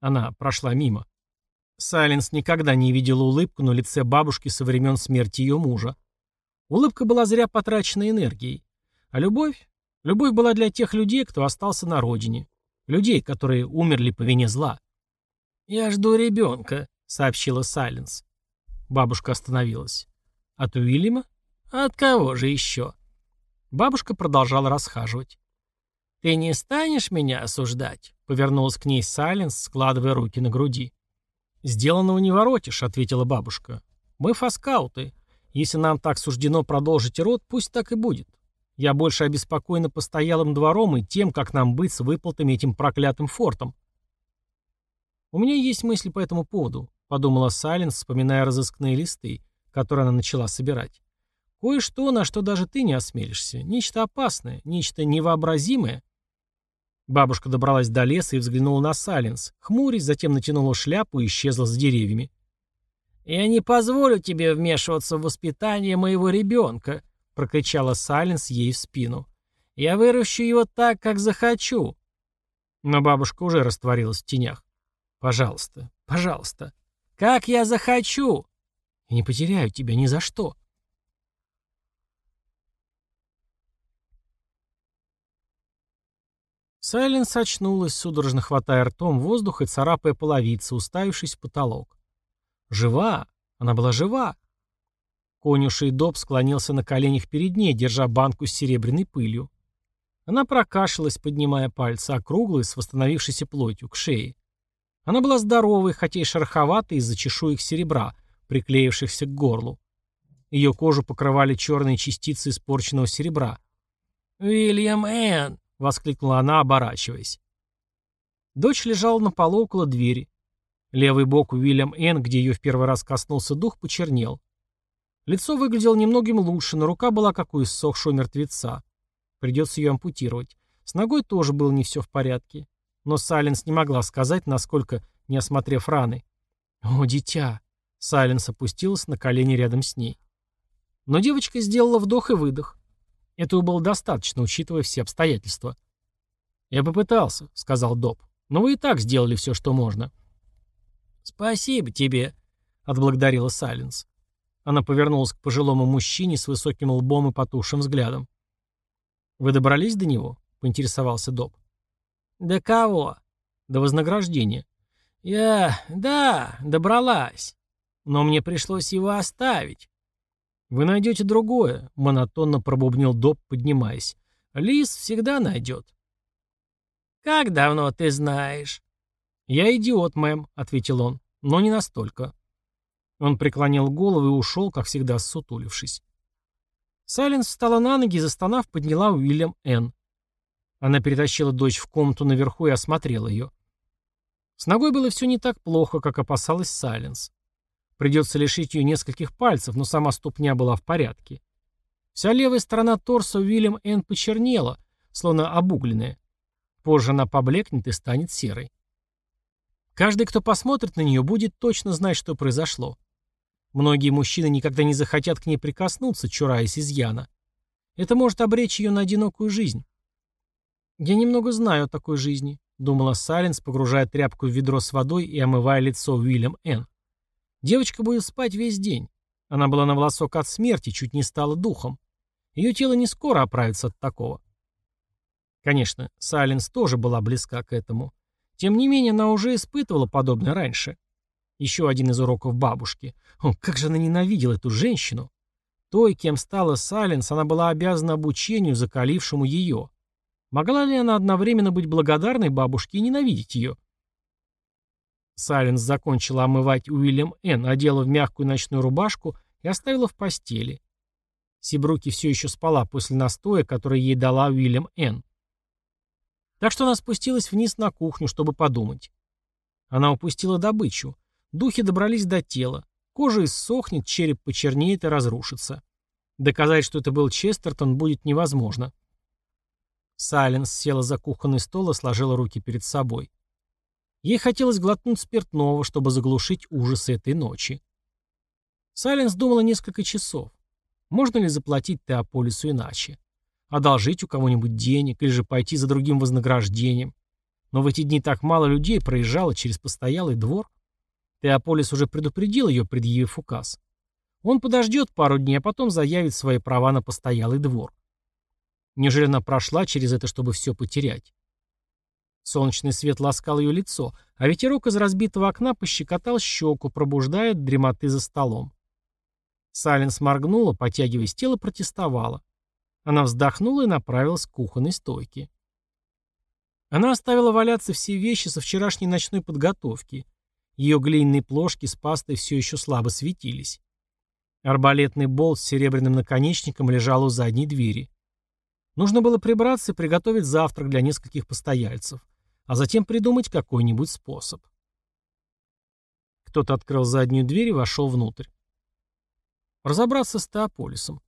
Она прошла мимо. Сайленс никогда не видела улыбку на лице бабушки со времен смерти ее мужа. Улыбка была зря потраченной энергией. А любовь? Любовь была для тех людей, кто остался на родине. Людей, которые умерли по вине зла. «Я жду ребенка», — сообщила Сайленс. Бабушка остановилась. «От Уильяма? от кого же еще?» Бабушка продолжала расхаживать. «Ты не станешь меня осуждать?» — повернулась к ней Сайленс, складывая руки на груди. «Сделанного не воротишь», — ответила бабушка. «Мы фаскауты. Если нам так суждено продолжить род, пусть так и будет. Я больше обеспокоена постоялым двором и тем, как нам быть с выплатами этим проклятым фортом». «У меня есть мысли по этому поводу», — подумала Сайленс, вспоминая разыскные листы, которые она начала собирать. Кое-что, на что даже ты не осмелишься. Нечто опасное, нечто невообразимое. Бабушка добралась до леса и взглянула на Саленс, хмурясь, затем натянула шляпу и исчезла с деревьями. «Я не позволю тебе вмешиваться в воспитание моего ребенка», — прокричала Саленс ей в спину. «Я выращу его так, как захочу». Но бабушка уже растворилась в тенях. «Пожалуйста, пожалуйста». «Как я захочу!» «Я не потеряю тебя ни за что». Сайленс очнулась, судорожно хватая ртом воздух и царапая половицы, уставившись в потолок. Жива! Она была жива! Конюший Доб склонился на коленях перед ней, держа банку с серебряной пылью. Она прокашлялась, поднимая пальцы, округлые, с восстановившейся плотью, к шее. Она была здоровой, хотя и шероховатой из-за чешуек серебра, приклеившихся к горлу. Ее кожу покрывали черные частицы испорченного серебра. «Уильям Энн!» — воскликнула она, оборачиваясь. Дочь лежала на полу около двери. Левый бок Уильям Н, где ее в первый раз коснулся дух, почернел. Лицо выглядело немногим лучше, но рука была как у иссохшего мертвеца. Придется ее ампутировать. С ногой тоже было не все в порядке. Но Сайленс не могла сказать, насколько, не осмотрев раны. «О, дитя!» Сайленс опустилась на колени рядом с ней. Но девочка сделала вдох и выдох. Этого было достаточно, учитывая все обстоятельства. «Я попытался», — сказал Доб. «Но вы и так сделали все, что можно». «Спасибо тебе», — отблагодарила Сайленс. Она повернулась к пожилому мужчине с высоким лбом и потухшим взглядом. «Вы добрались до него?» — поинтересовался Доб. «До кого?» «До вознаграждения». «Я... да, добралась. Но мне пришлось его оставить. «Вы найдете другое», — монотонно пробубнил Доб, поднимаясь. «Лис всегда найдет». «Как давно ты знаешь?» «Я идиот, мэм», — ответил он, — «но не настолько». Он преклонил голову и ушел, как всегда, сутулившись. Сайленс встала на ноги и, застонав, подняла Уильям Н. Она перетащила дочь в комнату наверху и осмотрела ее. С ногой было все не так плохо, как опасалась Сайленс. Придется лишить ее нескольких пальцев, но сама ступня была в порядке. Вся левая сторона торса Уильям Энн почернела, словно обугленная. Позже она поблекнет и станет серой. Каждый, кто посмотрит на нее, будет точно знать, что произошло. Многие мужчины никогда не захотят к ней прикоснуться, чураясь изъяна. Это может обречь ее на одинокую жизнь. «Я немного знаю о такой жизни», — думала Сайленс, погружая тряпку в ведро с водой и омывая лицо Уильям Энн. Девочка будет спать весь день. Она была на волосок от смерти, чуть не стала духом. Ее тело не скоро оправится от такого. Конечно, Сайленс тоже была близка к этому. Тем не менее, она уже испытывала подобное раньше. Еще один из уроков бабушки. О, как же она ненавидела эту женщину. Той, кем стала Сайленс, она была обязана обучению, закалившему ее. Могла ли она одновременно быть благодарной бабушке и ненавидеть ее? Сайленс закончила омывать Уильям Н., одела в мягкую ночную рубашку и оставила в постели. Сибруки все еще спала после настоя, который ей дала Уильям Н. Так что она спустилась вниз на кухню, чтобы подумать. Она упустила добычу. Духи добрались до тела. Кожа иссохнет, череп почернеет и разрушится. Доказать, что это был Честертон, будет невозможно. Сайленс села за кухонный стол и сложила руки перед собой. Ей хотелось глотнуть спиртного, чтобы заглушить ужасы этой ночи. Сайленс думала несколько часов. Можно ли заплатить Теополису иначе? Одолжить у кого-нибудь денег или же пойти за другим вознаграждением? Но в эти дни так мало людей проезжало через постоялый двор. Теополис уже предупредил ее, предъявив указ. Он подождет пару дней, а потом заявит свои права на постоялый двор. Неужели она прошла через это, чтобы все потерять? Солнечный свет ласкал ее лицо, а ветерок из разбитого окна пощекотал щеку, пробуждая дремоты за столом. Сайленс моргнула, потягиваясь тело, протестовала. Она вздохнула и направилась к кухонной стойке. Она оставила валяться все вещи со вчерашней ночной подготовки. Ее глиняные плошки с пастой все еще слабо светились. Арбалетный болт с серебряным наконечником лежал у задней двери. Нужно было прибраться и приготовить завтрак для нескольких постояльцев, а затем придумать какой-нибудь способ. Кто-то открыл заднюю дверь и вошел внутрь. Разобраться с Теополисом.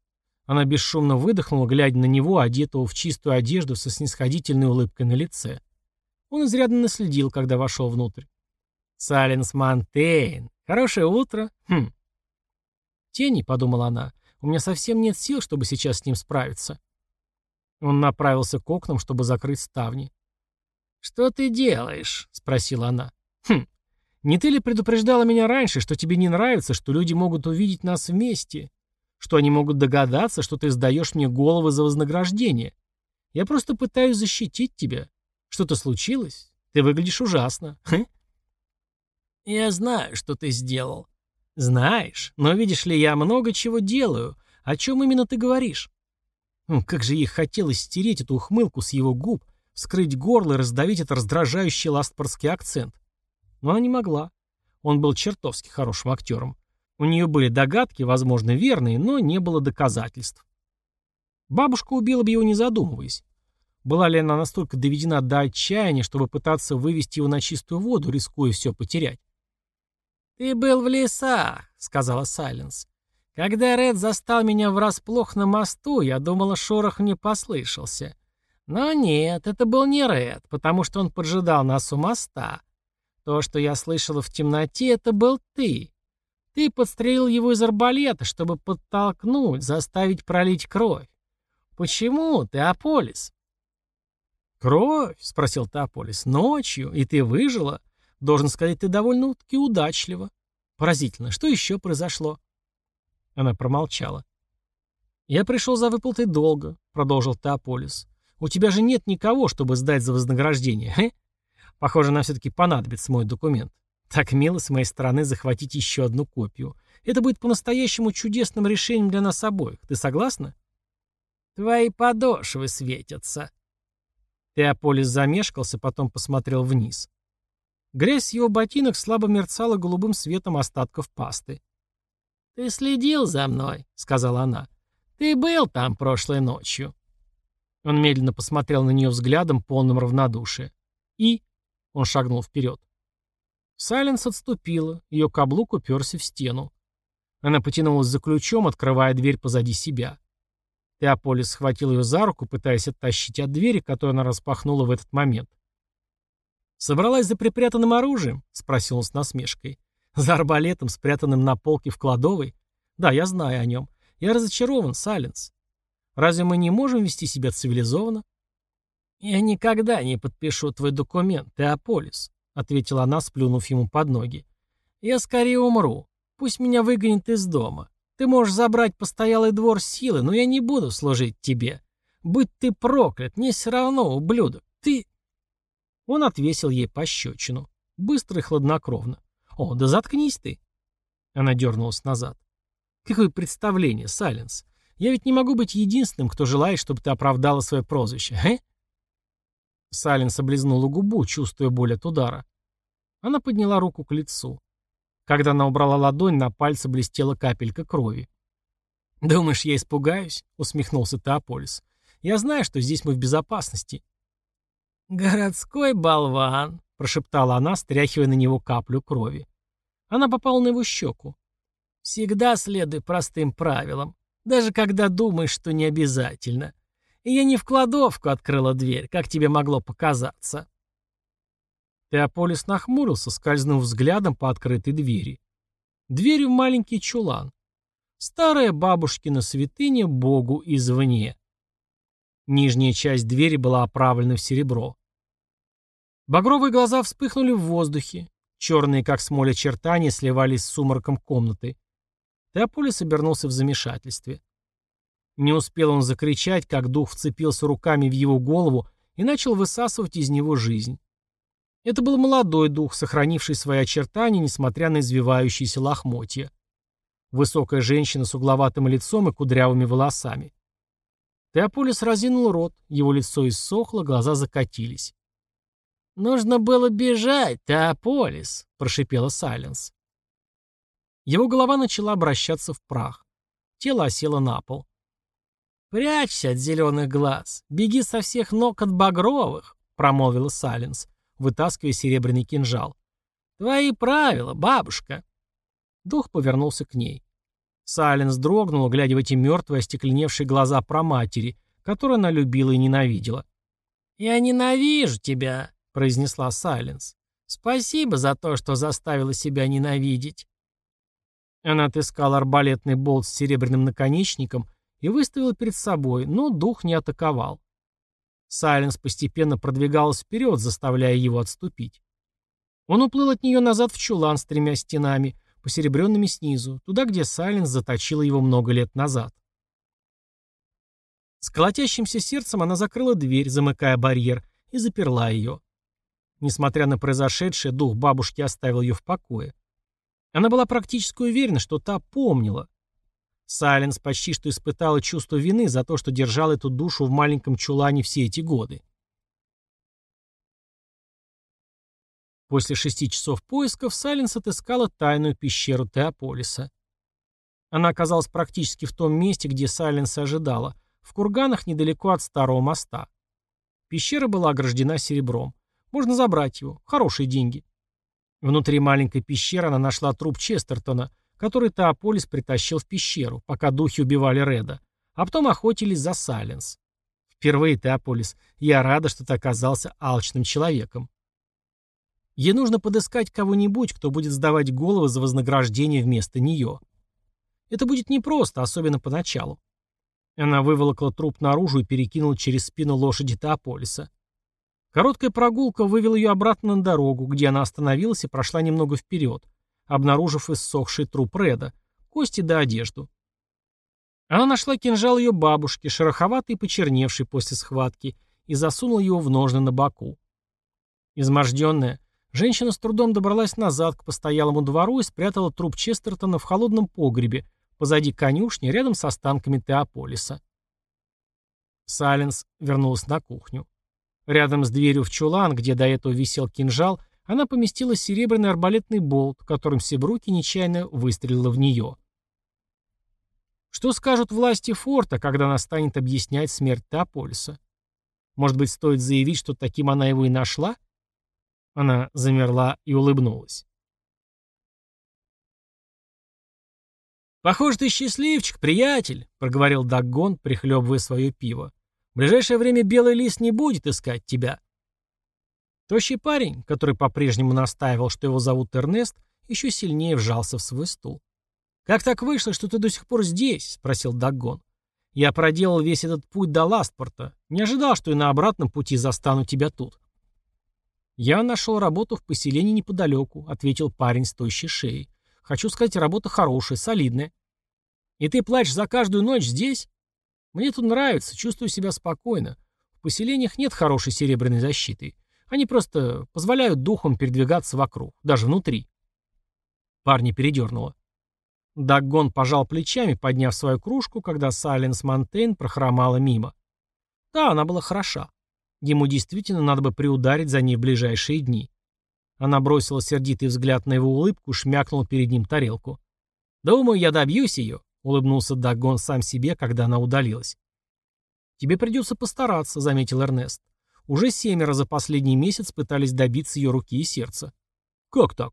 Она бесшумно выдохнула, глядя на него, одетого в чистую одежду со снисходительной улыбкой на лице. Он изрядно наследил, когда вошел внутрь. «Саленс Монтейн! Хорошее утро! Хм!» «Тени», — подумала она, — «у меня совсем нет сил, чтобы сейчас с ним справиться». Он направился к окнам, чтобы закрыть ставни. «Что ты делаешь?» — спросила она. «Хм, не ты ли предупреждала меня раньше, что тебе не нравится, что люди могут увидеть нас вместе? Что они могут догадаться, что ты сдаешь мне головы за вознаграждение? Я просто пытаюсь защитить тебя. Что-то случилось? Ты выглядишь ужасно. Хм? Я знаю, что ты сделал. Знаешь, но видишь ли, я много чего делаю. О чем именно ты говоришь? Ну, как же ей хотелось стереть эту ухмылку с его губ, вскрыть горло и раздавить этот раздражающий ластпорский акцент. Но она не могла. Он был чертовски хорошим актером. У нее были догадки, возможно, верные, но не было доказательств. Бабушка убила бы его, не задумываясь. Была ли она настолько доведена до отчаяния, чтобы пытаться вывести его на чистую воду, рискуя все потерять? «Ты был в лесах», — сказала Сайленс. Когда Ред застал меня врасплох на мосту, я думала, шорох не послышался. Но нет, это был не Ред, потому что он поджидал нас у моста. То, что я слышала в темноте, это был ты. Ты подстрелил его из арбалета, чтобы подтолкнуть, заставить пролить кровь. Почему, Теополис? «Кровь?» — спросил Теополис. «Ночью? И ты выжила? Должен сказать, ты довольно-таки удачлива. Поразительно. Что еще произошло?» Она промолчала. «Я пришел за выплатой долга», — продолжил Теополис. «У тебя же нет никого, чтобы сдать за вознаграждение, э? Похоже, нам все-таки понадобится мой документ. Так мило с моей стороны захватить еще одну копию. Это будет по-настоящему чудесным решением для нас обоих. Ты согласна?» «Твои подошвы светятся». Теополис замешкался, потом посмотрел вниз. Грязь его ботинок слабо мерцала голубым светом остатков пасты. «Ты следил за мной», — сказала она. «Ты был там прошлой ночью». Он медленно посмотрел на нее взглядом, полным равнодушия. И... Он шагнул вперед. Сайленс отступила, ее каблук уперся в стену. Она потянулась за ключом, открывая дверь позади себя. Теополис схватил ее за руку, пытаясь оттащить от двери, которую она распахнула в этот момент. «Собралась за припрятанным оружием?» — спросил он с насмешкой. За арбалетом, спрятанным на полке в кладовой? Да, я знаю о нем. Я разочарован, Сайленс. Разве мы не можем вести себя цивилизованно? Я никогда не подпишу твой документ, Теополис, ответила она, сплюнув ему под ноги. Я скорее умру. Пусть меня выгонят из дома. Ты можешь забрать постоялый двор силы, но я не буду служить тебе. Будь ты проклят, мне все равно, ублюдок. Ты...» Он отвесил ей пощечину. Быстро и хладнокровно. «О, да заткнись ты!» Она дернулась назад. «Какое представление, Сайленс! Я ведь не могу быть единственным, кто желает, чтобы ты оправдала свое прозвище, э?» Сайленс облизнула губу, чувствуя боль от удара. Она подняла руку к лицу. Когда она убрала ладонь, на пальце блестела капелька крови. «Думаешь, я испугаюсь?» — усмехнулся Теополис. «Я знаю, что здесь мы в безопасности». «Городской болван», прошептала она, стряхивая на него каплю крови. Она попала на его щеку. «Всегда следуй простым правилам, даже когда думаешь, что не обязательно. И я не в кладовку открыла дверь, как тебе могло показаться». Теополис нахмурился, скользнув взглядом по открытой двери. Дверь в маленький чулан. Старая бабушкина святыня Богу извне. Нижняя часть двери была оправлена в серебро. Багровые глаза вспыхнули в воздухе. Черные, как смоль, очертания сливались с сумраком комнаты. Теополис обернулся в замешательстве. Не успел он закричать, как дух вцепился руками в его голову и начал высасывать из него жизнь. Это был молодой дух, сохранивший свои очертания, несмотря на извивающиеся лохмотья. Высокая женщина с угловатым лицом и кудрявыми волосами. Теополис разинул рот, его лицо иссохло, глаза закатились. «Нужно было бежать, Теополис», — прошипела Сайленс. Его голова начала обращаться в прах. Тело осело на пол. «Прячься от зеленых глаз, беги со всех ног от багровых», — промолвила Сайленс вытаскивая серебряный кинжал. «Твои правила, бабушка!» Дух повернулся к ней. Сайленс дрогнула, глядя в эти мертвые, остекленевшие глаза проматери, которую она любила и ненавидела. «Я ненавижу тебя», — произнесла Сайленс. «Спасибо за то, что заставила себя ненавидеть». Она отыскала арбалетный болт с серебряным наконечником и выставила перед собой, но дух не атаковал. Сайленс постепенно продвигалась вперед, заставляя его отступить. Он уплыл от нее назад в чулан с тремя стенами, посеребренными снизу, туда, где Сайленс заточила его много лет назад. С колотящимся сердцем она закрыла дверь, замыкая барьер, и заперла ее. Несмотря на произошедшее, дух бабушки оставил ее в покое. Она была практически уверена, что та помнила, Сайленс почти что испытала чувство вины за то, что держал эту душу в маленьком чулане все эти годы. После шести часов поисков Сайленс отыскала тайную пещеру Теополиса. Она оказалась практически в том месте, где Сайленс ожидала, в курганах недалеко от старого моста. Пещера была ограждена серебром. Можно забрать его. Хорошие деньги. Внутри маленькой пещеры она нашла труп Честертона, который Теополис притащил в пещеру, пока духи убивали Реда, а потом охотились за Сайленс. Впервые, Теополис, я рада, что ты оказался алчным человеком. Ей нужно подыскать кого-нибудь, кто будет сдавать головы за вознаграждение вместо нее. Это будет непросто, особенно поначалу. Она выволокла труп наружу и перекинула через спину лошади Теополиса. Короткая прогулка вывела ее обратно на дорогу, где она остановилась и прошла немного вперед, обнаружив иссохший труп Реда, кости да одежду. Она нашла кинжал ее бабушки, шероховатый и почерневший после схватки, и засунула его в ножны на боку. Изможденная, женщина с трудом добралась назад к постоялому двору и спрятала труп Честертона в холодном погребе, позади конюшни, рядом с останками Теополиса. Сайленс вернулась на кухню. Рядом с дверью в чулан, где до этого висел кинжал, она поместила серебряный арбалетный болт, которым Себруки нечаянно выстрелила в нее. Что скажут власти форта, когда она станет объяснять смерть Теополиса? Может быть, стоит заявить, что таким она его и нашла? Она замерла и улыбнулась. «Похоже, ты счастливчик, приятель», — проговорил Даггон, прихлебывая свое пиво. «В ближайшее время белый лист не будет искать тебя». Тощий парень, который по-прежнему настаивал, что его зовут Эрнест, еще сильнее вжался в свой стул. «Как так вышло, что ты до сих пор здесь?» — спросил Даггон. «Я проделал весь этот путь до Ластпорта. Не ожидал, что и на обратном пути застану тебя тут». «Я нашел работу в поселении неподалеку», — ответил парень с тощей шеей. «Хочу сказать, работа хорошая, солидная». «И ты плачешь за каждую ночь здесь?» «Мне тут нравится, чувствую себя спокойно. В поселениях нет хорошей серебряной защиты. Они просто позволяют духам передвигаться вокруг, даже внутри. Парни передернуло. Даггон пожал плечами, подняв свою кружку, когда Сайленс Монтейн прохромала мимо. Да, она была хороша. Ему действительно надо бы приударить за ней в ближайшие дни. Она бросила сердитый взгляд на его улыбку шмякнула перед ним тарелку. «Думаю, я добьюсь ее», — улыбнулся Даггон сам себе, когда она удалилась. «Тебе придется постараться», — заметил Эрнест. Уже семеро за последний месяц пытались добиться ее руки и сердца. Как так?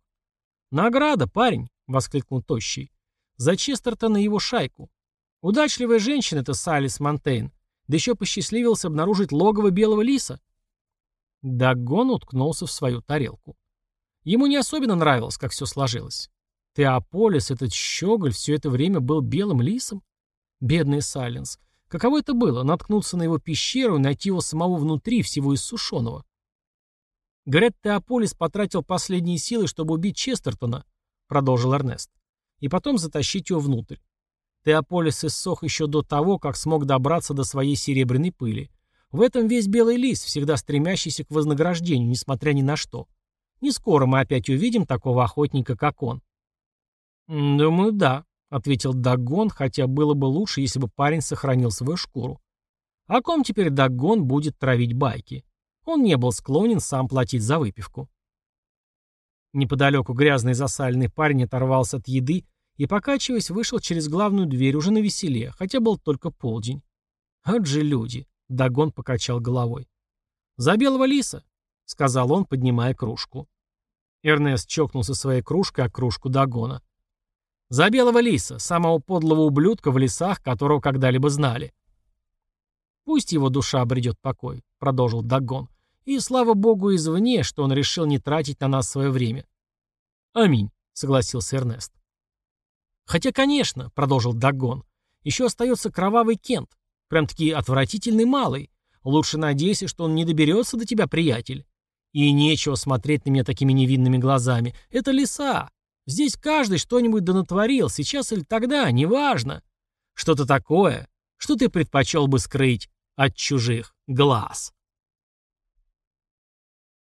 «Награда, парень!» — воскликнул Тощий. «За Честертона и его шайку. Удачливая женщина это Салис Монтейн. Да еще посчастливился обнаружить логово белого лиса». Даггон уткнулся в свою тарелку. Ему не особенно нравилось, как все сложилось. Теополис, этот щеголь, все это время был белым лисом? Бедный Сайленс. Каково это было, наткнуться на его пещеру и найти его самого внутри, всего иссушенного? Говорят, Теополис потратил последние силы, чтобы убить Честертона, продолжил Эрнест, и потом затащить его внутрь. Теополис иссох еще до того, как смог добраться до своей серебряной пыли. В этом весь белый лист, всегда стремящийся к вознаграждению, несмотря ни на что. Не скоро мы опять увидим такого охотника, как он. «Думаю, да», — ответил Дагон, хотя было бы лучше, если бы парень сохранил свою шкуру. О ком теперь Дагон будет травить байки? Он не был склонен сам платить за выпивку. Неподалеку грязный засаленный парень оторвался от еды и, покачиваясь, вышел через главную дверь уже на веселе, хотя был только полдень. «Вот же люди!» — Дагон покачал головой. «За белого лиса!» — сказал он, поднимая кружку. Эрнест чокнулся своей кружкой о кружку Дагона. За белого лиса, самого подлого ублюдка в лесах, которого когда-либо знали. «Пусть его душа обретет покой», — продолжил Дагон. «И слава богу извне, что он решил не тратить на нас свое время». «Аминь», — согласился Эрнест. «Хотя, конечно», — продолжил Дагон, — «еще остается кровавый Кент. Прям-таки отвратительный малый. Лучше надейся, что он не доберется до тебя, приятель. И нечего смотреть на меня такими невинными глазами. Это лиса. Здесь каждый что-нибудь донатворил, сейчас или тогда, неважно. Что-то такое, что ты предпочел бы скрыть от чужих глаз.